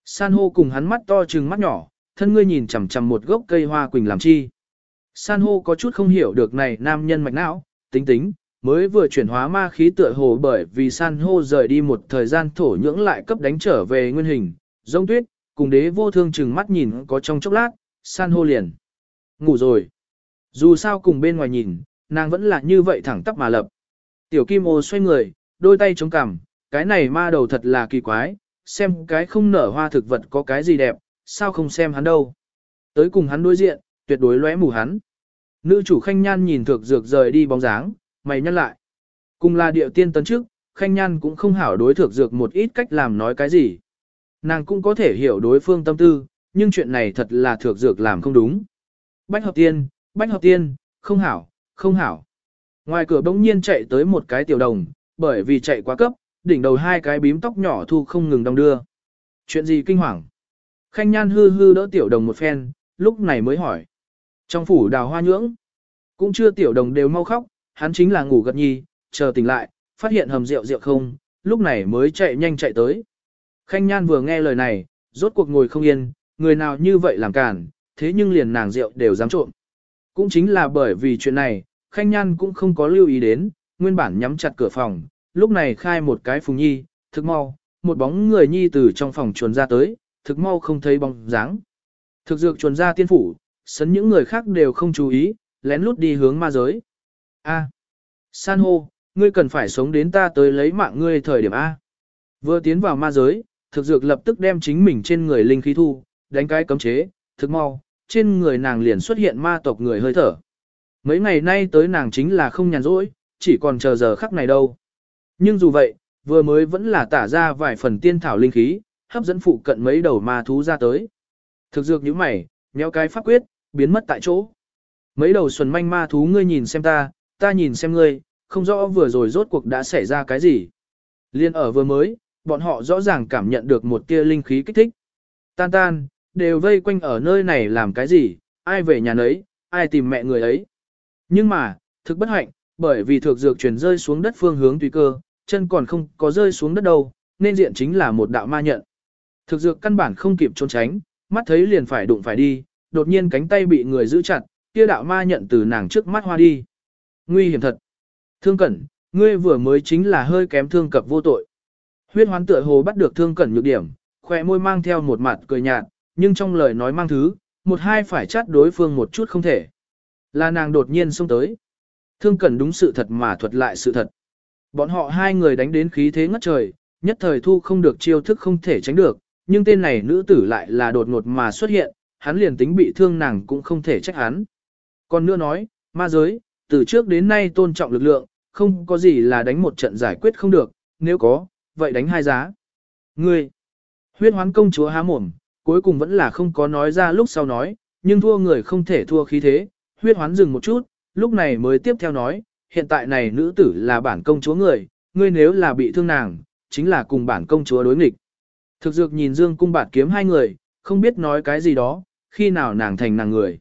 San hô cùng hắn mắt to trừng mắt nhỏ, thân ngươi nhìn chằm chằm một gốc cây hoa quỳnh làm chi. San hô có chút không hiểu được này nam nhân mạch não, tính tính, mới vừa chuyển hóa ma khí tựa hồ bởi vì san hô rời đi một thời gian thổ nhưỡng lại cấp đánh trở về nguyên hình, giống tuyết, cùng đế vô thương chừng mắt nhìn có trong chốc lát, san hô liền. Ngủ rồi. Dù sao cùng bên ngoài nhìn, nàng vẫn là như vậy thẳng tắp mà lập. Tiểu kim ô xoay người, đôi tay chống cằm, cái này ma đầu thật là kỳ quái, xem cái không nở hoa thực vật có cái gì đẹp, sao không xem hắn đâu. Tới cùng hắn đối diện, tuyệt đối lóe mù hắn. Nữ chủ khanh nhan nhìn thực dược rời đi bóng dáng, mày nhăn lại. Cùng là điệu tiên tấn trước, khanh nhan cũng không hảo đối thượng dược một ít cách làm nói cái gì. Nàng cũng có thể hiểu đối phương tâm tư, nhưng chuyện này thật là thượng dược làm không đúng. Bách hợp tiên, bách hợp tiên, không hảo, không hảo. Ngoài cửa bỗng nhiên chạy tới một cái tiểu đồng, bởi vì chạy quá cấp, đỉnh đầu hai cái bím tóc nhỏ thu không ngừng đong đưa. Chuyện gì kinh hoàng? Khanh nhan hư hư đỡ tiểu đồng một phen, lúc này mới hỏi. Trong phủ đào hoa nhưỡng, cũng chưa tiểu đồng đều mau khóc, hắn chính là ngủ gật nhi, chờ tỉnh lại, phát hiện hầm rượu rượu không, lúc này mới chạy nhanh chạy tới. Khanh nhan vừa nghe lời này, rốt cuộc ngồi không yên, người nào như vậy làm cản, thế nhưng liền nàng rượu đều dám trộm. Cũng chính là bởi vì chuyện này, Khanh Nhan cũng không có lưu ý đến, nguyên bản nhắm chặt cửa phòng, lúc này khai một cái phùng nhi, thực mau, một bóng người nhi từ trong phòng chuồn ra tới, thực mau không thấy bóng dáng. Thực dược chuồn ra tiên phủ, sấn những người khác đều không chú ý, lén lút đi hướng ma giới. A. San hô, ngươi cần phải sống đến ta tới lấy mạng ngươi thời điểm A. Vừa tiến vào ma giới, thực dược lập tức đem chính mình trên người linh khí thu, đánh cái cấm chế, thực mau, trên người nàng liền xuất hiện ma tộc người hơi thở. Mấy ngày nay tới nàng chính là không nhàn rỗi, chỉ còn chờ giờ khắc này đâu. Nhưng dù vậy, vừa mới vẫn là tả ra vài phần tiên thảo linh khí, hấp dẫn phụ cận mấy đầu ma thú ra tới. Thực dược như mày, nheo cái pháp quyết, biến mất tại chỗ. Mấy đầu xuân manh ma thú ngươi nhìn xem ta, ta nhìn xem ngươi, không rõ vừa rồi rốt cuộc đã xảy ra cái gì. Liên ở vừa mới, bọn họ rõ ràng cảm nhận được một tia linh khí kích thích. Tan tan, đều vây quanh ở nơi này làm cái gì, ai về nhà nấy, ai tìm mẹ người ấy. Nhưng mà, thực bất hạnh, bởi vì thực dược chuyển rơi xuống đất phương hướng tùy cơ, chân còn không có rơi xuống đất đâu, nên diện chính là một đạo ma nhận. Thực dược căn bản không kịp trốn tránh, mắt thấy liền phải đụng phải đi, đột nhiên cánh tay bị người giữ chặt, kia đạo ma nhận từ nàng trước mắt hoa đi. Nguy hiểm thật. Thương cẩn, ngươi vừa mới chính là hơi kém thương cập vô tội. Huyết hoán tựa hồ bắt được thương cẩn nhược điểm, khỏe môi mang theo một mặt cười nhạt, nhưng trong lời nói mang thứ, một hai phải chát đối phương một chút không thể. Là nàng đột nhiên xông tới. Thương cẩn đúng sự thật mà thuật lại sự thật. Bọn họ hai người đánh đến khí thế ngất trời, nhất thời thu không được chiêu thức không thể tránh được, nhưng tên này nữ tử lại là đột ngột mà xuất hiện, hắn liền tính bị thương nàng cũng không thể trách hắn. Còn nữa nói, ma giới, từ trước đến nay tôn trọng lực lượng, không có gì là đánh một trận giải quyết không được, nếu có, vậy đánh hai giá. Ngươi, huyết hoán công chúa há mồm, cuối cùng vẫn là không có nói ra lúc sau nói, nhưng thua người không thể thua khí thế, huyết hoán dừng một chút, lúc này mới tiếp theo nói, hiện tại này nữ tử là bản công chúa người, ngươi nếu là bị thương nàng, chính là cùng bản công chúa đối nghịch. Thực dược nhìn Dương cung bạt kiếm hai người, không biết nói cái gì đó, khi nào nàng thành nàng người.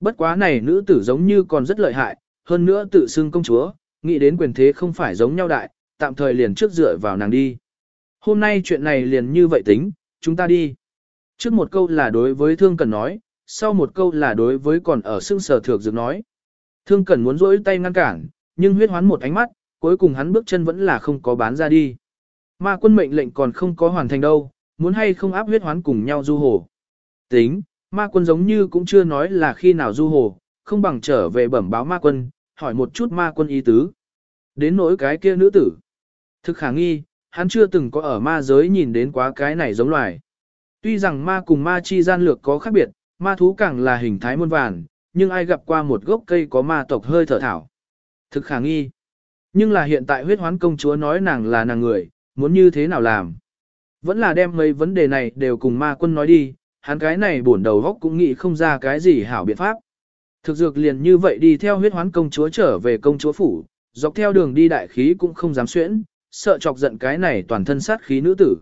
Bất quá này nữ tử giống như còn rất lợi hại, hơn nữa tự xưng công chúa, nghĩ đến quyền thế không phải giống nhau đại, tạm thời liền trước dựa vào nàng đi. Hôm nay chuyện này liền như vậy tính, chúng ta đi. Trước một câu là đối với thương cần nói, sau một câu là đối với còn ở xương sở thược dược nói. Thương cần muốn rỗi tay ngăn cản, nhưng huyết hoán một ánh mắt, cuối cùng hắn bước chân vẫn là không có bán ra đi. Ma quân mệnh lệnh còn không có hoàn thành đâu, muốn hay không áp huyết hoán cùng nhau du hồ. Tính, ma quân giống như cũng chưa nói là khi nào du hồ, không bằng trở về bẩm báo ma quân, hỏi một chút ma quân ý tứ. Đến nỗi cái kia nữ tử. Thực khả nghi, hắn chưa từng có ở ma giới nhìn đến quá cái này giống loài. Tuy rằng ma cùng ma chi gian lược có khác biệt, ma thú càng là hình thái muôn vàn, nhưng ai gặp qua một gốc cây có ma tộc hơi thở thảo. Thực khả nghi. Nhưng là hiện tại huyết hoán công chúa nói nàng là nàng người, muốn như thế nào làm. Vẫn là đem mấy vấn đề này đều cùng ma quân nói đi, hắn cái này buồn đầu góc cũng nghĩ không ra cái gì hảo biện pháp. Thực dược liền như vậy đi theo huyết hoán công chúa trở về công chúa phủ, dọc theo đường đi đại khí cũng không dám xuyễn, sợ chọc giận cái này toàn thân sát khí nữ tử.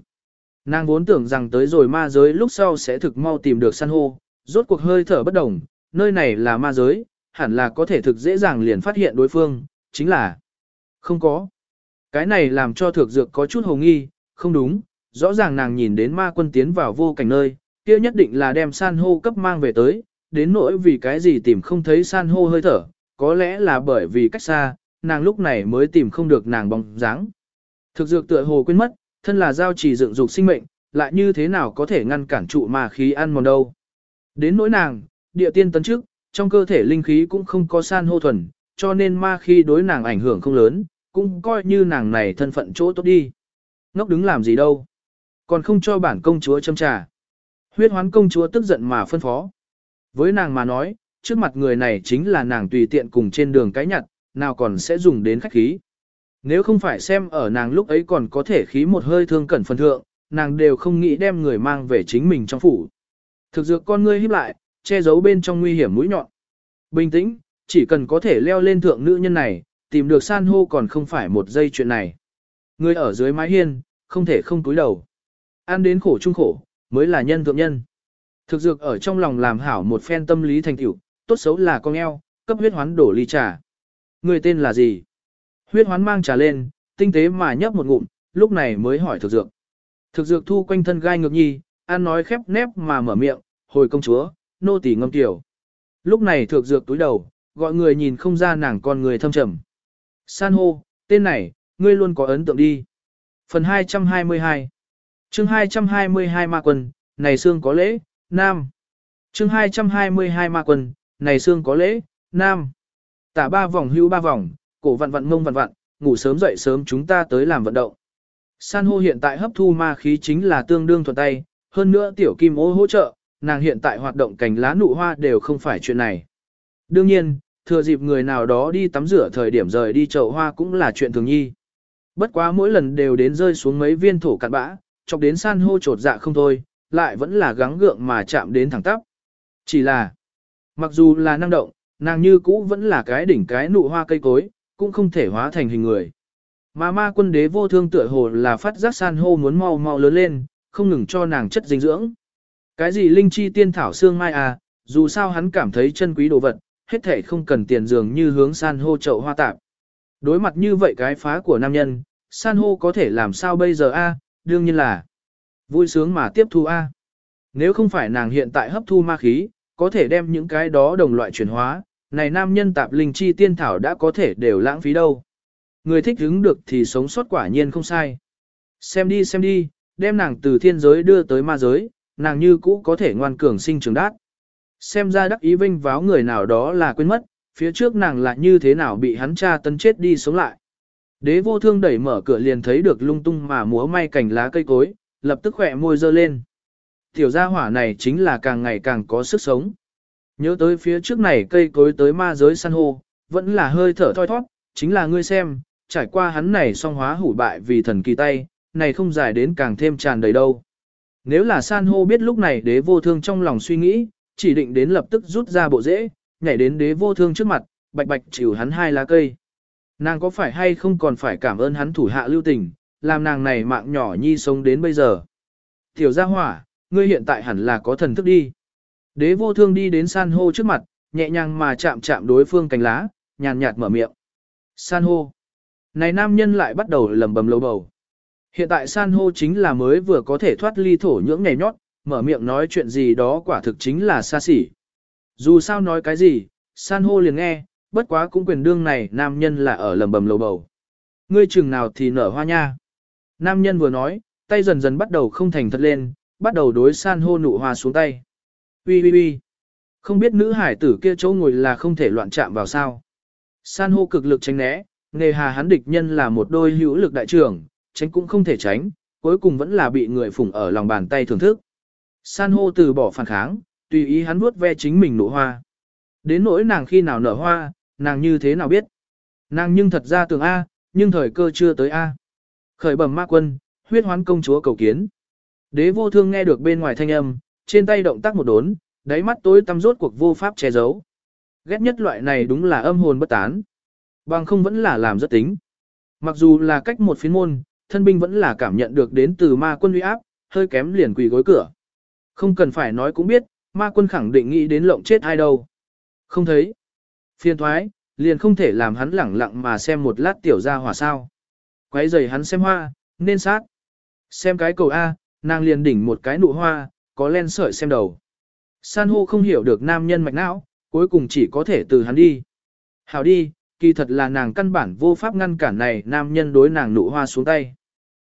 Nàng vốn tưởng rằng tới rồi ma giới lúc sau sẽ thực mau tìm được san hô, rốt cuộc hơi thở bất đồng, nơi này là ma giới, hẳn là có thể thực dễ dàng liền phát hiện đối phương, chính là không có. Cái này làm cho thực dược có chút hồ nghi, không đúng, rõ ràng nàng nhìn đến ma quân tiến vào vô cảnh nơi, kia nhất định là đem san hô cấp mang về tới, đến nỗi vì cái gì tìm không thấy san hô hơi thở, có lẽ là bởi vì cách xa, nàng lúc này mới tìm không được nàng bóng dáng. Thực dược tựa hồ quên mất, thân là giao trì dựng dục sinh mệnh, lại như thế nào có thể ngăn cản trụ ma khí ăn mòn đâu. Đến nỗi nàng, địa tiên tấn trước, trong cơ thể linh khí cũng không có san hô thuần, cho nên ma khí đối nàng ảnh hưởng không lớn, cũng coi như nàng này thân phận chỗ tốt đi. Ngốc đứng làm gì đâu. Còn không cho bản công chúa châm trà. Huyết hoán công chúa tức giận mà phân phó. Với nàng mà nói, trước mặt người này chính là nàng tùy tiện cùng trên đường cái nhặt, nào còn sẽ dùng đến khách khí. Nếu không phải xem ở nàng lúc ấy còn có thể khí một hơi thương cẩn phần thượng, nàng đều không nghĩ đem người mang về chính mình trong phủ. Thực dược con ngươi híp lại, che giấu bên trong nguy hiểm mũi nhọn. Bình tĩnh, chỉ cần có thể leo lên thượng nữ nhân này, tìm được san hô còn không phải một giây chuyện này. Người ở dưới mái hiên, không thể không túi đầu. Ăn đến khổ chung khổ, mới là nhân thượng nhân. Thực dược ở trong lòng làm hảo một phen tâm lý thành tiểu, tốt xấu là con eo, cấp huyết hoán đổ ly trà. Người tên là gì? Huyết hoán mang trà lên, tinh tế mà nhấp một ngụm, lúc này mới hỏi thực dược. Thực dược thu quanh thân gai ngược nhi, ăn nói khép nép mà mở miệng, hồi công chúa, nô tỳ ngâm tiểu. Lúc này thực dược túi đầu, gọi người nhìn không ra nàng con người thâm trầm. San hô, tên này, ngươi luôn có ấn tượng đi. Phần 222 chương 222 ma quân, này xương có lễ, nam. chương 222 ma quân, này xương có lễ, nam. Tả ba vòng hưu ba vòng, cổ vặn vặn ngông vặn vặn, ngủ sớm dậy sớm chúng ta tới làm vận động. San hô hiện tại hấp thu ma khí chính là tương đương thuận tay, hơn nữa tiểu kim ô hỗ trợ, nàng hiện tại hoạt động cành lá nụ hoa đều không phải chuyện này. Đương nhiên, thừa dịp người nào đó đi tắm rửa thời điểm rời đi chậu hoa cũng là chuyện thường nhi. Bất quá mỗi lần đều đến rơi xuống mấy viên thổ cạn bã, chọc đến san hô trột dạ không thôi, lại vẫn là gắng gượng mà chạm đến thẳng tắp. Chỉ là, mặc dù là năng động, nàng như cũ vẫn là cái đỉnh cái nụ hoa cây cối, cũng không thể hóa thành hình người. Mà ma quân đế vô thương tựa hồ là phát giác san hô muốn mau mau lớn lên, không ngừng cho nàng chất dinh dưỡng. Cái gì linh chi tiên thảo xương mai à, dù sao hắn cảm thấy chân quý đồ vật, hết thể không cần tiền dường như hướng san hô chậu hoa tạp. Đối mặt như vậy cái phá của nam nhân, san hô có thể làm sao bây giờ a? đương nhiên là vui sướng mà tiếp thu a. Nếu không phải nàng hiện tại hấp thu ma khí, có thể đem những cái đó đồng loại chuyển hóa, này nam nhân tạp linh chi tiên thảo đã có thể đều lãng phí đâu. Người thích hứng được thì sống sót quả nhiên không sai. Xem đi xem đi, đem nàng từ thiên giới đưa tới ma giới, nàng như cũ có thể ngoan cường sinh trường đát. Xem ra đắc ý vinh váo người nào đó là quên mất, phía trước nàng là như thế nào bị hắn cha tân chết đi sống lại. Đế vô thương đẩy mở cửa liền thấy được lung tung mà múa may cành lá cây cối, lập tức khỏe môi dơ lên. Tiểu gia hỏa này chính là càng ngày càng có sức sống. Nhớ tới phía trước này cây cối tới ma giới san hô, vẫn là hơi thở thoi thoát, chính là ngươi xem, trải qua hắn này song hóa hủ bại vì thần kỳ tay, này không dài đến càng thêm tràn đầy đâu. Nếu là san hô biết lúc này đế vô thương trong lòng suy nghĩ, chỉ định đến lập tức rút ra bộ rễ, nhảy đến đế vô thương trước mặt, bạch bạch chịu hắn hai lá cây. Nàng có phải hay không còn phải cảm ơn hắn thủ hạ lưu tình, làm nàng này mạng nhỏ nhi sống đến bây giờ. Tiểu gia hỏa, ngươi hiện tại hẳn là có thần thức đi. Đế vô thương đi đến san hô trước mặt, nhẹ nhàng mà chạm chạm đối phương cánh lá, nhàn nhạt mở miệng. San hô. Này nam nhân lại bắt đầu lầm bầm lầu bầu. Hiện tại san hô chính là mới vừa có thể thoát ly thổ nhưỡng nhảy nhót, mở miệng nói chuyện gì đó quả thực chính là xa xỉ. Dù sao nói cái gì, san hô liền nghe, bất quá cũng quyền đương này nam nhân là ở lầm bầm lầu bầu. Ngươi chừng nào thì nở hoa nha. Nam nhân vừa nói, tay dần dần bắt đầu không thành thật lên, bắt đầu đối san hô nụ hoa xuống tay. Ui ui ui. Không biết nữ hải tử kia chỗ ngồi là không thể loạn chạm vào sao. San hô cực lực tránh né, nghề hà hắn địch nhân là một đôi hữu lực đại trưởng, tránh cũng không thể tránh, cuối cùng vẫn là bị người phủng ở lòng bàn tay thưởng thức. San hô từ bỏ phản kháng, tùy ý hắn vuốt ve chính mình nụ hoa. Đến nỗi nàng khi nào nở hoa, nàng như thế nào biết. Nàng nhưng thật ra tưởng A, nhưng thời cơ chưa tới A. Khởi bẩm ma quân, huyết hoán công chúa cầu kiến. Đế vô thương nghe được bên ngoài thanh âm, trên tay động tác một đốn, đáy mắt tối tăm rốt cuộc vô pháp che giấu. Ghét nhất loại này đúng là âm hồn bất tán. Bằng không vẫn là làm rất tính. Mặc dù là cách một phiến môn, thân binh vẫn là cảm nhận được đến từ ma quân uy áp, hơi kém liền quỳ gối cửa. Không cần phải nói cũng biết, ma quân khẳng định nghĩ đến lộng chết ai đâu. Không thấy. Phiền thoái, liền không thể làm hắn lẳng lặng mà xem một lát tiểu ra hỏa sao. Quấy giày hắn xem hoa, nên sát. Xem cái cầu A, nàng liền đỉnh một cái nụ hoa, có len sợi xem đầu. San hô không hiểu được nam nhân mạch não, cuối cùng chỉ có thể từ hắn đi. Hảo đi, kỳ thật là nàng căn bản vô pháp ngăn cản này nam nhân đối nàng nụ hoa xuống tay.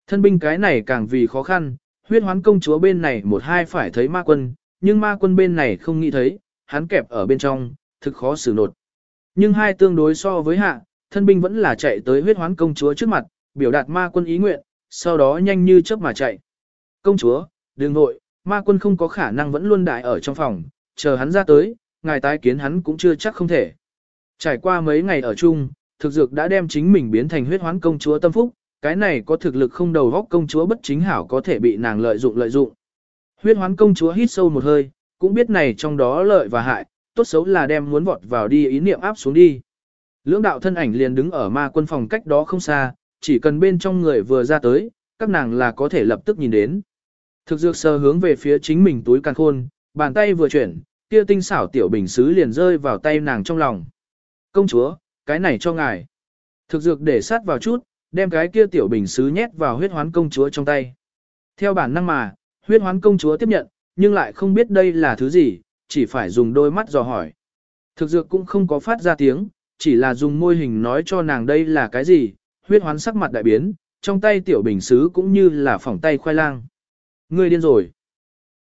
Thân binh cái này càng vì khó khăn, huyết hoán công chúa bên này một hai phải thấy ma quân, nhưng ma quân bên này không nghĩ thấy, hắn kẹp ở bên trong, thực khó xử nột. Nhưng hai tương đối so với hạ, thân binh vẫn là chạy tới huyết hoán công chúa trước mặt, biểu đạt ma quân ý nguyện, sau đó nhanh như chớp mà chạy. Công chúa, đừng nội, ma quân không có khả năng vẫn luôn đại ở trong phòng, chờ hắn ra tới, ngài tái kiến hắn cũng chưa chắc không thể. Trải qua mấy ngày ở chung, thực dược đã đem chính mình biến thành huyết hoán công chúa tâm phúc, cái này có thực lực không đầu góc công chúa bất chính hảo có thể bị nàng lợi dụng lợi dụng. Huyết hoán công chúa hít sâu một hơi, cũng biết này trong đó lợi và hại, tốt xấu là đem muốn vọt vào đi ý niệm áp xuống đi. Lưỡng đạo thân ảnh liền đứng ở ma quân phòng cách đó không xa, chỉ cần bên trong người vừa ra tới, các nàng là có thể lập tức nhìn đến. Thực dược sơ hướng về phía chính mình túi càng khôn, bàn tay vừa chuyển, kia tinh xảo tiểu bình xứ liền rơi vào tay nàng trong lòng. Công chúa, cái này cho ngài. Thực dược để sát vào chút, đem cái kia tiểu bình xứ nhét vào huyết hoán công chúa trong tay. Theo bản năng mà, huyết hoán công chúa tiếp nhận, nhưng lại không biết đây là thứ gì, chỉ phải dùng đôi mắt dò hỏi. Thực dược cũng không có phát ra tiếng, chỉ là dùng môi hình nói cho nàng đây là cái gì, huyết hoán sắc mặt đại biến, trong tay tiểu bình xứ cũng như là phỏng tay khoai lang. Ngươi điên rồi.